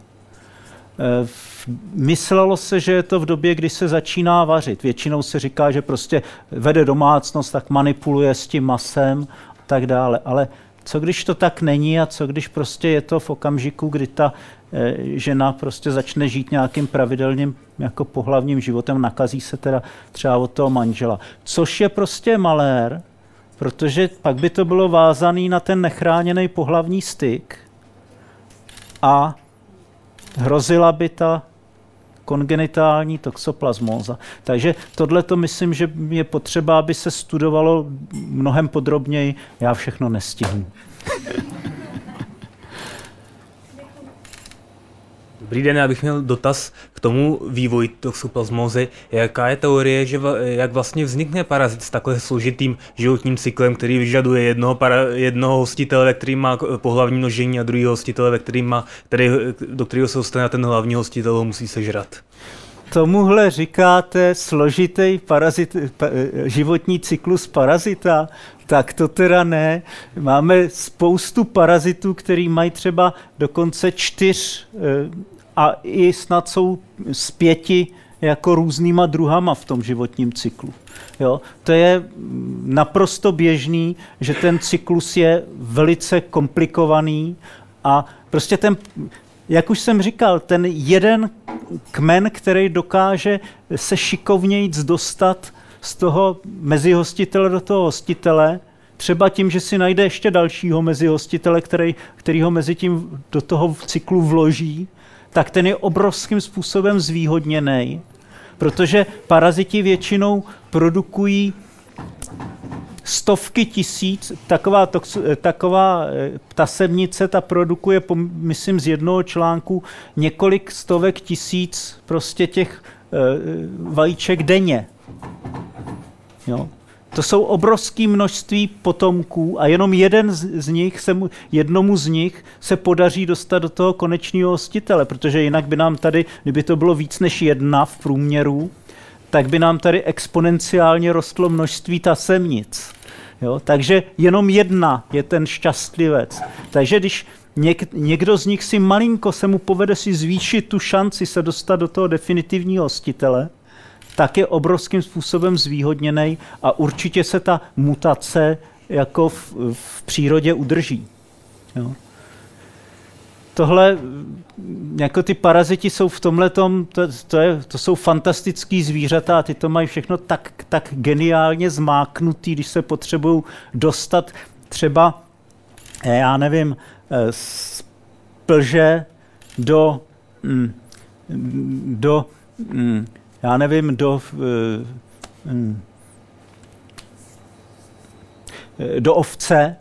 Myslelo se, že je to v době, kdy se začíná vařit. Většinou se říká, že prostě vede domácnost, tak manipuluje s tím masem a tak dále. Ale co když to tak není a co když prostě je to v okamžiku, kdy ta žena prostě začne žít nějakým pravidelným jako pohlavním životem, nakazí se teda třeba od toho manžela. Což je prostě malér, protože pak by to bylo vázaný na ten nechráněný pohlavní styk a hrozila by ta kongenitální toxoplasmóza. Takže tohle to myslím, že je potřeba, aby se studovalo mnohem podrobněji. Já všechno nestihnu. Dobrý den, já bych měl dotaz k tomu vývoji toxoplasmózy. Jaká je teorie, že jak vlastně vznikne parazit s takhle složitým životním cyklem, který vyžaduje jednoho, para, jednoho hostitele, který má pohlavní množení a druhého hostitele, který má, který, do kterého se dostane ten hlavní hostitel ho musí sežrat? Tomuhle říkáte složitý parazit, pa, životní cyklus parazita? Tak to teda ne. Máme spoustu parazitů, který mají třeba dokonce čtyř eh, a i snad jsou z pěti jako různýma druhama v tom životním cyklu. Jo? To je naprosto běžný, že ten cyklus je velice komplikovaný a prostě ten, jak už jsem říkal, ten jeden kmen, který dokáže se šikovnějíc dostat z toho mezihostitele do toho hostitele, třeba tím, že si najde ještě dalšího mezihostitele, který, který ho mezi tím do toho cyklu vloží, tak ten je obrovským způsobem zvýhodněný, protože paraziti většinou produkují stovky tisíc, taková, tox, taková eh, tasemnice, ta produkuje, myslím, z jednoho článku několik stovek tisíc prostě těch e, vajíček denně. Jo. To jsou obrovské množství potomků a jenom jeden z, nich se mu, jednomu z nich se podaří dostat do toho konečného hostitele, protože jinak by nám tady, kdyby to bylo víc než jedna v průměru, tak by nám tady exponenciálně rostlo množství tasemnic. Jo? Takže jenom jedna je ten šťastlivec. Takže když něk, někdo z nich si malinko se mu povede si zvýšit tu šanci se dostat do toho definitivního hostitele, tak je obrovským způsobem zvýhodněný a určitě se ta mutace jako v, v přírodě udrží. Jo. Tohle, jako ty paraziti jsou v tomhle to, to, je, to jsou fantastický zvířata a ty to mají všechno tak, tak geniálně zmáknutý, když se potřebují dostat třeba, eh, já nevím, eh, z plže do, mm, do mm, já nevím, do, eh, hm, do ovce,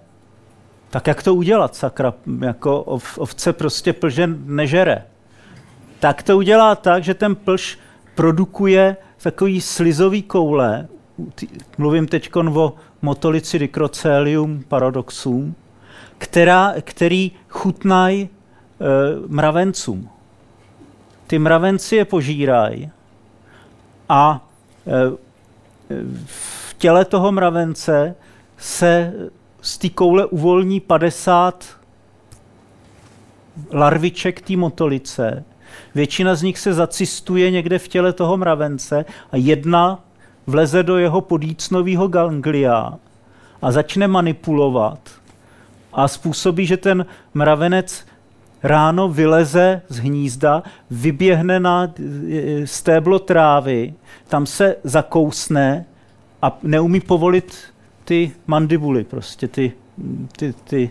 tak jak to udělat, sakra? Jako ovce prostě plže nežere. Tak to udělá tak, že ten plž produkuje takový slizový koule, mluvím teď o motolici dicrocelium paradoxum, která, který chutnají e, mravencům. Ty mravenci je požírají a e, v těle toho mravence se z té koule uvolní 50 larviček té motolice. Většina z nich se zacistuje někde v těle toho mravence a jedna vleze do jeho podícnového ganglia a začne manipulovat a způsobí, že ten mravenec ráno vyleze z hnízda, vyběhne na e, stéblo trávy, tam se zakousne a neumí povolit ty mandibuly, prostě ty, ty, ty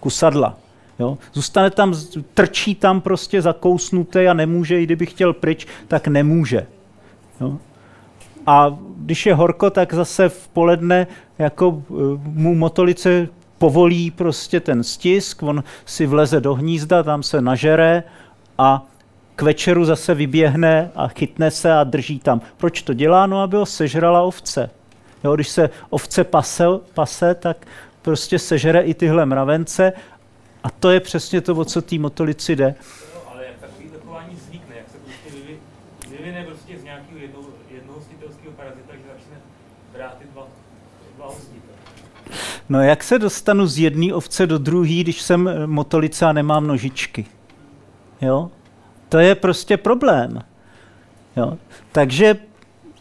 kusadla. Jo? Zůstane tam, trčí tam prostě zakousnuté a nemůže, i kdyby chtěl pryč, tak nemůže. Jo? A když je horko, tak zase v poledne jako e, mu motolice povolí prostě ten stisk, on si vleze do hnízda, tam se nažere a k večeru zase vyběhne a chytne se a drží tam. Proč to dělá? No, aby ho sežrala ovce. Jo, když se ovce pase, pase, tak prostě sežere i tyhle mravence a to je přesně to, o co té motolici jde. ale jak takový zachování vznikne, jak se prostě vyvine prostě z nějakého jedno, jednohostitelského parazita, že začne brát ty dva, dva hostitele. No jak se dostanu z jedné ovce do druhé, když jsem motolice a nemám nožičky? Jo? To je prostě problém. Jo? Takže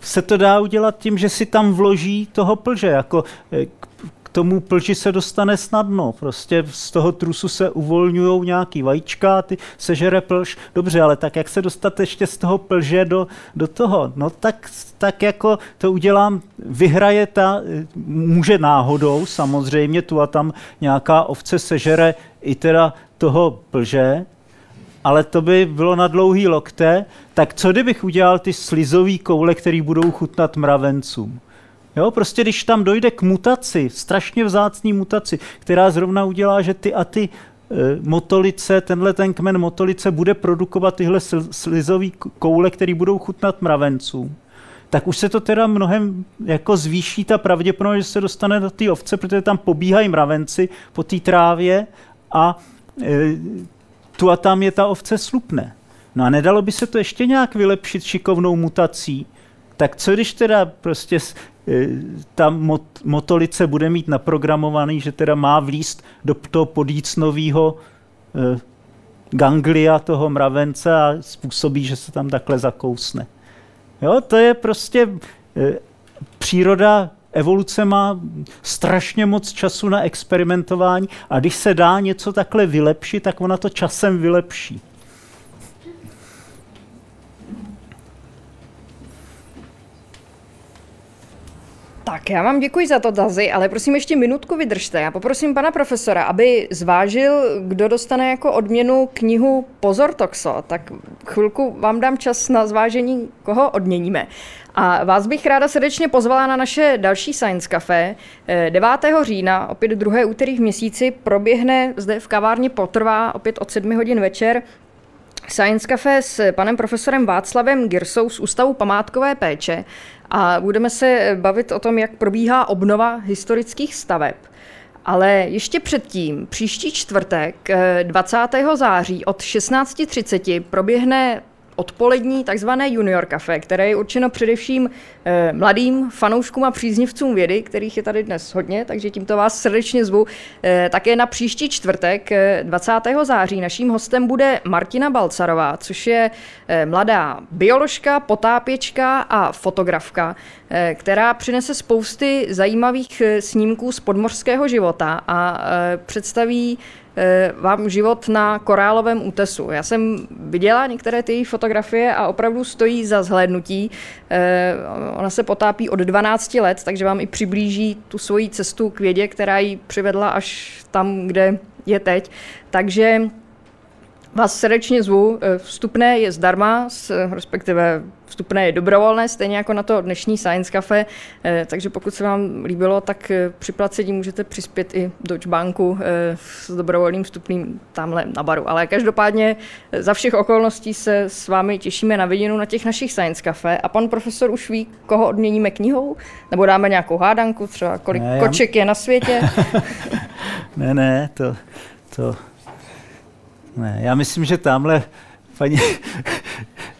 se to dá udělat tím, že si tam vloží toho plže. Jako eh, tomu plži se dostane snadno. Prostě z toho trusu se uvolňují nějaký vajíčka, ty sežere plž. Dobře, ale tak jak se dostat ještě z toho plže do, do toho? No tak, tak jako to udělám, vyhraje ta, může náhodou samozřejmě, tu a tam nějaká ovce sežere i teda toho plže, ale to by bylo na dlouhý lokte, tak co kdybych udělal ty slizové koule, které budou chutnat mravencům? Jo, prostě když tam dojde k mutaci, strašně vzácný mutaci, která zrovna udělá, že ty a ty e, motolice, tenhle ten kmen motolice bude produkovat tyhle slizové koule, které budou chutnat mravencům, tak už se to teda mnohem jako zvýší ta pravděpodobnost, že se dostane do té ovce, protože tam pobíhají mravenci po té trávě a e, tu a tam je ta ovce slupne. No a nedalo by se to ještě nějak vylepšit šikovnou mutací? Tak co když teda prostě ta mot, motolice bude mít naprogramovaný, že teda má vlíst do toho podícnového e, ganglia toho mravence a způsobí, že se tam takhle zakousne. Jo, to je prostě e, příroda evoluce má strašně moc času na experimentování a když se dá něco takhle vylepšit, tak ona to časem vylepší. Tak já vám děkuji za to, Dazy, ale prosím ještě minutku vydržte. Já poprosím pana profesora, aby zvážil, kdo dostane jako odměnu knihu Pozor Toxo. Tak chvilku vám dám čas na zvážení, koho odměníme. A vás bych ráda srdečně pozvala na naše další Science Café. 9. října, opět druhé úterý v měsíci, proběhne zde v kavárně Potrvá, opět od 7 hodin večer, Science Café s panem profesorem Václavem Girsou z Ústavu památkové péče a budeme se bavit o tom, jak probíhá obnova historických staveb. Ale ještě předtím, příští čtvrtek 20. září od 16.30 proběhne odpolední takzvané junior kafe, které je určeno především eh, mladým fanouškům a příznivcům vědy, kterých je tady dnes hodně, takže tímto vás srdečně zvu. Eh, také na příští čtvrtek 20. Eh, září naším hostem bude Martina Balcarová, což je mladá bioložka, potápěčka a fotografka, která přinese spousty zajímavých snímků z podmořského života a představí Eh, vám život na korálovém útesu. Já jsem viděla některé ty fotografie a opravdu stojí za zhlédnutí. Eh, ona se potápí od 12 let, takže vám i přiblíží tu svoji cestu k vědě, která ji přivedla až tam, kde je teď. Takže vás srdečně zvu. Eh, vstupné je zdarma, respektive vstupné je dobrovolné, stejně jako na to dnešní Science Cafe, eh, takže pokud se vám líbilo, tak eh, při placení můžete přispět i Deutsche Banku s dobrovolným vstupným tamhle na baru. Ale každopádně za všech okolností se s vámi těšíme na viděnou na těch našich Science Cafe a pan profesor už ví, koho odměníme knihou, nebo dáme nějakou hádanku, třeba kolik ne, koček já... je na světě. ne, ne, to, to ne, já myslím, že tamhle paní,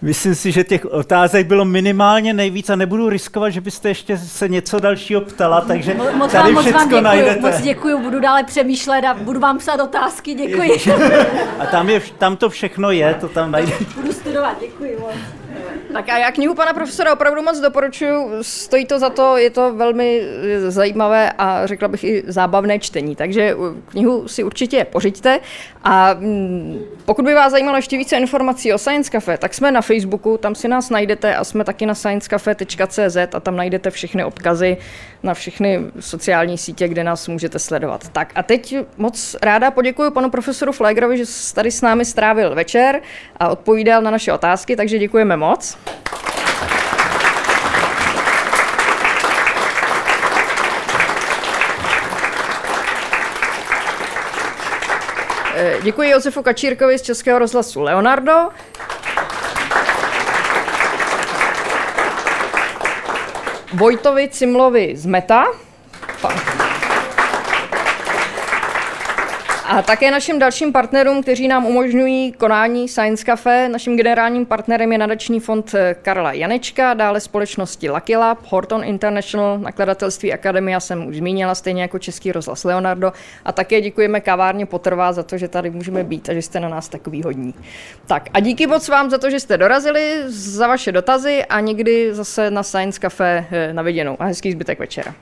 myslím si, že těch otázek bylo minimálně nejvíc a nebudu riskovat, že byste ještě se něco dalšího ptala, takže moc tady vám, všechno moc vám najdete. Moc děkuji, budu dále přemýšlet a budu vám psát otázky, děkuji. A tam, je, tam to všechno je, to tam najdete. Budu studovat, děkuji moc. Tak a já knihu pana profesora opravdu moc doporučuji, stojí to za to, je to velmi zajímavé a řekla bych i zábavné čtení, takže knihu si určitě pořiďte a mm, pokud by vás zajímalo ještě více informací o Science Cafe, tak jsme na Facebooku, tam si nás najdete a jsme taky na sciencecafe.cz a tam najdete všechny odkazy na všechny sociální sítě, kde nás můžete sledovat. Tak a teď moc ráda poděkuji panu profesoru Flegrovi, že tady s námi strávil večer a odpovídal na naše otázky, takže děkujeme moc. Eh, děkuji Josefu Kačírkovi z Českého rozhlasu Leonardo. Vojtovi Cimlovi z Meta. A také našim dalším partnerům, kteří nám umožňují konání Science Cafe. Naším generálním partnerem je nadační fond eh, Karla Janečka, dále společnosti Lucky Lab, Horton International, nakladatelství Akademia jsem už zmínila, stejně jako Český rozhlas Leonardo. A také děkujeme kavárně Potrvá za to, že tady můžeme být a že jste na nás takový hodní. Tak a díky moc vám za to, že jste dorazili, za vaše dotazy a někdy zase na Science Cafe eh, na viděnou. A hezký zbytek večera.